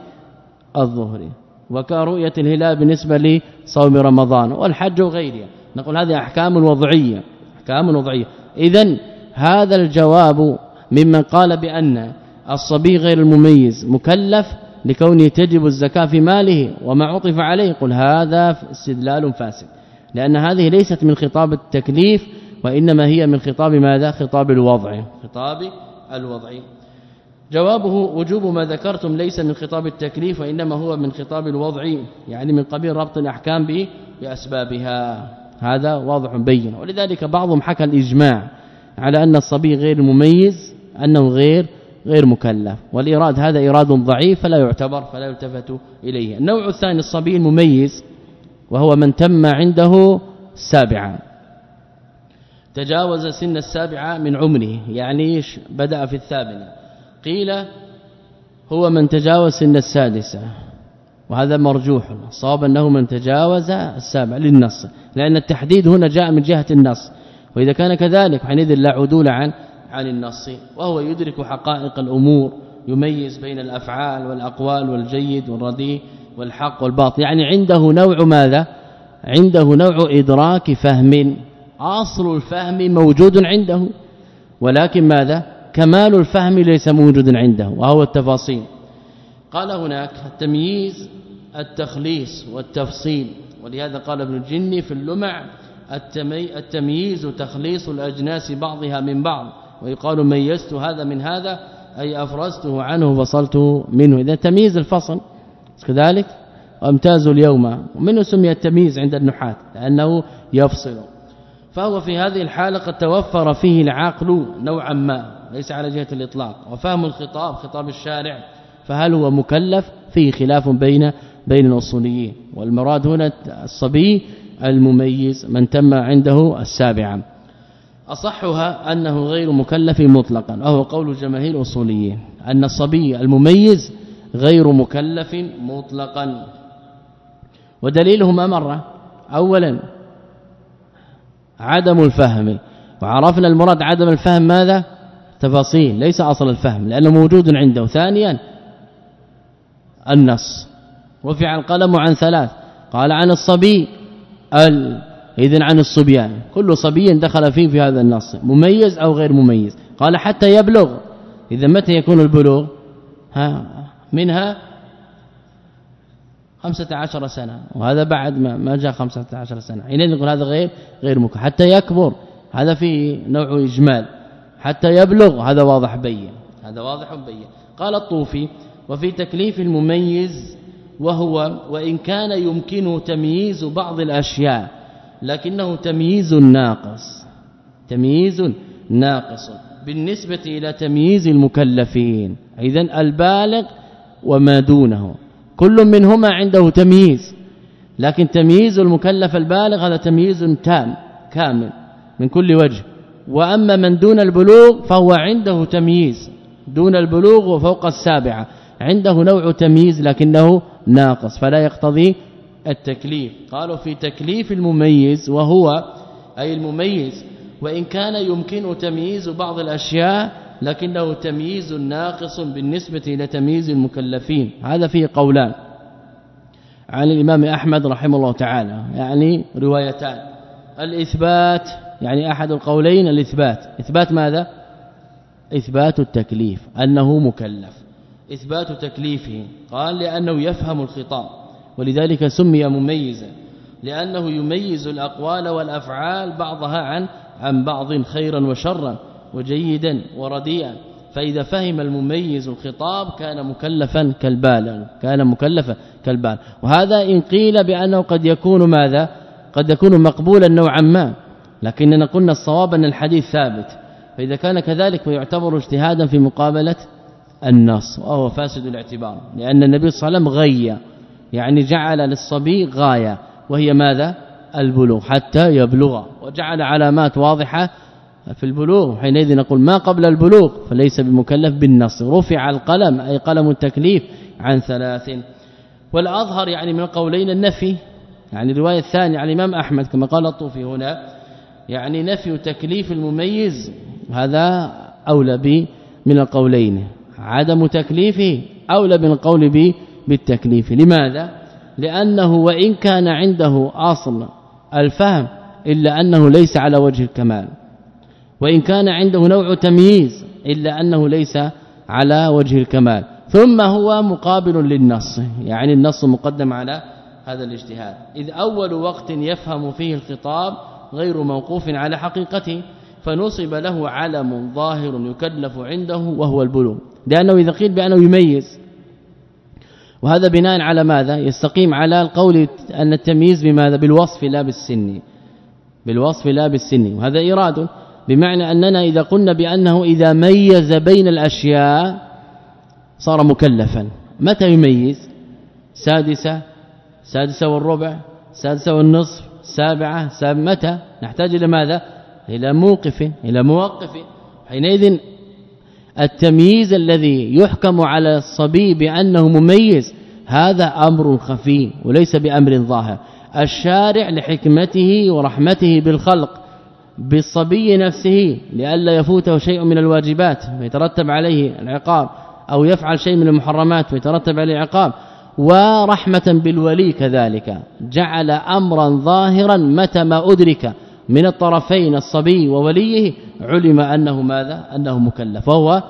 الظهر وكرؤية الهلال بالنسبة لصوم رمضان والحج وغيرها. نقول هذه أحكام وضعية أحكام وضعية. اذا هذا الجواب ممن قال بأن الصبي غير المميز مكلف لكونه تجب الزكاة في ماله وما عطف عليه. قل هذا استدلال فاسد لأن هذه ليست من خطاب التكليف وإنما هي من خطاب ماذا؟ خطاب الوضع. خطاب الوضع. جوابه وجوب ما ذكرتم ليس من خطاب التكليف وإنما هو من خطاب الوضع يعني من قبيل ربط الأحكام به بأسبابها. هذا واضح بين. ولذلك بعضهم حكى الإجماع على أن الصبي غير مميز أنه غير غير مكلف. والإراد هذا إراد ضعيف فلا يعتبر فلا يلتفت إليه. النوع الثاني الصبي المميز وهو من تم عنده سابعا تجاوز سن السابعة من عمره يعني بدأ في الثامنة. قيل هو من تجاوز سن السادسة وهذا مرجوح. صاب أنه من تجاوز السابع للنص لأن التحديد هنا جاء من جهة النص. وإذا كان كذلك حينئذ لا عدول عن عن النص وهو يدرك حقائق الأمور يميز بين الأفعال والأقوال والجيد والرديء والحق والباطل. يعني عنده نوع ماذا؟ عنده نوع إدراك فهم. أصل الفهم موجود عنده ولكن ماذا؟ كمال الفهم ليس موجود عنده وهو التفاصيل. قال هناك التمييز التخليص والتفصيل. ولهذا قال ابن الجني في اللمع التمييز تخليص الأجناس بعضها من بعض. ويقال ميزت هذا من هذا أي أفرزته عنه فصلته منه. اذا تمييز الفصل كذلك وامتاز اليوم. ومنه سمي التمييز عند النحاة لأنه يفصل. فهو في هذه الحالة قد توفر فيه العقل نوعا ما ليس على جهة الإطلاق. وفهم الخطاب خطاب الشارع فهل هو مكلف؟ فيه خلاف بين بين الأصوليين. والمراد هنا الصبي المميز من تم عنده السابعة. أصحها أنه غير مكلف مطلقا وهو قول جماهير الأصوليين أن الصبي المميز غير مكلف مطلقا. ودليله ما مر اولا عدم الفهم وعرفنا المراد عدم الفهم ماذا؟ تفاصيل ليس أصل الفهم لأنه موجود عنده. ثانيا النص رفع القلم عن ثلاث قال عن الصبي ال اذا عن الصبيان. كل صبي دخل فيه في هذا النص. مميز أو غير مميز؟ قال حتى يبلغ. إذا متى يكون البلوغ؟ ها منها 15 سنة. وهذا بعد ما ما جاء 15 سنة. حينئذ نقول هذا غير غير ممكن حتى يكبر. هذا في نوع إجمال. حتى يبلغ. هذا واضح بين. هذا واضح بين. قال الطوفي وفي تكليف المميز وهو وإن كان يمكنه تمييز بعض الأشياء. لكنه تمييز ناقص. تمييز ناقص. بالنسبة إلى تمييز المكلفين. إذا البالغ وما دونه. كل منهما عنده تمييز. لكن تمييز المكلف البالغ هذا تمييز تام كامل من كل وجه. وأما من دون البلوغ فهو عنده تمييز. دون البلوغ وفوق السابعة. عنده نوع تمييز لكنه ناقص. فلا يقتضي التكليف. قالوا في تكليف المميز وهو أي المميز وإن كان يمكن تمييز بعض الأشياء لكنه تمييز ناقص بالنسبة إلى تمييز المكلفين. هذا فيه قولان. عن الإمام أحمد رحمه الله تعالى. يعني روايتان. الإثبات يعني أحد القولين الإثبات. إثبات ماذا؟ إثبات التكليف أنه مكلف. إثبات تكليفه. قال لأنه يفهم الخطاب. ولذلك سمي مميزا لأنه يميز الأقوال والأفعال بعضها عن عن بعض خيرا وشرا وجيدا ورديئا. فإذا فهم المميز الخطاب كان مكلفا كالبالغ كان مكلفا كالبالغ وهذا إن قيل بأنه قد يكون ماذا؟ قد يكون مقبولا نوعا ما. لكننا قلنا الصواب أن الحديث ثابت. فإذا كان كذلك فيعتبر اجتهادا في مقابلة النص وهو فاسد الاعتبار لأن النبي صلى الله عليه وسلم غي يعني جعل للصبي غاية وهي ماذا؟ البلوغ حتى يبلغ. وجعل علامات واضحة في البلوغ. حينئذ نقول ما قبل البلوغ؟ فليس بمكلف بالنص. رفع القلم أي قلم التكليف عن ثلاث. والأظهر يعني من قولين النفي. يعني الروايه الثانية عن الإمام أحمد كما قال الطوفي هنا يعني نفي تكليف المميز. هذا أولى به من القولين. عدم تكليفه أولى من القول به بالتكليف. لماذا؟ لأنه وإن كان عنده أصل الفهم إلا أنه ليس على وجه الكمال. وإن كان عنده نوع تمييز إلا أنه ليس على وجه الكمال. ثم هو مقابل للنص يعني النص مقدم على هذا الاجتهاد. إذ أول وقت يفهم فيه الخطاب غير موقوف على حقيقته فنصب له علم ظاهر يكلف عنده وهو البلوغ. لأنه إذا قيل بأنه يميز وهذا بناء على ماذا؟ يستقيم على القول أن التمييز بماذا؟ بالوصف لا بالسن. بالوصف لا بالسن. وهذا إيراد. بمعنى أننا إذا قلنا بأنه إذا ميز بين الأشياء صار مكلفا. متى يميز؟ سادسة سادسة والربع سادسة والنصف سابعة ساب متى؟ نحتاج إلى ماذا؟ إلى موقف إلى موقف. حينئذ التمييز الذي يحكم على الصبي بأنه مميز هذا أمر خفي وليس بأمر ظاهر. الشارع لحكمته ورحمته بالخلق بالصبي نفسه لئلا يفوته شيء من الواجبات ويترتب عليه العقاب أو يفعل شيء من المحرمات ويترتب عليه العقاب. ورحمة بالولي كذلك. جعل أمرا ظاهرا متى ما أدرك من الطرفين الصبي ووليه علم أنه ماذا؟ أنه مكلف وهو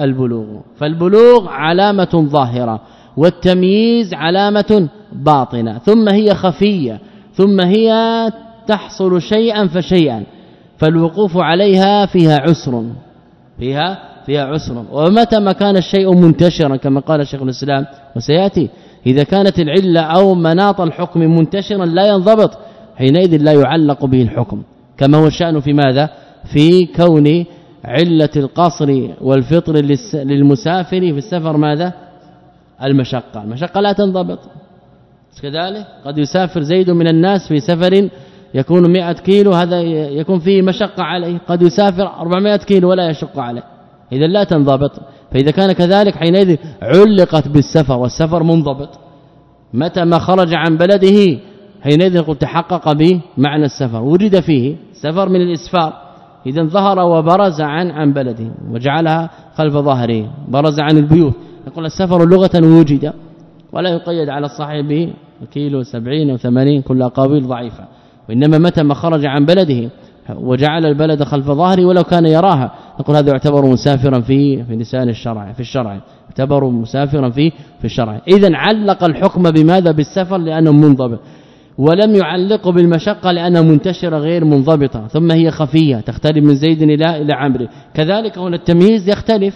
البلوغ. فالبلوغ علامة ظاهرة والتمييز علامة باطنة. ثم هي خفية ثم هي تحصل شيئا فشيئا. فالوقوف عليها فيها عسر فيها فيها عسر. ومتى ما كان الشيء منتشرا كما قال شيخ الإسلام وسيأتي إذا كانت العلة أو مناط الحكم منتشرا لا ينضبط حينئذ لا يعلق به الحكم. كما هو الشأن في ماذا؟ في كون علة القصر والفطر للمسافر في السفر ماذا؟ المشقة. المشقة لا تنضبط. كذلك قد يسافر زيد من الناس في سفر يكون 100 كيلو هذا يكون فيه مشقة عليه. قد يسافر 400 كيلو ولا يشق عليه. إذا لا تنضبط. فإذا كان كذلك حينئذ علقت بالسفر والسفر منضبط. متى ما خرج عن بلده حينئذ قد تحقق بمعنى السفر. وجد فيه سفر من الإسفار. اذا ظهر وبرز عن عن بلده وجعلها خلف ظهره برز عن البيوت. يقول السفر لغة وجد ولا يقيد على الصحيح به كيلو 70 أو 80 كل اقاويل ضعيفة. وإنما متى ما خرج عن بلده وجعل البلد خلف ظهره ولو كان يراها. نقول هذا يعتبر مسافرا في في لسان الشرع في الشرع. يعتبر مسافرا في في الشرع. اذا علق الحكم بماذا؟ بالسفر لأنه منضبط. ولم يعلقه بالمشقة لأنها منتشرة غير منضبطة ثم هي خفية تختلف من زيد إلى إلى عمرو. كذلك هنا التمييز يختلف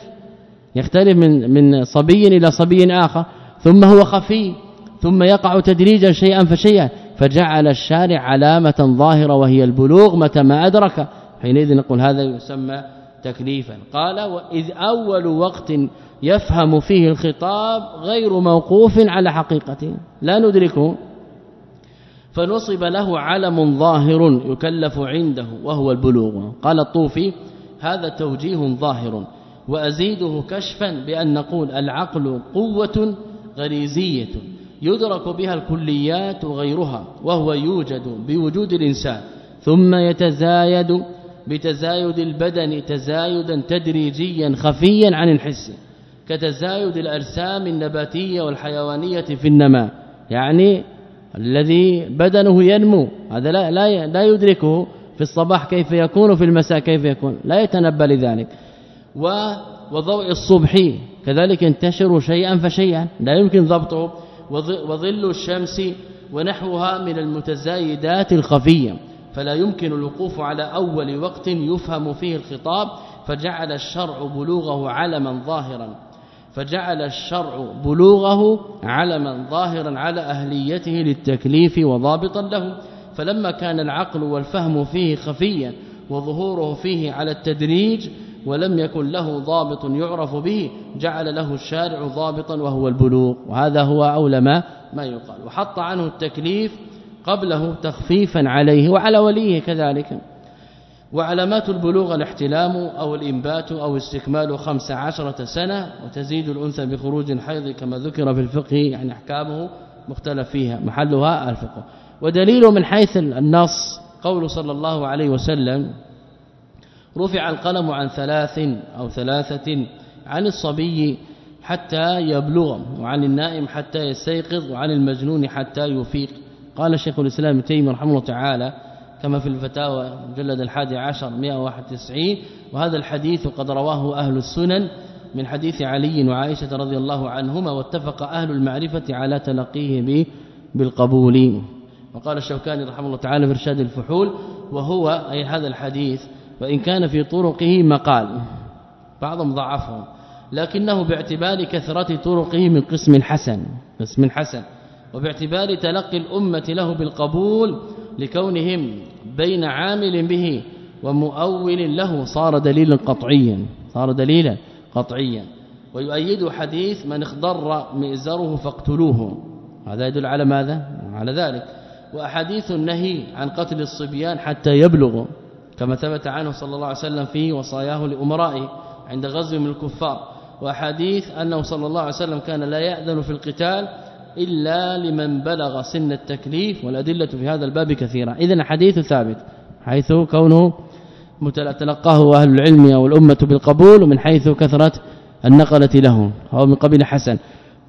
يختلف من من صبي إلى صبي آخر ثم هو خفي ثم يقع تدريجا شيئا فشيئا فجعل الشارع علامة ظاهرة وهي البلوغ متى ما أدرك. حينئذ نقول هذا يسمى تكليفا. قال وإذ أول وقت يفهم فيه الخطاب غير موقوف على حقيقته لا ندركه. فنصب له علم ظاهر يكلف عنده وهو البلوغ. قال الطوفي هذا توجيه ظاهر. وأزيده كشفا بأن نقول العقل قوة غريزية يدرك بها الكليات وغيرها وهو يوجد بوجود الإنسان. ثم يتزايد بتزايد البدن تزايدا تدريجيا خفيا عن الحس كتزايد الأجسام النباتية والحيوانية في النماء. يعني الذي بدنه ينمو. هذا لا لا, لا يدركه في الصباح كيف يكون في المساء كيف يكون. لا يتنبأ لذلك. وضوء الصبح. كذلك ينتشر شيئا فشيئا. لا يمكن ضبطه. وظل الشمس ونحوها من المتزايدات الخفية. فلا يمكن الوقوف على أول وقت يفهم فيه الخطاب. فجعل الشرع بلوغه علما ظاهرا. فجعل الشرع بلوغه علما ظاهرا على أهليته للتكليف وضابطا له. فلما كان العقل والفهم فيه خفيا وظهوره فيه على التدريج ولم يكن له ضابط يعرف به جعل له الشارع ضابطا وهو البلوغ. وهذا هو أولى ما ما يقال. وحط عنه التكليف قبله تخفيفا عليه وعلى وليه كذلك. وعلامات البلوغ الاحتلام أو الإنبات أو استكمال خمس عشرة سنة وتزيد الأنثى بخروج الحيض كما ذكر في الفقه يعني أحكامه مختلف فيها محلها الفقه. ودليل من حيث النص قول صلى الله عليه وسلم رفع القلم عن ثلاث أو ثلاثة عن الصبي حتى يبلغ وعن النائم حتى يستيقظ وعن المجنون حتى يفيق. قال شيخ الإسلام تيمية رحمه الله تعالى كما في الفتاوى مجلد الحادي عشر 191 وهذا الحديث قد رواه أهل السنن من حديث علي وعائشة رضي الله عنهما واتفق أهل المعرفة على تلقيه بالقبول. وقال الشوكاني رحمه الله تعالى في إرشاد الفحول وهو أي هذا الحديث وإن كان في طرقه مقال. بعضهم ضعفه لكنه باعتبار كثرة طرقه من قسم حسن قسم حسن وباعتبار تلقي الأمة له بالقبول لكونهم بين عامل به ومؤول له صار دليلا قطعيا صار دليلا قطعيا. ويؤيد حديث من اخضر مئزره فاقتلوه. هذا يدل على ماذا؟ على ذلك. وأحاديث النهي عن قتل الصبيان حتى يبلغوا كما ثبت عنه صلى الله عليه وسلم في وصاياه لأمرائه عند غزو من الكفار. وأحاديث أنه صلى الله عليه وسلم كان لا يأذن في القتال إلا لمن بلغ سن التكليف والأدلة في هذا الباب كثيرة. اذا حديث ثابت حيث كونه تلقاه أهل العلم أو الأمة بالقبول ومن حيث كثرة النقلة له أو من قبيل حسن.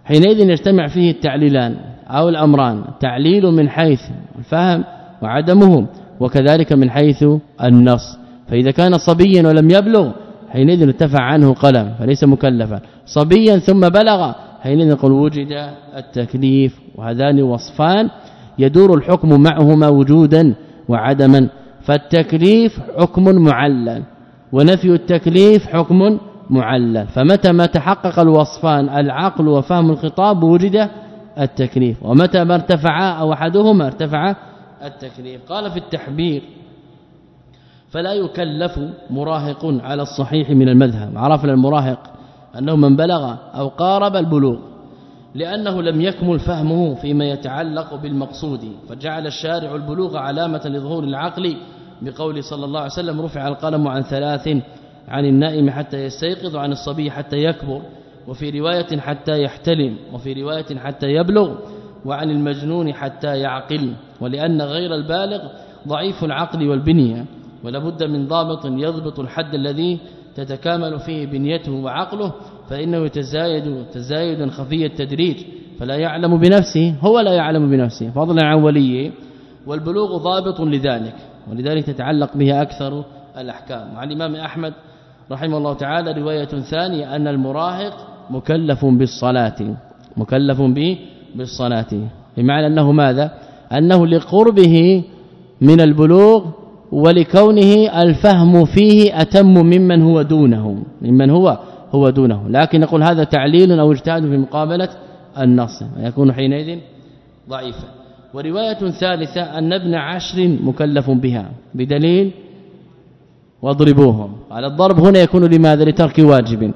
حينئذ يجتمع فيه التعليلان أو الأمران تعليل من حيث الفهم وعدمه وكذلك من حيث النص. فإذا كان صبيا ولم يبلغ حينئذ ارتفع عنه قلم فليس مكلفا. صبيا ثم بلغ حينئذ نقول وجد التكليف وهذان وصفان يدور الحكم معهما وجودا وعدما فالتكليف حكم معلل ونفي التكليف حكم معلل فمتى ما تحقق الوصفان العقل وفهم الخطاب وجد التكليف ومتى ما ارتفعا أو أحدهما ارتفع التكليف. قال في التحبير فلا يكلف مراهق على الصحيح من المذهب. عرفنا المراهق أنه من بلغ أو قارب البلوغ لأنه لم يكمل فهمه فيما يتعلق بالمقصود فجعل الشارع البلوغ علامة لظهور العقل بقول صلى الله عليه وسلم رفع القلم عن ثلاث عن النائم حتى يستيقظ وعن الصبي حتى يكبر وفي رواية حتى يحتلم وفي رواية حتى يبلغ وعن المجنون حتى يعقل ولأن غير البالغ ضعيف العقل والبنية ولابد من ضابط يضبط الحد الذي تتكامل فيه بنيته وعقله فإنه يتزايد تزايدا خفي التدريج فلا يعلم بنفسه هو لا يعلم بنفسه فضلا عن وليه والبلوغ ضابط لذلك ولذلك تتعلق به أكثر الأحكام. وعن الإمام أحمد رحمه الله تعالى رواية ثانية أن المراهق مكلف بالصلاة مكلف به بالصلاة. بمعنى أنه ماذا؟ أنه لقربه من البلوغ ولكونه الفهم فيه أتم ممن هو دونه ممن هو هو دونه. لكن نقول هذا تعليل أو اجتهاد في مقابلة النص يكون حينئذ ضعيفا. ورواية ثالثة أن ابن عشر مكلف بها بدليل واضربوهم. على الضرب هنا يكون لماذا؟ لترك واجب.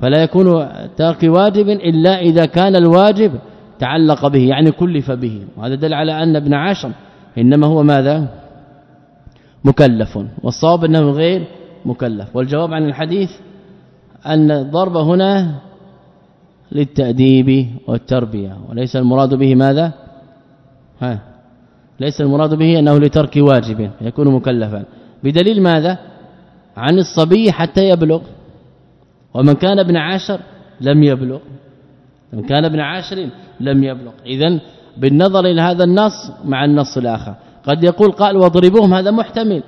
فلا يكون ترك واجب إلا إذا كان الواجب تعلق به يعني كلف به. وهذا دل على أن ابن عشر إنما هو ماذا؟ مكلف. والصواب إنه غير مكلف. والجواب عن الحديث أن الضرب هنا للتأديب والتربية. وليس المراد به ماذا؟ ها؟ ليس المراد به أنه لترك واجب يكون مكلفا. بدليل ماذا؟ عن الصبي حتى يبلغ. ومن كان ابن عشر لم يبلغ. من كان ابن عشر لم يبلغ. اذا بالنظر إلى هذا النص مع النص الآخر. قد يقول قال واضربوهم هذا محتمل.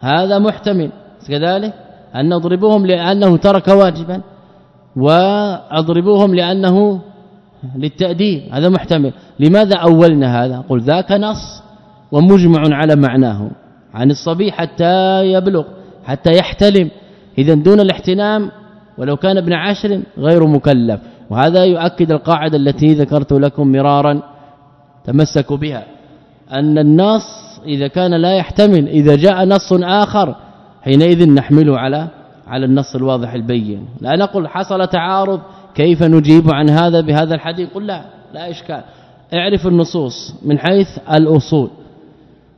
هذا محتمل. كذلك أن نضربوهم لأنه ترك واجبا وأضربوهم لأنه للتأديب هذا محتمل. لماذا أولنا هذا؟ قل ذاك نص ومجمع على معناه عن الصبي حتى يبلغ حتى يحتلم. اذا دون الاحتلام ولو كان ابن عشر غير مكلف. وهذا يؤكد القاعدة التي ذكرت لكم مرارا تمسكوا بها. أن النص إذا كان لا يحتمل إذا جاء نص آخر حينئذ نحمله على على النص الواضح البين. لا نقول حصل تعارض كيف نجيب عن هذا بهذا الحديث؟ قل لا لا إشكال. اعرف النصوص من حيث الأصول.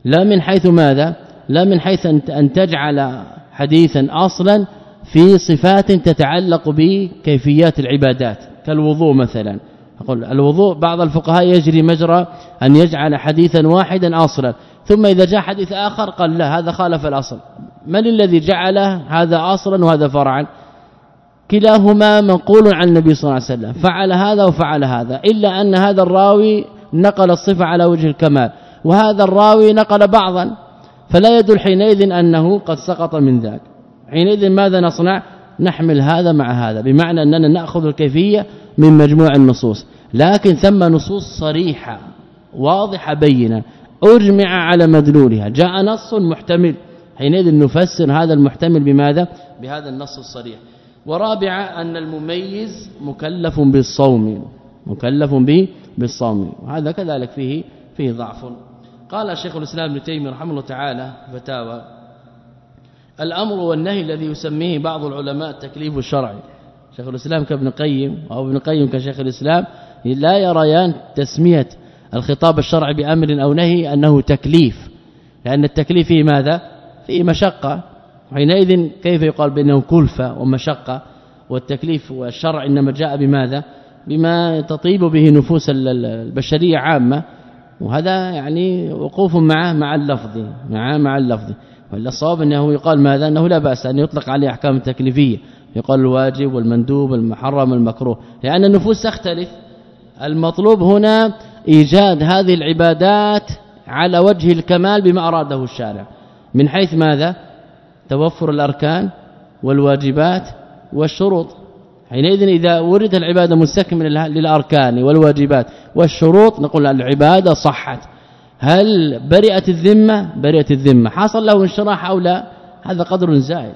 لا من حيث ماذا؟ لا من حيث أن تجعل حديثا أصلا في صفات تتعلق بكيفيات العبادات. كالوضوء مثلا. أقول الوضوء بعض الفقهاء يجري مجرى أن يجعل حديثا واحدا أصلا ثم إذا جاء حديث آخر قال لا هذا خالف الأصل. من الذي جعل هذا أصلا وهذا فرعا؟ كلاهما منقول عن النبي صلى الله عليه وسلم فعل هذا وفعل هذا إلا أن هذا الراوي نقل الصفة على وجه الكمال وهذا الراوي نقل بعضا فلا يدل حينئذ أنه قد سقط من ذاك. حينئذ ماذا نصنع؟ نحمل هذا مع هذا بمعنى أننا نأخذ الكيفية من مجموع النصوص. لكن ثم نصوص صريحة واضحة بينة أجمع على مدلولها. جاء نص محتمل. حينئذ نفسر هذا المحتمل بماذا؟ بهذا النص الصريح. ورابعا أن المميز مكلف بالصوم. مكلف به بالصوم. وهذا كذلك فيه فيه ضعف. قال الشيخ الإسلام ابن تيمية رحمه الله تعالى فتاوى الأمر والنهي الذي يسميه بعض العلماء التكليف الشرعي. شيخ الإسلام كابن قيم أو ابن قيم كشيخ الإسلام لا يريان تسمية الخطاب الشرعي بأمر أو نهي أنه تكليف. لأن التكليف فيه ماذا؟ فيه مشقة. حينئذ كيف يقال بأنه كلفة ومشقة؟ والتكليف والشرع إنما جاء بماذا؟ بما تطيب به نفوس البشرية عامة. وهذا يعني وقوف معه مع اللفظ مع مع اللفظ. ولا الصواب أنه يقال ماذا؟ أنه لا بأس أن يطلق عليه أحكام تكليفية. يقال الواجب والمندوب والمحرم والمكروه. لأن النفوس تختلف. المطلوب هنا إيجاد هذه العبادات على وجه الكمال بما أراده الشارع. من حيث ماذا؟ توفر الأركان والواجبات والشروط. حينئذ إذا ورد العبادة مستكملة للأركان والواجبات والشروط نقول العبادة صحت. هل برئت الذمة؟ برئت الذمة. حصل له انشراح أو لا؟ هذا قدر زائد.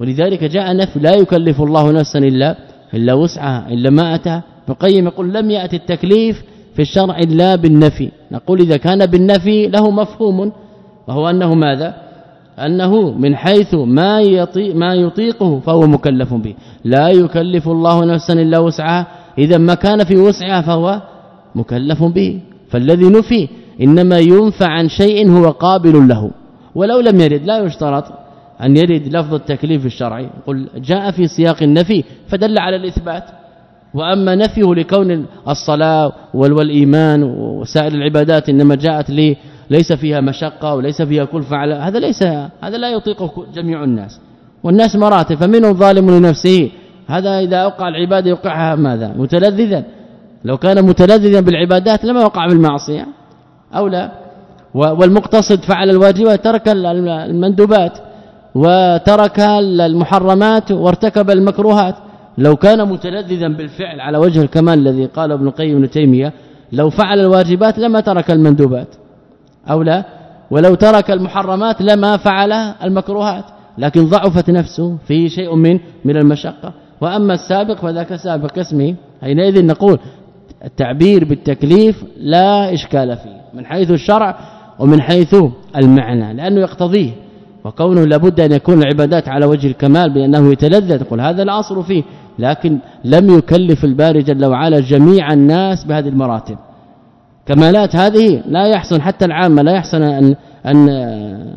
ولذلك جاء نفي لا يكلف الله نفسا الا إلا وسعها إلا ما اتى نقيم يقول لم يأتي التكليف في الشرع إلا بالنفي. نقول إذا كان بالنفي له مفهوم. وهو أنه ماذا؟ أنه من حيث ما يطيق ما يطيقه فهو مكلف به. لا يكلف الله نفسا إلا وسعها. إذا ما كان في وسعها فهو مكلف به. فالذي نفي إنما ينفع عن شيء هو قابل له. ولو لم يرد لا يشترط أن يرد لفظ التكليف الشرعي قل جاء في سياق النفي فدل على الإثبات. وأما نفيه لكون الصلاة والإيمان وسائر العبادات إنما جاءت لي ليس فيها مشقة وليس فيها كلفه على هذا ليس هذا لا يطيقه جميع الناس. والناس مراتب فمنهم ظالم لنفسه. هذا إذا اوقع العباده يوقعها ماذا؟ متلذذا. لو كان متلذذا بالعبادات لما وقع بالمعصية أو لا. والمقتصد فعل الواجبات ترك المندوبات وترك المحرمات وارتكب المكروهات. لو كان متلذذا بالفعل على وجه الكمال الذي قال ابن القيم ابن تيمية لو فعل الواجبات لما ترك المندوبات أو لا ولو ترك المحرمات لما فعل المكروهات لكن ضعفت نفسه في شيء من من المشقة. وأما السابق فذاك سابق اسمه حينئذ نقول التعبير بالتكليف لا إشكال فيه من حيث الشرع ومن حيث المعنى لأنه يقتضيه. وكونه لابد أن يكون العبادات على وجه الكمال بأنه يتلذذ تقول هذا الاصل فيه لكن لم يكلف الباري جل وعلا جميع الناس بهذه المراتب. كمالات هذه لا يحسن حتى العامة لا يحسن أن أن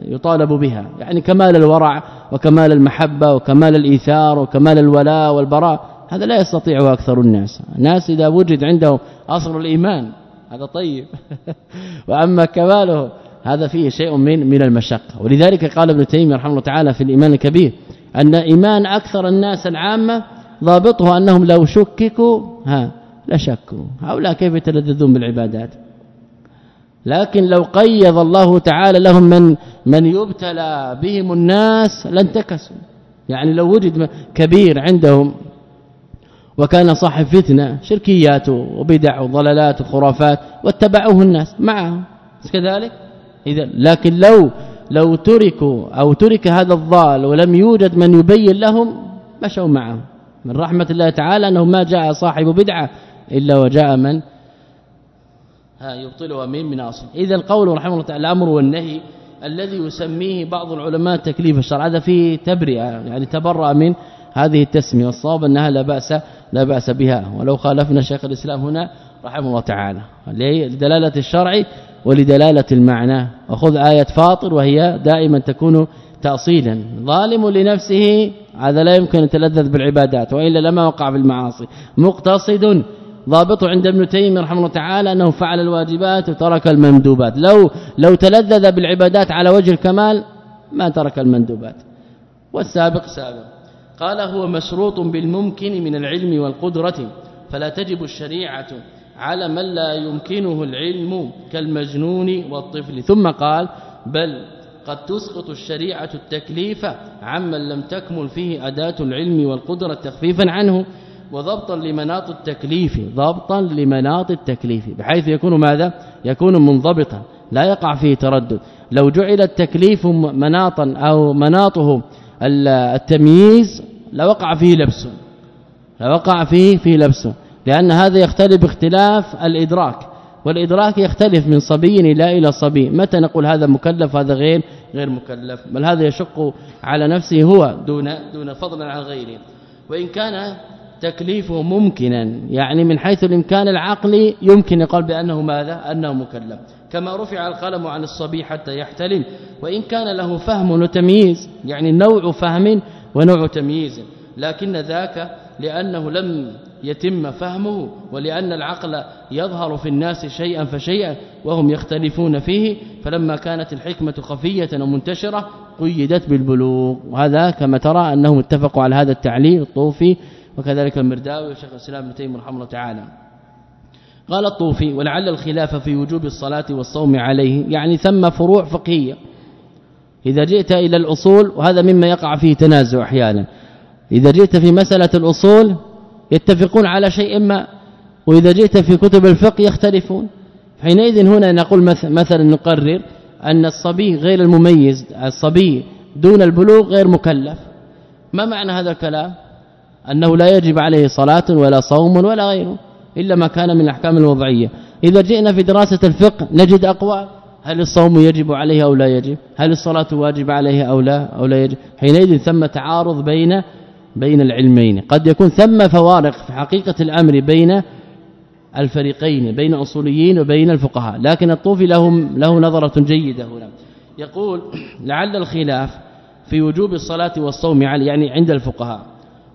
يطالب بها. يعني كمال الورع وكمال المحبة وكمال الإيثار وكمال الولاء والبراء هذا لا يستطيعه أكثر الناس. الناس إذا وجد عنده أصل الإيمان هذا طيب. (laughs) وأما كماله هذا فيه شيء من من المشقة. ولذلك قال ابن تيمية رحمه الله تعالى في الإيمان الكبير أن إيمان أكثر الناس العامة ضابطه أنهم لو شككوا ها لشكوا هؤلاء كيف يتلذذون بالعبادات؟ لكن لو قيض الله تعالى لهم من من يبتلى بهم الناس لانتكسوا يعني لو وجد كبير عندهم وكان صاحب فتنة شركيات وبدع وضلالات وخرافات واتبعوه الناس معه كذلك اذا لكن لو لو تركوا أو ترك هذا الضال ولم يوجد من يبين لهم مشوا معه من رحمة الله تعالى أنه ما جاء صاحب بدعة إلا وجاء من؟ ها يبطلها من من أصل. اذا القول رحمه الله تعالى الأمر والنهي الذي يسميه بعض العلماء تكليف الشرع هذا فيه تبرئة يعني تبرأ من هذه التسمية. والصواب أنها لا بأس لا بأس بها. ولو خالفنا شيخ الإسلام هنا رحمه الله تعالى. لدلالة الشرع ولدلالة المعنى. وخذ آية فاطر وهي دائما تكون تأصيلا. ظالم لنفسه هذا لا يمكن يتلذذ بالعبادات وإلا لما وقع في المعاصي. مقتصد ضابطه عند ابن تيمية رحمه الله تعالى أنه فعل الواجبات وترك المندوبات. لو لو تلذذ بالعبادات على وجه الكمال ما ترك المندوبات. والسابق سابق. قال هو مشروط بالممكن من العلم والقدرة فلا تجب الشريعة على من لا يمكنه العلم كالمجنون والطفل. ثم قال بل قد تسقط الشريعة التكليف عمن لم تكمل فيه أداة العلم والقدرة تخفيفا عنه وضبطا لمناط التكليف ضبطا لمناط التكليف بحيث يكون ماذا؟ يكون منضبطا لا يقع فيه تردد. لو جعل التكليف مناطا أو مناطه التمييز لوقع فيه لبس لوقع فيه فيه لبس. لأن هذا يختلف باختلاف الإدراك والإدراك يختلف من صبي إلى إلى صبي. متى نقول هذا مكلف هذا غير غير مكلف؟ بل هذا يشق على نفسه هو دون دون فضل عن غيره. وإن كان تكليفه ممكنا يعني من حيث الإمكان العقلي يمكن يقال بأنه ماذا؟ أنه مكلف. كما رفع القلم عن الصبي حتى يحتلم وإن كان له فهم وتمييز يعني نوع فهم ونوع تمييز. لكن ذاك لأنه لم يتم فهمه ولأن العقل يظهر في الناس شيئا فشيئا وهم يختلفون فيه. فلما كانت الحكمة خفية ومنتشرة قيدت بالبلوغ. وهذا كما ترى أنهم اتفقوا على هذا التعليل الطوفي وكذلك المرداوي وشيخ الإسلام ابن تيمية رحمه الله تعالى. قال الطوفي ولعل الخلاف في وجوب الصلاة والصوم عليه. يعني ثم فروع فقهية. إذا جئت إلى الأصول وهذا مما يقع فيه تنازع أحيانا. إذا جئت في مسألة الأصول يتفقون على شيء ما وإذا جئت في كتب الفقه يختلفون. حينئذ هنا نقول مثلا نقرر أن الصبي غير المميز الصبي دون البلوغ غير مكلف. ما معنى هذا الكلام؟ أنه لا يجب عليه صلاة ولا صوم ولا غيره إلا ما كان من الأحكام الوضعية. إذا جئنا في دراسة الفقه نجد أقوال. هل الصوم يجب عليه أو لا يجب؟ هل الصلاة واجب عليه أو لا أو لا يجب؟ حينئذ ثم تعارض بين بين العلمين. قد يكون ثم فوارق في حقيقة الأمر بين الفريقين بين اصوليين وبين الفقهاء. لكن الطوفي لهم له نظرة جيدة هنا. يقول لعل الخلاف في وجوب الصلاة والصوم يعني عند الفقهاء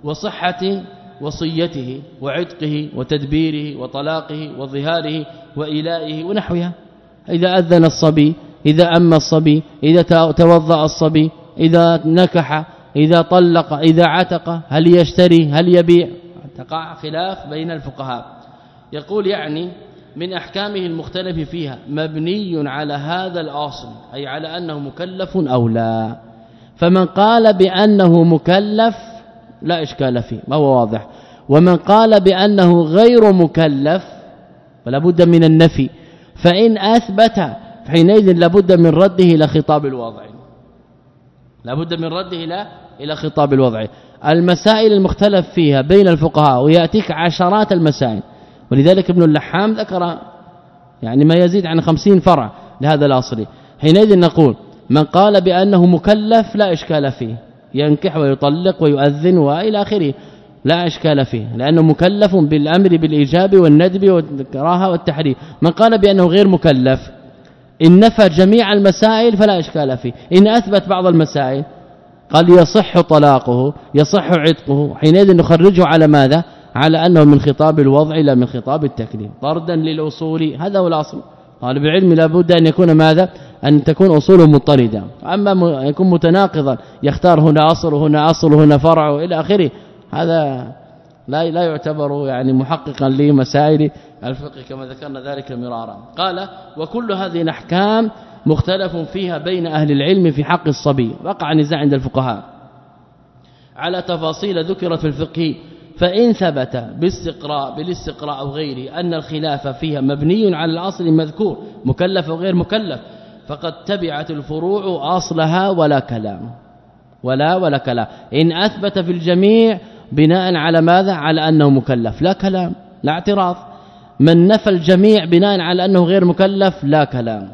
وصحة وصيته وعتقه وتدبيره وطلاقه وظهاره وإلائه ونحوها. إذا أذن الصبي إذا أما الصبي إذا توضأ الصبي إذا نكح إذا طلق إذا عتق هل يشتري هل يبيع؟ تقع خلاف بين الفقهاء. يقول يعني من أحكامه المختلف فيها مبني على هذا الأصل أي على أنه مكلف أو لا. فمن قال بأنه مكلف لا إشكال فيه ما هو واضح. ومن قال بأنه غير مكلف فلا بد من النفي. فإن أثبت حينئذ لابد من رده إلى خطاب الوضع لابد من رده إلى إلى خطاب الوضع. المسائل المختلف فيها بين الفقهاء ويأتيك عشرات المسائل. ولذلك ابن اللحام ذكر يعني ما يزيد عن خمسين فرع لهذا الأصل. حينئذ نقول من قال بأنه مكلف لا إشكال فيه. ينكح ويطلق ويؤذن وإلى آخره. لا إشكال فيه لأنه مكلف بالأمر بالإيجاب والندب والكراهة والتحريم. من قال بأنه غير مكلف إن نفى جميع المسائل فلا إشكال فيه. إن أثبت بعض المسائل قال يصح طلاقه يصح عتقه حينئذ نخرجه على ماذا؟ على أنه من خطاب الوضع لا من خطاب التكليف طردا للأصول هذا هو الأصل. طالب العلم لابد أن يكون ماذا؟ أن تكون أصوله مضطرده أما يكون متناقضا يختار هنا أصل وهنا أصل وهنا فرع إلى آخره هذا لا لا يعتبر يعني محققا لمسائل الفقه كما ذكرنا ذلك مرارا. قال وكل هذه الأحكام مختلف فيها بين أهل العلم في حق الصبي. وقع نزاع عند الفقهاء. على تفاصيل ذكرت في الفقه فإن ثبت باستقراء بالاستقراء أو غيره أن الخلاف فيها مبني على الأصل المذكور مكلف وغير مكلف فقد تبعت الفروع أصلها ولا كلام. ولا ولا كلام. إن أثبت في الجميع بناء على ماذا؟ على أنه مكلف. لا كلام لا اعتراض. من نفى الجميع بناء على أنه غير مكلف لا كلام.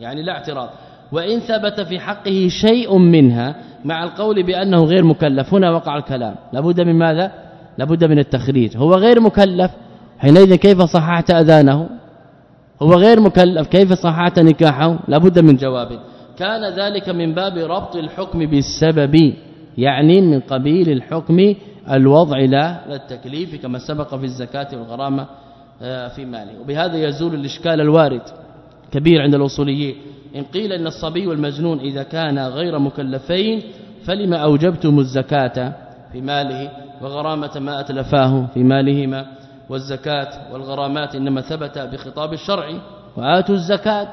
يعني لا اعتراض. وإن ثبت في حقه شيء منها مع القول بأنه غير مكلف. هنا وقع الكلام. لابد من ماذا؟ لابد من التخريج. هو غير مكلف. حينئذ كيف صححت أذانه؟ هو غير مكلف. كيف صححت نكاحه؟ لابد من جواب. كان ذلك من باب ربط الحكم بالسبب يعني من قبيل الحكم الوضع لا التكليف كما سبق في الزكاة والغرامة. في ماله وبهذا يزول الإشكال الوارد كبير عند الأصوليين. إن قيل إن الصبي والمجنون إذا كان غير مكلفين فلما أوجبتم الزكاة في ماله؟ وغرامة ما أتلفاه في مالهما. والزكاة والغرامات إنما ثبت بخطاب الشرع. وآتوا الزكاة.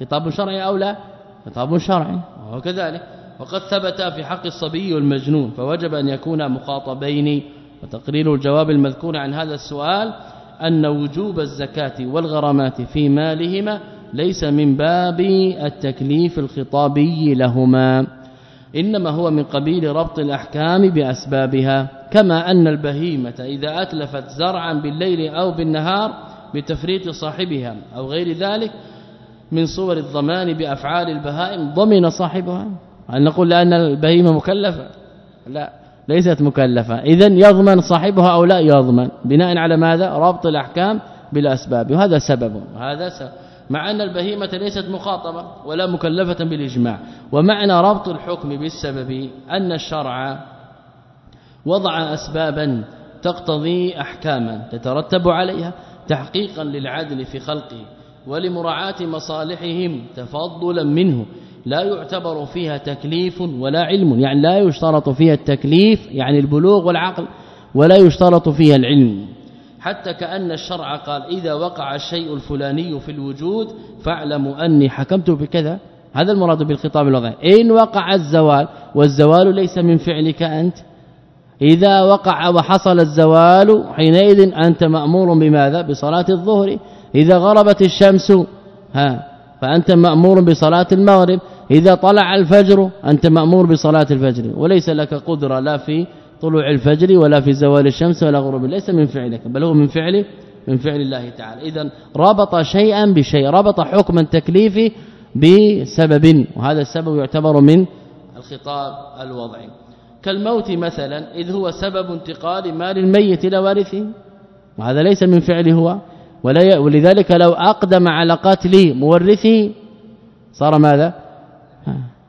خطاب شرعي أو لا؟ خطاب شرعي وهو كذلك. وقد ثبت في حق الصبي والمجنون. فوجب أن يكون مخاطبين. وتقرير الجواب المذكور عن هذا السؤال أن وجوب الزكاة والغرامات في مالهما ليس من باب التكليف الخطابي لهما إنما هو من قبيل ربط الأحكام بأسبابها كما أن البهيمة إذا أتلفت زرعا بالليل أو بالنهار بتفريط صاحبها أو غير ذلك من صور الضمان بأفعال البهائم ضمن صاحبها. هل نقول لأن البهيمة مكلفة؟ لا. ليست مكلفة. اذا يضمن صاحبها أو لا يضمن. بناء على ماذا؟ ربط الأحكام بالأسباب. وهذا سبب. وهذا سبب. مع أن البهيمة ليست مخاطبة ولا مكلفة بالإجماع. ومعنى ربط الحكم بالسبب أن الشرع وضع اسبابا تقتضي احكاما تترتب عليها تحقيقا للعدل في خلقه ولمراعاة مصالحهم تفضلا منه. لا يعتبر فيها تكليف ولا علم. يعني لا يشترط فيها التكليف يعني البلوغ والعقل ولا يشترط فيها العلم. حتى كأن الشرع قال إذا وقع الشيء الفلاني في الوجود فاعلموا أني حكمت بكذا. هذا المراد بالخطاب الوضعي إن وقع الزوال والزوال ليس من فعلك أنت. إذا وقع وحصل الزوال حينئذ أنت مأمور بماذا؟ بصلاة الظهر. إذا غربت الشمس ها فأنت مأمور بصلاة المغرب. إذا طلع الفجر أنت مأمور بصلاة الفجر وليس لك قدرة لا في طلوع الفجر ولا في زوال الشمس ولا غروب ليس من فعلك بل هو من فعل من فعل الله تعالى. إذا ربط شيئا بشيء ربط حكما تكليفي بسبب وهذا السبب يعتبر من الخطاب الوضعي كالموت مثلا إذ هو سبب انتقال مال الميت إلى وارثه وهذا ليس من فعله هو ولا ولذلك لو أقدم على قتل مورثه صار ماذا؟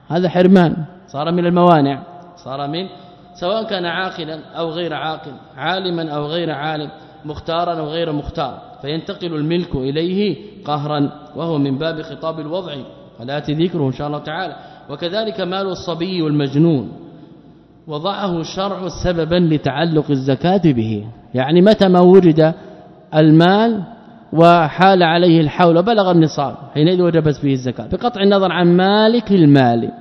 هذا حرمان صار من الموانع صار من سواء كان عاقلا أو غير عاقل عالما أو غير عالم مختارا أو غير مختار فينتقل الملك إليه قهرا وهو من باب خطاب الوضع ولا ذكره إن شاء الله تعالى. وكذلك مال الصبي والمجنون وضعه الشرع سببا لتعلق الزكاة به يعني متى ما وجد المال وحال عليه الحول وبلغ النصاب. حينئذ وجبت فيه الزكاة. بقطع النظر عن مالك المال.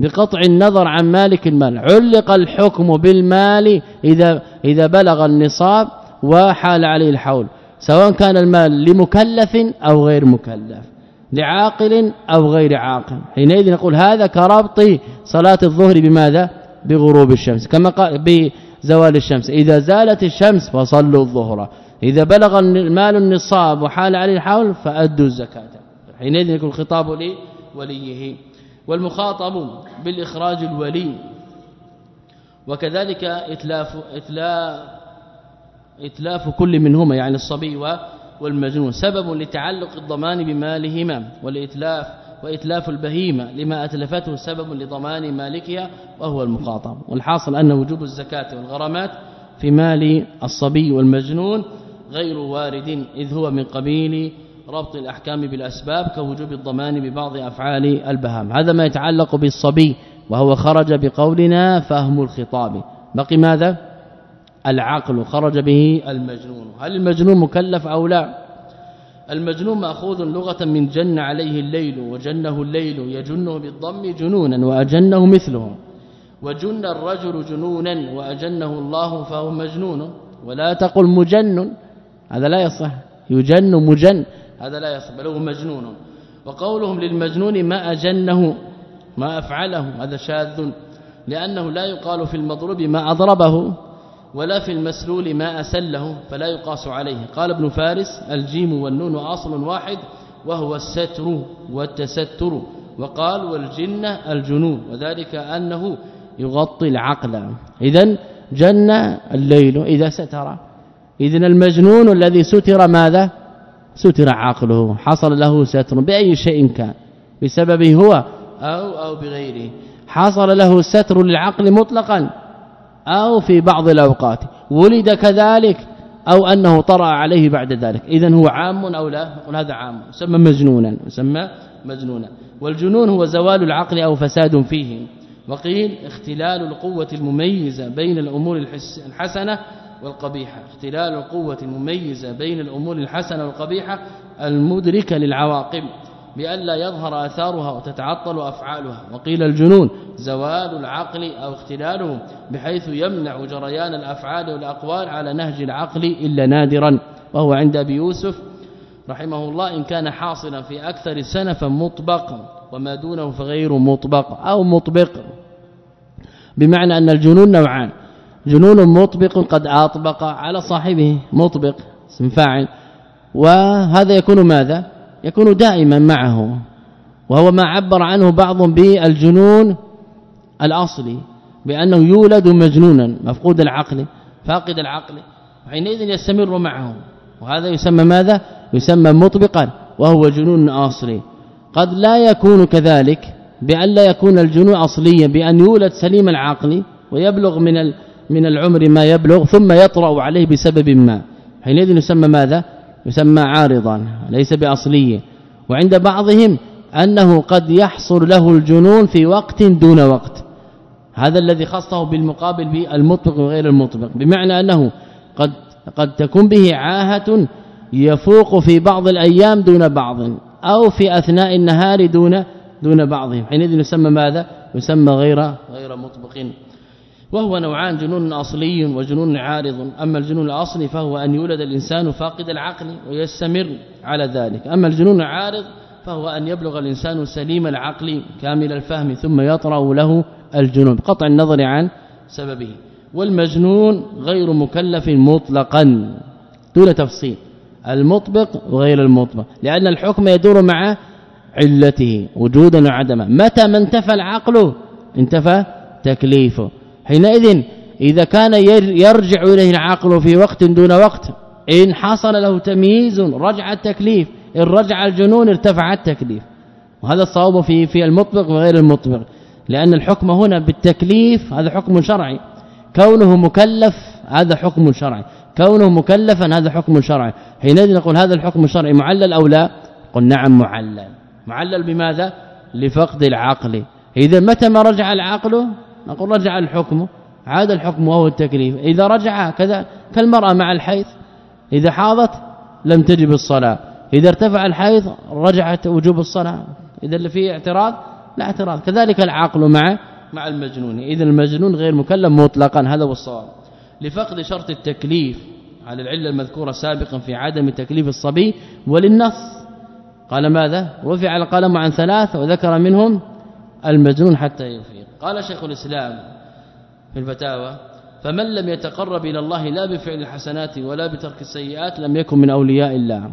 بقطع النظر عن مالك المال. علق الحكم بالمال إذا إذا بلغ النصاب وحال عليه الحول. سواء كان المال لمكلف أو غير مكلف. لعاقل أو غير عاقل. حينئذ نقول هذا كربط صلاة الظهر بماذا؟ بغروب الشمس. كما قال بزوال الشمس. إذا زالت الشمس فصلوا الظهر. إذا بلغ المال النصاب وحال عليه الحول فأدوا الزكاة. حينئذ يكون الخطاب لوليه. والمخاطب بالإخراج الولي. وكذلك إتلاف اتلاف إتلاف كل منهما يعني الصبي والمجنون. سبب لتعلق الضمان بمالهما والإتلاف وإتلاف البهيمة لما أتلفته سبب لضمان مالكها وهو المخاطب. والحاصل أن وجوب الزكاة والغرامات في مال الصبي والمجنون غير وارد إذ هو من قبيل ربط الأحكام بالأسباب كوجوب الضمان ببعض أفعال البهام. هذا ما يتعلق بالصبي وهو خرج بقولنا فهم الخطاب. بقي ماذا؟ العقل خرج به المجنون. هل المجنون مكلف أو لا؟ المجنون مأخوذ لغة من جن عليه الليل وجنه الليل يجنه بالضم جنونا وأجنه مثله وجن الرجل جنونا وأجنه الله فهو مجنون. ولا تقل مجن هذا لا يصح. يجن مجن. هذا لا يصح بل هو مجنون. وقولهم للمجنون ما أجنه ما أفعله. هذا شاذ. لأنه لا يقال في المضروب ما أضربه ولا في المسلول ما أسله فلا يقاس عليه. قال ابن فارس الجيم والنون أصل واحد وهو الستر والتستر. وقال والجن الجنون. وذلك أنه يغطي العقل. اذا جن الليل إذا ستر. اذا المجنون الذي ستر ماذا؟ ستر عقله حصل له ستر بأي شيء كان بسببه هو أو أو بغيره حصل له ستر للعقل مطلقا أو في بعض الأوقات ولد كذلك أو أنه طرأ عليه بعد ذلك اذا هو عام أو لا؟ هذا عام يسمى مجنونا يسمى مجنونا والجنون هو زوال العقل أو فساد فيه وقيل اختلال القوة المميزة بين الأمور الحسنة والقبيحة. اختلال القوة المميزة بين الأمور الحسنة والقبيحة المدركة للعواقب بألا يظهر آثارها وتتعطل أفعالها. وقيل الجنون زوال العقل أو اختلاله بحيث يمنع جريان الأفعال والأقوال على نهج العقل إلا نادرا. وهو عند أبي يوسف رحمه الله إن كان حاصلا في أكثر سنه فمطبق وما دونه فغير مطبق أو مطبق. بمعنى أن الجنون نوعان جنون مطبق قد أطبق على صاحبه مطبق اسم فاعل. وهذا يكون ماذا؟ يكون دائما معه. وهو ما عبر عنه بعض بالجنون الأصلي بأنه يولد مجنونا مفقود العقل فاقد العقل وحينئذ يستمر معه. وهذا يسمى ماذا؟ يسمى مطبقا وهو جنون أصلي. قد لا يكون كذلك بأن لا يكون الجنون أصليا بأن يولد سليم العقل ويبلغ من من العمر ما يبلغ ثم يطرأ عليه بسبب ما. حينئذ يسمى ماذا؟ يسمى عارضا ليس بأصلية. وعند بعضهم أنه قد يحصل له الجنون في وقت دون وقت. هذا الذي خصه بالمقابل بالمطبق وغير المطبق. بمعنى أنه قد قد تكون به عاهة يفوق في بعض الأيام دون بعض أو في أثناء النهار دون دون بعضهم. حينئذ يسمى ماذا؟ يسمى غير غير مطبق. وهو نوعان جنون أصلي وجنون عارض. أما الجنون الأصلي فهو أن يولد الإنسان فاقد العقل ويستمر على ذلك. أما الجنون العارض فهو أن يبلغ الإنسان سليم العقل كامل الفهم ثم يطرأ له الجنون. قطع النظر عن سببه. والمجنون غير مكلف مطلقا. دون تفصيل. المطبق وغير المطبق. لأن الحكم يدور مع علته وجودا وعدما متى ما انتفى العقل انتفى تكليفه. حينئذ إذا كان يرجع إليه العقل في وقت دون وقت إن حصل له تمييز رجع التكليف إن رجع الجنون ارتفع التكليف. وهذا الصواب في في المطبق وغير المطبق لأن الحكم هنا بالتكليف هذا حكم شرعي. كونه مكلف هذا حكم شرعي. كونه مكلفا هذا حكم شرعي. حينئذ نقول هذا الحكم الشرعي معلل أو لا؟ قل نعم معلل. معلل بماذا؟ لفقد العقل. إذا متى ما رجع العقل؟ نقول رجع الحكم عاد الحكم وهو التكليف. إذا رجع كذا كالمرأة مع الحيض إذا حاضت لم تجب الصلاة. إذا ارتفع الحيض رجعت وجوب الصلاة. إذا اللي فيه اعتراض لا اعتراض. كذلك العقل مع مع المجنون. إذا المجنون غير مكلف مطلقا هذا هو الصواب. لفقد شرط التكليف على العلة المذكورة سابقا في عدم تكليف الصبي وللنص. قال ماذا؟ رفع القلم عن ثلاث وذكر منهم المجنون حتى يفيق. قال شيخ الإسلام في الفتاوى فمن لم يتقرب إلى الله لا بفعل الحسنات ولا بترك السيئات لم يكن من أولياء الله.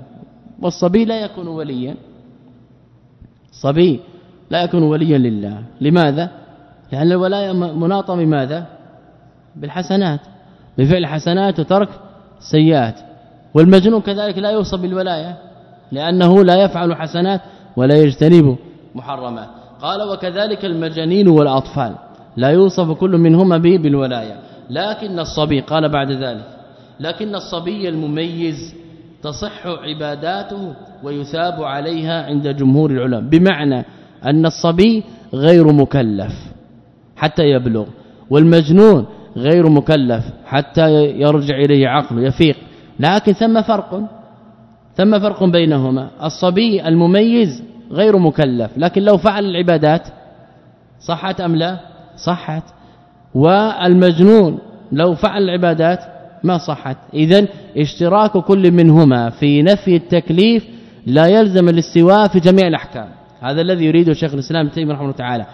والصبي لا يكون وليا. صبي لا يكون وليا لله. لماذا؟ لأن الولايه مناطه بماذا؟ بالحسنات. بفعل الحسنات وترك السيئات والمجنون كذلك لا يوصف بالولاية لأنه لا يفعل حسنات ولا يجتنب محرمات. قال وكذلك المجانين والأطفال. لا يوصف كل منهما به بالولاية. لكن الصبي قال بعد ذلك لكن الصبي المميز تصح عباداته ويثاب عليها عند جمهور العلماء. بمعنى أن الصبي غير مكلف حتى يبلغ والمجنون غير مكلف حتى يرجع إليه عقله يفيق. لكن ثم فرق ثم فرق بينهما. الصبي المميز غير مكلف لكن لو فعل العبادات صحت أم لا؟ صحت. والمجنون لو فعل العبادات ما صحت. اذا اشتراك كل منهما في نفي التكليف لا يلزم الاستواء في جميع الأحكام. هذا الذي يريده شيخ الإسلام ابن تيمية رحمه الله تعالى.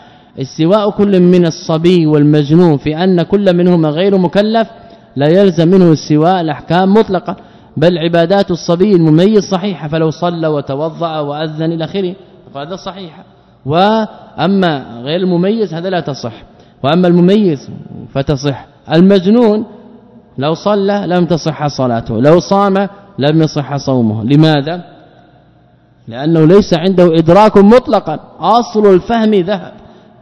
استواء كل من الصبي والمجنون في أن كل منهما غير مكلف لا يلزم منه استواء الأحكام مطلقا. بل عبادات الصبي المميز صحيحة فلو صلى وتوضأ وأذن إلى آخره. فهذا صحيح. وأما غير المميز هذا لا تصح. وأما المميز فتصح. المجنون لو صلى لم تصح صلاته. لو صام لم يصح صومه. لماذا؟ لأنه ليس عنده إدراك مطلقا. أصل الفهم ذهب.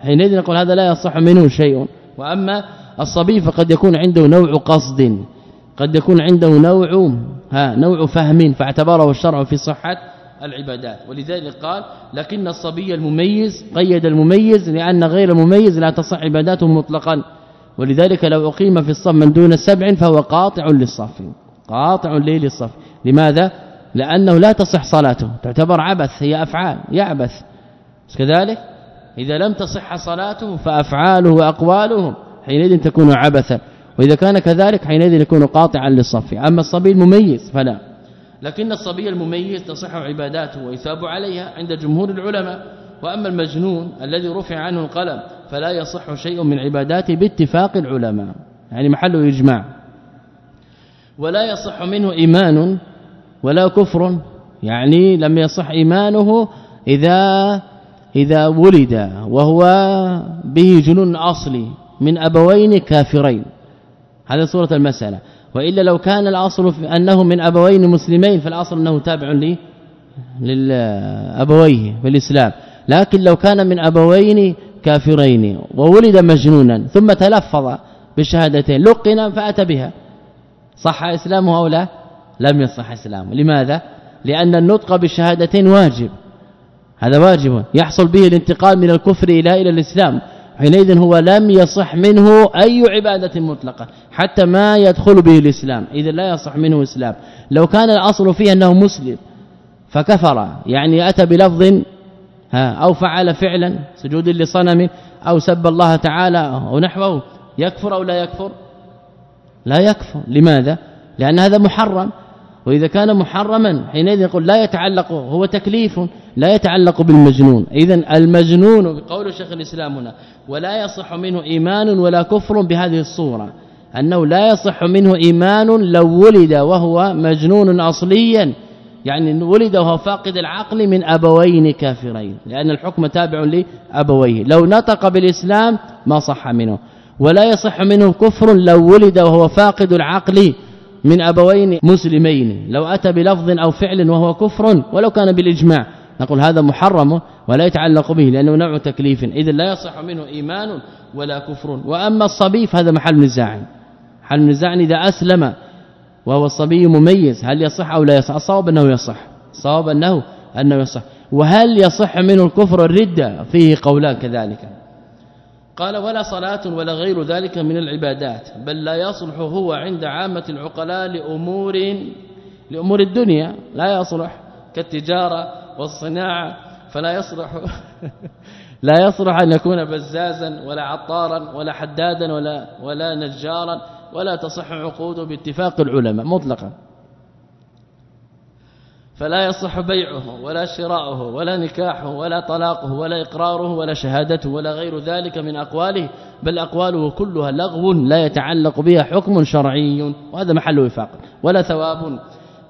حينئذ نقول هذا لا يصح منه شيء. وأما الصبي فقد يكون عنده نوع قصد. قد يكون عنده نوع ها نوع فهم. فاعتبره الشرع في صحة. العبادات. ولذلك قال لكن الصبي المميز قيد المميز لأن غير المميز لا تصح عباداته مطلقا. ولذلك لو أقيم في الصف من دون سبع فهو قاطع للصف. قاطع للصف؟ لماذا؟ لأنه لا تصح صلاته. تعتبر عبث هي أفعال يعبث. كذلك إذا لم تصح صلاته فأفعاله وأقواله حينئذ تكون عبثا. وإذا كان كذلك حينئذ يكون قاطعا للصف. أما الصبي المميز فلا. لكن الصبي المميز تصح عباداته ويثاب عليها عند جمهور العلماء وأما المجنون الذي رفع عنه القلم فلا يصح شيء من عباداته باتفاق العلماء يعني محله إجماع. ولا يصح منه إيمان ولا كفر يعني لم يصح إيمانه إذا إذا ولد وهو به جنون أصلي من أبوين كافرين. هذه صورة المسألة. وإلا لو كان الاصل أنه من أبوين مسلمين فالاصل أنه تابع لي للأبويه في الإسلام. لكن لو كان من أبوين كافرين وولد مجنونا ثم تلفظ بالشهادتين لقنا فأتى بها. صح اسلامه أو لا لم يصح اسلامه لماذا؟ لأن النطق بالشهادتين واجب. هذا واجب. يحصل به الانتقال من الكفر إلى إلى الإسلام. حينئذ هو لم يصح منه أي عبادة مطلقة حتى ما يدخل به الإسلام. اذا لا يصح منه إسلام. لو كان الأصل فيه أنه مسلم فكفر. يعني أتى بلفظ ها أو فعل فعلا سجود لصنم أو سب الله تعالى ونحوه يكفر أو لا يكفر؟ لا يكفر. لماذا؟ لأن هذا محرم. وإذا كان محرما حينئذ يقول لا يتعلق هو تكليف لا يتعلق بالمجنون. اذا المجنون بقول شيخ الإسلام هنا ولا يصح منه إيمان ولا كفر بهذه الصورة. أنه لا يصح منه إيمان لو ولد وهو مجنون اصليا. يعني ولد وهو فاقد العقل من أبوين كافرين. لأن الحكم تابع لأبويه. لو نطق بالإسلام ما صح منه. ولا يصح منه كفر لو ولد وهو فاقد العقل من أبوين مسلمين. لو أتى بلفظ أو فعل وهو كفر ولو كان بالإجماع. نقول هذا محرم ولا يتعلق به لأنه نوع تكليف. اذا لا يصح منه إيمان ولا كفر. وأما الصبي فهذا محل نزاع. محل نزاع إذا أسلم وهو الصبي مميز. هل يصح أو لا يصح؟ الصواب أنه يصح. صواب انه أنه يصح. وهل يصح منه الكفر الردة؟ فيه قولان كذلك. قال ولا صلاة ولا غير ذلك من العبادات بل لا يصلح هو عند عامة العقلاء لأمور لأمور الدنيا لا يصلح كالتجارة والصناعة فلا يصلح (laughs) لا يصلح أن يكون بزازا ولا عطارا ولا حدادا ولا ولا نجارا ولا تصح عقوده باتفاق العلماء مطلقا. فلا يصح بيعه ولا شراؤه ولا نكاحه ولا طلاقه ولا إقراره ولا شهادته ولا غير ذلك من أقواله بل أقواله كلها لغو لا يتعلق بها حكم شرعي وهذا محل وفاق ولا ثواب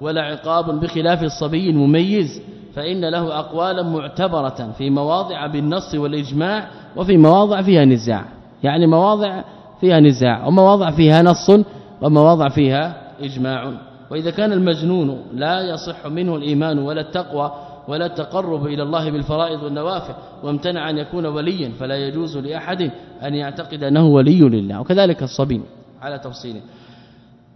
ولا عقاب بخلاف الصبي المميز فإن له أقوالا معتبرة في مواضع بالنص والإجماع وفي مواضع فيها نزاع يعني مواضع فيها نزاع ومواضع فيها نص ومواضع فيها إجماع. وإذا كان المجنون لا يصح منه الإيمان ولا التقوى ولا التقرب إلى الله بالفرائض والنوافل وامتنع أن يكون وليا فلا يجوز لأحد أن يعتقد أنه ولي لله. وكذلك الصبي على تفصيله.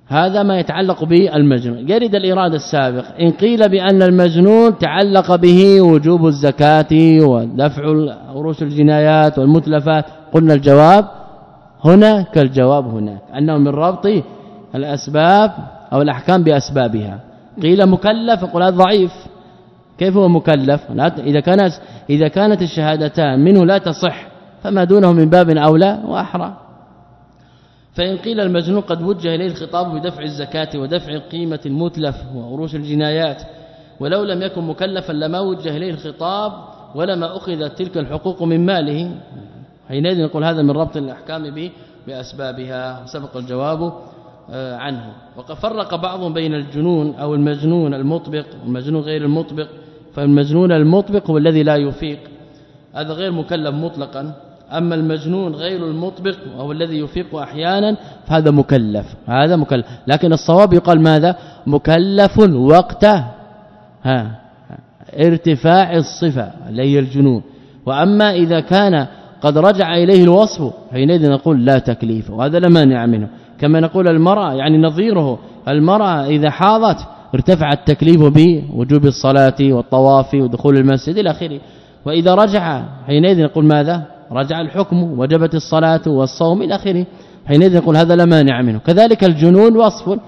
هذا ما يتعلق بالمجنون. يرد الإرادة السابق. إن قيل بأن المجنون تعلق به وجوب الزكاة ودفع عروش الجنايات والمتلفات قلنا الجواب هنا كالجواب هناك. أنه من ربط الأسباب أو الأحكام بأسبابها. قيل مكلف يقول هذا ضعيف. كيف هو مكلف؟ إذا كانت إذا كانت الشهادتان منه لا تصح فما دونه من باب أولى وأحرى. فإن قيل المجنون قد وجه إليه الخطاب بدفع الزكاة ودفع قيمة المتلف وعروش الجنايات. ولو لم يكن مكلفا لما وجه إليه الخطاب ولما أخذت تلك الحقوق من ماله. حينئذ نقول هذا من ربط الأحكام به بأسبابها. سبق الجواب. عنه. وقد فرق بعضهم بين الجنون أو المجنون المطبق والمجنون غير المطبق فالمجنون المطبق هو الذي لا يفيق. هذا غير مكلف مطلقا. أما المجنون غير المطبق وهو الذي يفيق أحيانا فهذا مكلف هذا مكلف. لكن الصواب يقال ماذا؟ مكلف وقت ها ارتفاع الصفة هي الجنون. وأما إذا كان قد رجع إليه الوصف حينئذ نقول لا تكليف وهذا لا مانع منه. كما نقول المرأة يعني نظيره المرأة إذا حاضت ارتفع التكليف بوجوب الصلاة والطواف ودخول المسجد إلى آخره. وإذا رجع حينئذ نقول ماذا؟ رجع الحكم وجبت الصلاة والصوم إلى آخره. حينئذ نقول هذا لا مانع منه. كذلك الجنون وصف.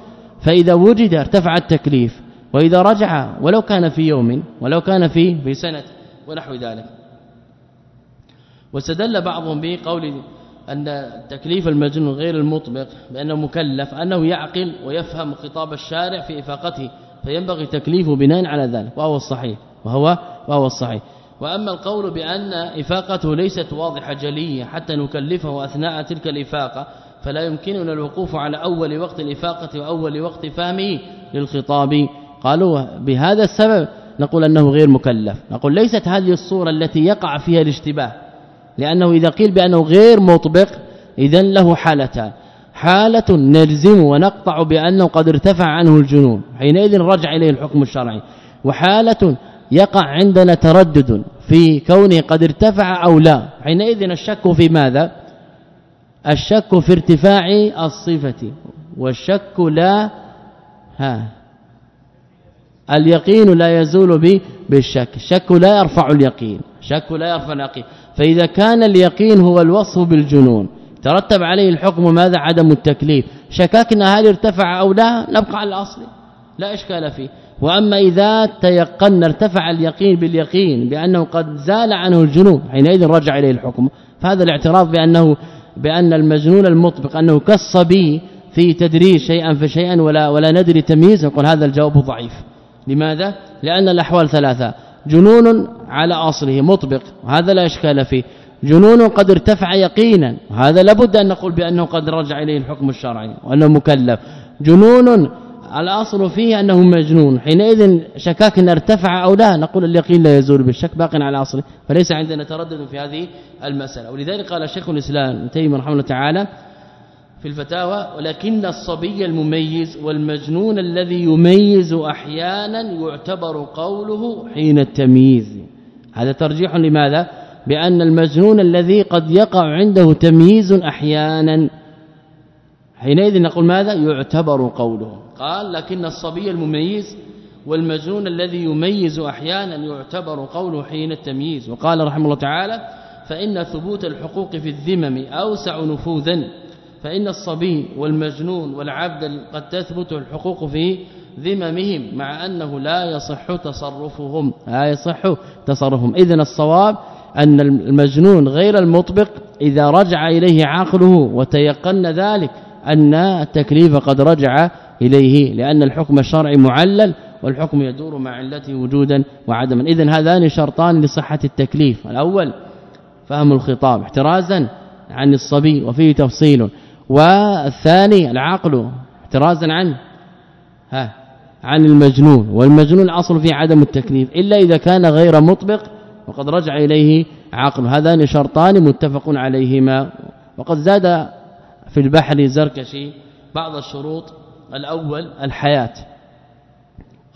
فإذا وجد ارتفع التكليف وإذا رجع ولو كان في يوم ولو كان في في سنة ونحو ذلك. واستدل بعضهم بقول أن تكليف المجنون غير المطبق بأنه مكلف أنه يعقل ويفهم خطاب الشارع في إفاقته فينبغي تكليفه بناء على ذلك وهو الصحيح وهو وهو الصحيح. وأما القول بأن إفاقته ليست واضحة جلية حتى نكلفه أثناء تلك الإفاقة فلا يمكننا الوقوف على أول وقت الإفاقة وأول وقت فهمه للخطاب. قالوا بهذا السبب نقول أنه غير مكلف. نقول ليست هذه الصورة التي يقع فيها الاشتباه. لأنه إذا قيل بأنه غير مطبق اذا له حالتان. حالة نلزم ونقطع بأنه قد ارتفع عنه الجنون. حينئذ رجع إليه الحكم الشرعي. وحالة يقع عندنا تردد في كونه قد ارتفع أو لا. حينئذ الشك في ماذا؟ الشك في ارتفاع الصفة. والشك لا ها اليقين لا يزول بالشك. الشك لا يرفع اليقين. شك لا يرفع اليقين. فإذا كان اليقين هو الوصف بالجنون ترتب عليه الحكم ماذا؟ عدم التكليف. شككنا هل ارتفع أو لا نبقى على الأصل. لا إشكال فيه. وأما إذا تيقن ارتفع اليقين باليقين بأنه قد زال عنه الجنون حينئذ رجع إليه الحكم. فهذا الاعتراض بأنه بأن المجنون المطبق أنه كالصبي في تدريج شيئا فشيئا ولا ولا ندري تمييز نقول هذا الجواب ضعيف. لماذا؟ لأن الأحوال ثلاثة. جنون على أصله مطبق هذا لا إشكال فيه. جنون قد ارتفع يقينا هذا لابد أن نقول بأنه قد رجع إليه الحكم الشرعي وأنه مكلف. جنون الأصل فيه أنه مجنون حينئذ شكاك إن ارتفع أو لا نقول اليقين لا يزول بالشك باق على أصله. فليس عندنا تردد في هذه المسألة. ولذلك قال شيخ الإسلام تيمية رحمه الله تعالى في الفتاوى ولكن الصبي المميز والمجنون الذي يميز أحيانا يعتبر قوله حين التمييز. هذا ترجيح لماذا؟ بأن المجنون الذي قد يقع عنده تمييز أحيانا. حينئذ نقول ماذا؟ يعتبر قوله. قال لكن الصبي المميز والمجنون الذي يميز أحيانا يعتبر قوله حين التمييز وقال رحمه الله تعالى فإن ثبوت الحقوق في الذمم أوسع نفوذا فإن الصبي والمجنون والعبد قد تثبت الحقوق في ذممهم مع أنه لا يصح تصرفهم لا يصح تصرفهم. اذا الصواب أن المجنون غير المطبق إذا رجع إليه عقله وتيقن ذلك أن التكليف قد رجع إليه لأن الحكم الشرعي معلل والحكم يدور مع علته وجودا وعدما. اذا هذان شرطان لصحة التكليف. الأول فهم الخطاب احترازا عن الصبي وفيه تفصيل. والثاني العقل احترازا عن ها عن المجنون. والمجنون الأصل في عدم التكليف إلا إذا كان غير مطبق وقد رجع إليه عقل. هذان شرطان متفق عليهما. وقد زاد في البحر زركشي بعض الشروط. الأول الحياة.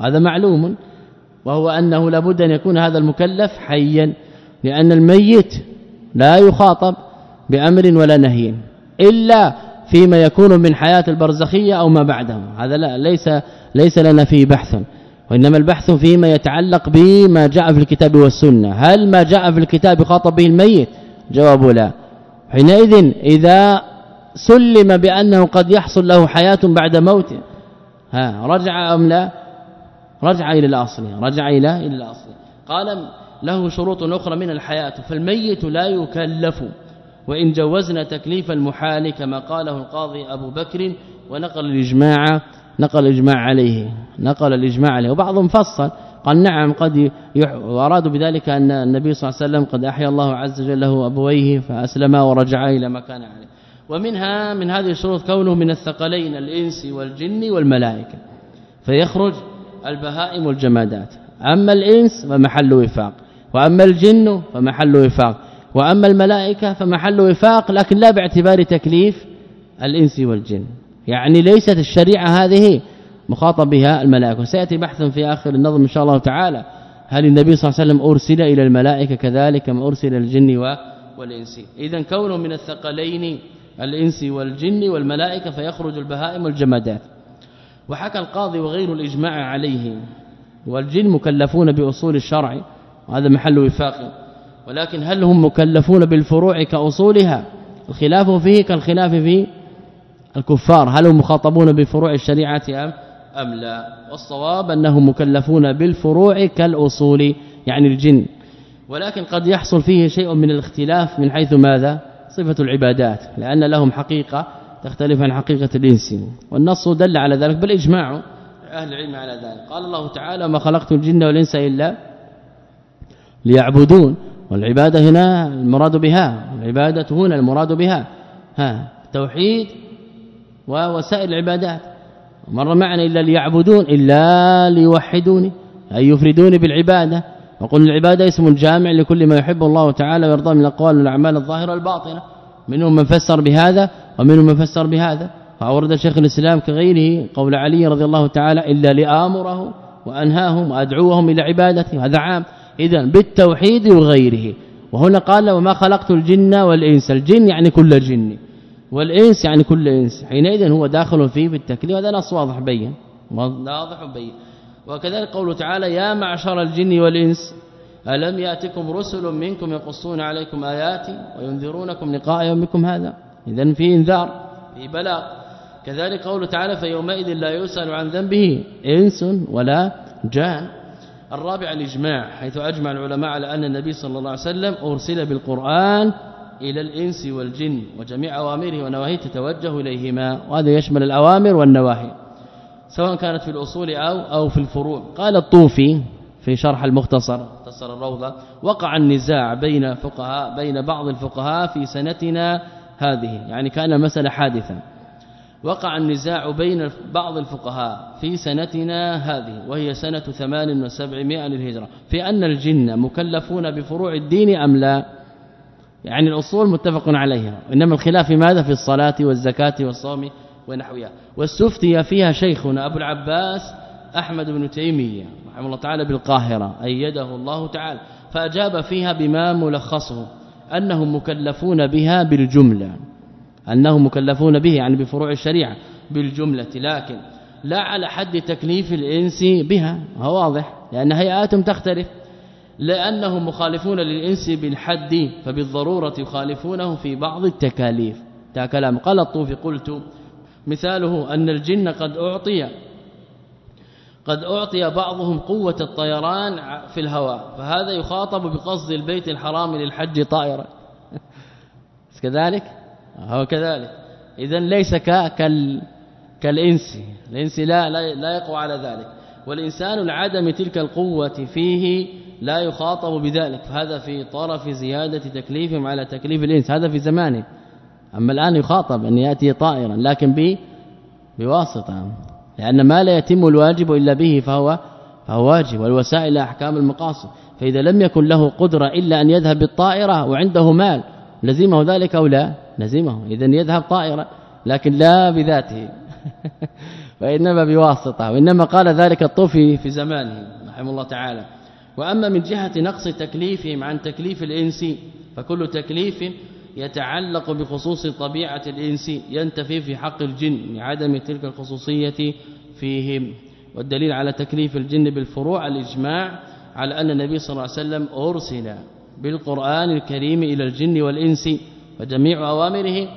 هذا معلوم وهو أنه لابد أن يكون هذا المكلف حيا لأن الميت لا يخاطب بأمر ولا نهي إلا فيما يكون من حياة البرزخية أو ما بعده هذا لا ليس ليس لنا فيه بحث. وإنما البحث فيما يتعلق بما جاء في الكتاب والسنة. هل ما جاء في الكتاب خاطب به الميت؟ جواب لا. حينئذ إذا سلم بأنه قد يحصل له حياة بعد موته ها رجع أم لا؟ رجع إلى الأصل رجع إلى إلى الأصل. قال له شروط أخرى من الحياة. فالميت لا يكلف. وإن جوزنا تكليف المحال كما قاله القاضي أبو بكر ونقل الإجماع نقل الإجماع عليه نقل الإجماع عليه. وبعضهم فصل قال نعم قد وأرادوا بذلك أن النبي صلى الله عليه وسلم قد أحيا الله عز وجل له أبويه فاسلما ورجعا إلى ما كان عليه. ومنها من هذه الشروط كونه من الثقلين الإنس والجن والملائكة. فيخرج البهائم والجمادات. أما الإنس فمحل وفاق وأما الجن فمحل وفاق. وأما الملائكة فمحل وفاق لكن لا باعتبار تكليف الإنس والجن. يعني ليست الشريعة هذه مخاطب بها الملائكة. سياتي بحث في آخر النظم إن شاء الله تعالى. هل النبي صلى الله عليه وسلم أرسل إلى الملائكة كذلك كما أرسل الجن والإنس؟ اذا كونه من الثقلين الإنس والجن والملائكة فيخرج البهائم والجمادات. وحكى القاضي وغير الإجماع عليه والجن مكلفون بأصول الشرع. وهذا محل وفاق. ولكن هل هم مكلفون بالفروع كأصولها؟ الخلاف فيه كالخلاف في الكفار. هل هم مخاطبون بفروع الشريعة أم؟ أم لا. والصواب أنهم مكلفون بالفروع كالأصول يعني الجن. ولكن قد يحصل فيه شيء من الاختلاف من حيث ماذا؟ صفة العبادات. لأن لهم حقيقة تختلف عن حقيقة الإنس. والنص دل على ذلك بالاجماع أهل العلم على ذلك. قال الله تعالى ما خلقت الجن والإنس إلا ليعبدون. والعبادة هنا المراد بها العبادة هنا المراد بها. ها توحيد ووسائل العبادات. مر معنا إلا ليعبدون إلا ليوحدوني أي يفردوني بالعبادة. وقل العبادة اسم جامع لكل ما يحب الله تعالى ويرضى من الأقوال والأعمال الظاهرة والباطنة. منهم من فسر بهذا ومنهم من فسر بهذا. فأورد شيخ الإسلام كغيره قول علي رضي الله تعالى إلا لآمره وأنهاهم وأدعوهم إلى عبادته. هذا عام. اذا بالتوحيد وغيره. وهنا قال وما خلقت الجن والإنس. الجن يعني كل جن والإنس يعني كل إنس. حينئذ هو داخل فيه بالتكليف هذا نص واضح بين. واضح بين وكذلك قوله تعالى يا معشر الجن والإنس ألم يأتكم رسل منكم يقصون عليكم آياتي وينذرونكم لقاء يومكم هذا؟ اذا في إنذار في بلاغ. كذلك قوله تعالى فيومئذ لا يسأل عن ذنبه إنس ولا جان. الرابع الإجماع حيث أجمع العلماء على أن النبي صلى الله عليه وسلم أرسل بالقرآن إلى الإنس والجن وجميع أوامره ونواهيه تتوجه إليهما وهذا يشمل الأوامر والنواهي سواء كانت في الأصول أو أو في الفروع. قال الطوفي في شرح المختصر مختصر الروضة وقع النزاع بين فقهاء بين بعض الفقهاء في سنتنا هذه يعني كان مساله حادثه وقع النزاع بين بعض الفقهاء في سنتنا هذه وهي سنة 8700 للهجرة. في أن الجن مكلفون بفروع الدين أم لا؟ يعني الأصول متفق عليها. إنما الخلاف ماذا؟ في الصلاة والزكاة والصوم ونحوها. واستفتي فيها شيخنا أبو العباس أحمد بن تيمية رحمه الله تعالى بالقاهرة أيده الله تعالى. فأجاب فيها بما ملخصه أنهم مكلفون بها بالجملة. أنهم مكلفون به يعني بفروع الشريعة بالجملة. لكن لا على حد تكليف الإنس بها هو واضح لأن هيئاتهم تختلف. لأنهم مخالفون للإنس بالحد فبالضرورة يخالفونه في بعض التكاليف. كلام. قال الطوفي قلت مثاله أن الجن قد أعطي قد أعطي بعضهم قوة الطيران في الهواء فهذا يخاطب بقصد البيت الحرام للحج طائرا. (laughs) كذلك؟ هو كذلك. اذا ليس كال كالإنس. الإنس لا لا يقوى على ذلك. والإنسان العدم تلك القوة فيه لا يخاطب بذلك. فهذا في طرف زيادة تكليفهم على تكليف الإنس. هذا في زمانه. أما الآن يخاطب أن يأتي طائرا لكن ب بواسطة. لأن ما لا يتم الواجب إلا به فهو فهو واجب. والوسائل أحكام المقاصد. فإذا لم يكن له قدرة إلا أن يذهب بالطائرة وعنده مال لزمه ذلك أو لا؟ لزمه اذا يذهب طائرا لكن لا بذاته. (laughs) وإنما بواسطة. وإنما قال ذلك الطوفي في زمانه رحمه الله تعالى. وأما من جهة نقص تكليفهم عن تكليف الإنس فكل تكليف يتعلق بخصوص طبيعة الإنس ينتفي في حق الجن لعدم تلك الخصوصية فيهم. والدليل على تكليف الجن بالفروع الإجماع على أن النبي صلى الله عليه وسلم أرسل بالقرآن الكريم إلى الجن والإنس وجميع أوامره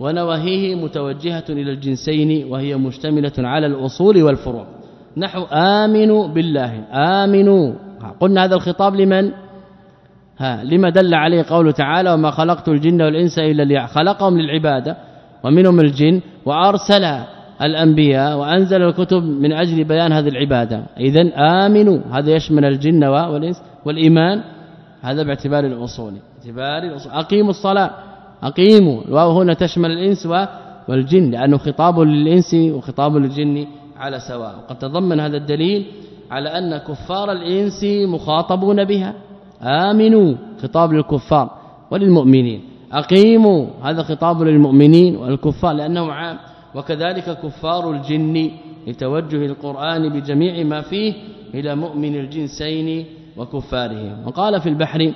ونواهيه متوجهة إلى الجنسين وهي مشتملة على الأصول والفروع. نحو آمنوا بالله. آمنوا. قلنا هذا الخطاب لمن؟ ها لما دل عليه قوله تعالى وما خلقت الجن والإنس إلا ليع خلقهم للعبادة ومنهم الجن وأرسل الأنبياء وأنزل الكتب من أجل بيان هذه العبادة. اذا آمنوا. هذا يشمل الجن والإنس والإيمان. هذا باعتبار الأصول باعتبار الأصول. أقيموا الصلاة أقيموا. الواو هنا تشمل الإنس والجن لأنه خطاب للإنس وخطاب للجن على سواء. وقد تضمن هذا الدليل على أن كفار الإنس مخاطبون بها. آمنوا. خطاب للكفار وللمؤمنين. أقيموا. هذا خطاب للمؤمنين والكفار لأنه عام. وكذلك كفار الجن لتوجه القرآن بجميع ما فيه إلى مؤمن الجنسين وكفارهم. وقال في البحر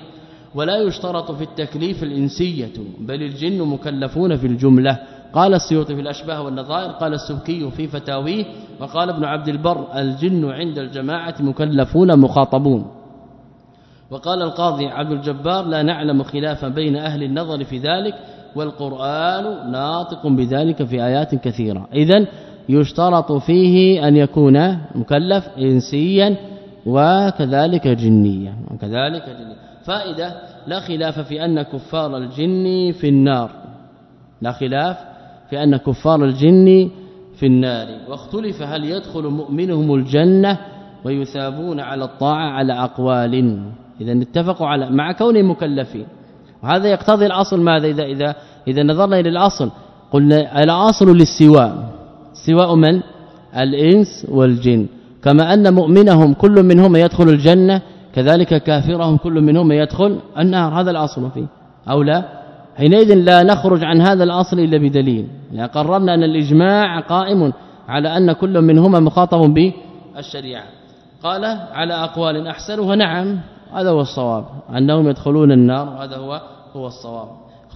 ولا يشترط في التكليف الإنسية بل الجن مكلفون في الجملة. قال السيوطي في الأشباه والنظائر قال السبكي في فتاويه وقال ابن عبد البر الجن عند الجماعة مكلفون مخاطبون. وقال القاضي عبد الجبار لا نعلم خلافا بين أهل النظر في ذلك والقرآن ناطق بذلك في آيات كثيرة. اذا يشترط فيه أن يكون مكلف انسيا وكذلك جنيا وكذلك جنيا فائدة لا خلاف في أن كفار الجن في النار. لا خلاف في أن كفار الجن في النار. واختلف هل يدخل مؤمنهم الجنة ويثابون على الطاعة على أقوال. اذا اتفقوا على مع كونهم مكلفين. وهذا يقتضي الأصل ماذا؟ إذا إذا إذا نظرنا إلى الأصل قلنا الأصل للسواء. سواء من؟ الإنس والجن. كما أن مؤمنهم كل منهم يدخل الجنة كذلك كافرهم كل منهم يدخل النار. هذا الأصل فيه. أو لا؟ حينئذ لا نخرج عن هذا الأصل إلا بدليل. يعني قررنا أن الإجماع قائم على أن كل منهما مخاطب بالشريعة. قال على أقوال أحسنها نعم. هذا هو الصواب. أنهم يدخلون النار هذا هو هو الصواب.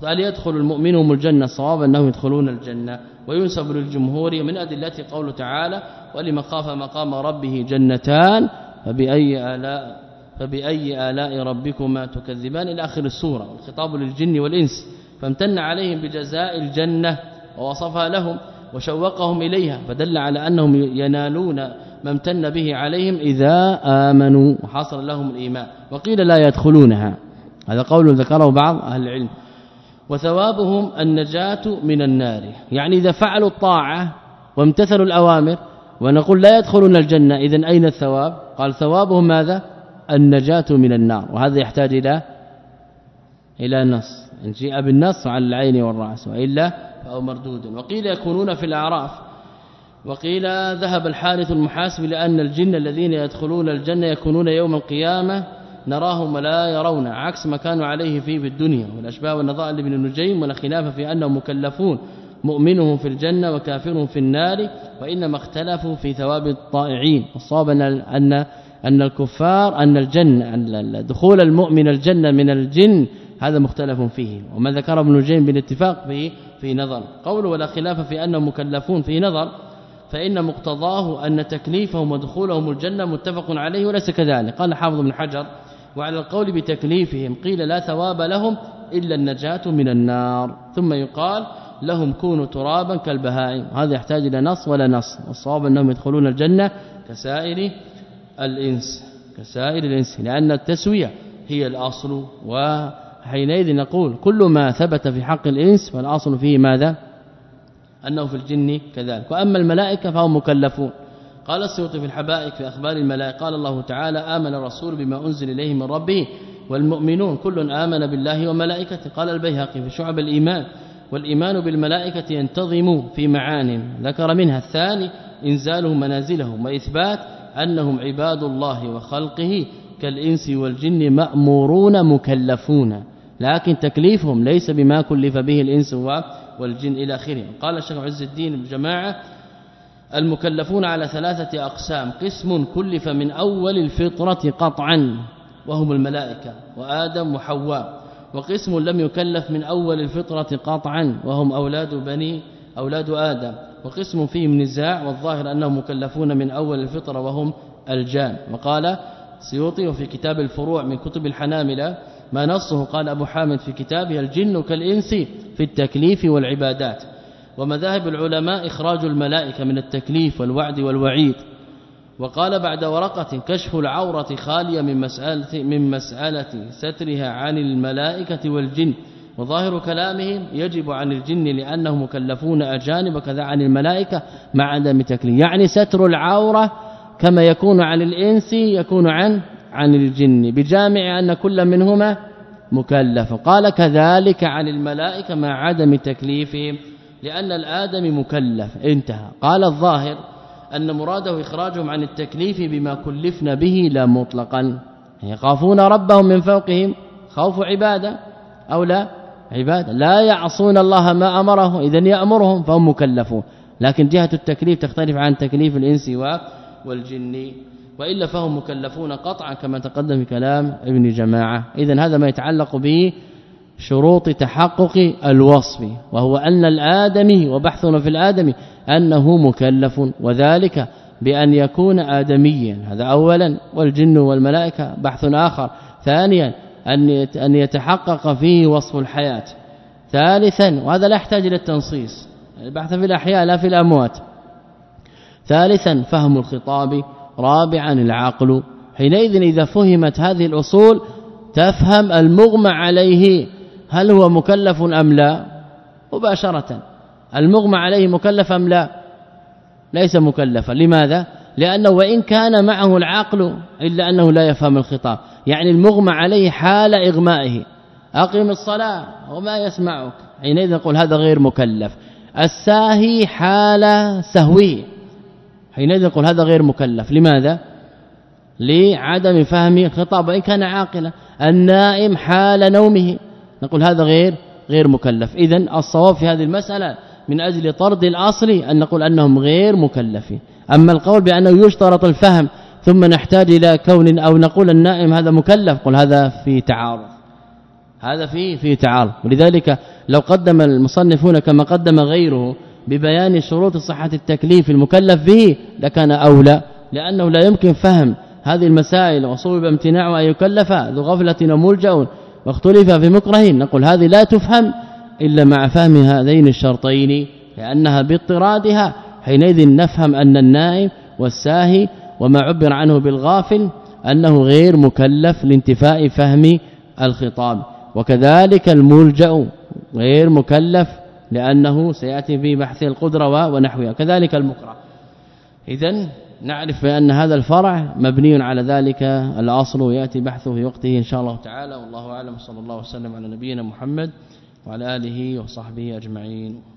هل يدخل المؤمنون الجنه الصواب أنهم يدخلون الجنة وينسب للجمهور من أدلة قوله تعالى ولمن خاف مقام ربه جنتان فبأي آلاء فبأي آلاء ربكما تكذبان. إلى آخر السورة الخطاب للجن والإنس. فامتن عليهم بجزاء الجنة ووصفها لهم وشوقهم إليها فدل على أنهم ينالون ما امتن به عليهم إذا آمنوا وحصل لهم الإيمان. وقيل لا يدخلونها. هذا قول ذكره بعض أهل العلم. وثوابهم النجاة من النار. يعني إذا فعلوا الطاعة وامتثلوا الأوامر ونقول لا يدخلون الجنة اذا أين الثواب؟ قال ثوابهم ماذا؟ النجاة من النار. وهذا يحتاج إلى إلى نص. إن جاء بالنص على العين والرأس وإلا فهو مردود. وقيل يكونون في الأعراف. وقيل ذهب الحارث المحاسب لأن الجن الذين يدخلون الجنة يكونون يوم القيامة نراهم ولا يرون عكس ما كانوا عليه في الدنيا والاشباه والنظائر لابن النجيم ولا خلاف في أنهم مكلفون. مؤمنهم في الجنة وكافرهم في النار وإنما اختلفوا في ثواب الطائعين. الصواب أن أن الكفار أن الجنه أن دخول المؤمن الجنة من الجن هذا مختلف فيه. وما ذكر ابن الجيم بالاتفاق به في نظر. قول ولا خلاف في أنهم مكلفون في نظر فإن مقتضاه أن تكليفهم ودخولهم الجنة متفق عليه وليس كذلك. قال حافظ بن حجر وعلى القول بتكليفهم قيل لا ثواب لهم إلا النجاة من النار. ثم يقال لهم كونوا ترابا كالبهائم. هذا يحتاج إلى نص ولا نص. والصواب أنهم يدخلون الجنة كسائر الإنس. كسائر الإنس. لأن التسوية هي الأصل. وحينئذ نقول كل ما ثبت في حق الإنس فالأصل فيه ماذا؟ أنه في الجن كذلك. وأما الملائكة فهم مكلفون. قال السيوطي في الحبائك في أخبار الملائكه قال الله تعالى آمن الرسول بما أنزل إليه من ربه والمؤمنون كل آمن بالله وملائكته. قال البيهقي في شعب الإيمان والإيمان بالملائكة ينتظم في معان ذكر منها الثاني إنزالهم منازلهم وإثبات أنهم عباد الله وخلقه كالإنس والجن مأمورون مكلفون. لكن تكليفهم ليس بما كلف به الإنس والجن إلى اخره قال الشيخ عز الدين الجماعة المكلفون على ثلاثة أقسام. قسم كلف من أول الفطرة قطعا وهم الملائكة وآدم وحواء. وقسم لم يكلف من أول الفطرة قطعا وهم أولاد بني أولاد آدم. وقسم فيهم نزاع والظاهر أنهم مكلفون من أول الفطرة وهم الجان. وقال سيوطي وفي كتاب الفروع من كتب الحناملة ما نصه قال أبو حامد في كتابه الجن كالإنس في التكليف والعبادات ومذاهب العلماء إخراج الملائكة من التكليف والوعد والوعيد. وقال بعد ورقة كشف العورة خالية من مسألة من مسألة سترها عن الملائكة والجن. وظاهر كلامهم يجب عن الجن لأنهم مكلفون أجانب وكذا عن الملائكة مع عدم تكليف. يعني ستر العورة كما يكون عن الإنس يكون عن عن الجن. بجامع أن كل منهما مكلف. قال كذلك عن الملائكة مع عدم تكليفهم. لأن الآدم مكلف. انتهى. قال الظاهر أن مراده إخراجهم عن التكليف بما كلفنا به لا مطلقا. يخافون ربهم من فوقهم. خوف عبادة أو لا عبادة. لا يعصون الله ما أمره. اذا يأمرهم فهم مكلفون. لكن جهة التكليف تختلف عن تكليف الإنس والجن. وإلا فهم مكلفون قطعا كما تقدم في كلام ابن جماعة. اذا هذا ما يتعلق به شروط تحقق الوصف وهو أن الآدمي وبحثنا في الآدمي أنه مكلف وذلك بأن يكون آدميا. هذا اولا. والجن والملائكة بحث آخر. ثانيا أن يتحقق فيه وصف الحياة. ثالثا وهذا لا يحتاج إلى التنصيص. البحث في الأحياء لا في الأموات. ثالثا فهم الخطاب. رابعا العقل. حينئذ إذا فهمت هذه الأصول تفهم المغمى عليه هل هو مكلف أم لا؟ مباشرة. المغمى عليه مكلف أم لا؟ ليس مكلفا. لماذا؟ لأنه وإن كان معه العقل إلا أنه لا يفهم الخطاب. يعني المغمى عليه حال إغمائه. أقم الصلاة وما يسمعك. حينئذ نقول هذا غير مكلف. الساهي حال سهوه. حينئذ نقول هذا غير مكلف. لماذا؟ لعدم فهم الخطاب وإن كان عاقلا. النائم حال نومه. نقول هذا غير غير مكلف. اذا الصواب في هذه المسألة من أجل طرد الأصل أن نقول أنهم غير مكلفين. أما القول بأنه يشترط الفهم ثم نحتاج إلى كون أو نقول النائم هذا مكلف قل هذا في تعارض. هذا في في تعارض. ولذلك لو قدم المصنفون كما قدم غيره ببيان شروط صحة التكليف المكلف به لكان أولى لأنه لا يمكن فهم هذه المسائل وصوب امتناع أن يكلف ذو غفلة وملجأ واختلف في مكره نقول هذه لا تفهم إلا مع فهم هذين الشرطين لأنها باضطرادها. حينئذ نفهم أن النائم والساهي وما عبر عنه بالغافل أنه غير مكلف لانتفاء فهم الخطاب. وكذلك الملجأ غير مكلف لأنه سيأتي في بحث القدرة ونحوها. كذلك المكره اذا نعرف بأن هذا الفرع مبني على ذلك. الأصل وياتي بحثه في وقته إن شاء الله تعالى. والله أعلم. صلى الله وسلم على نبينا محمد وعلى آله وصحبه أجمعين.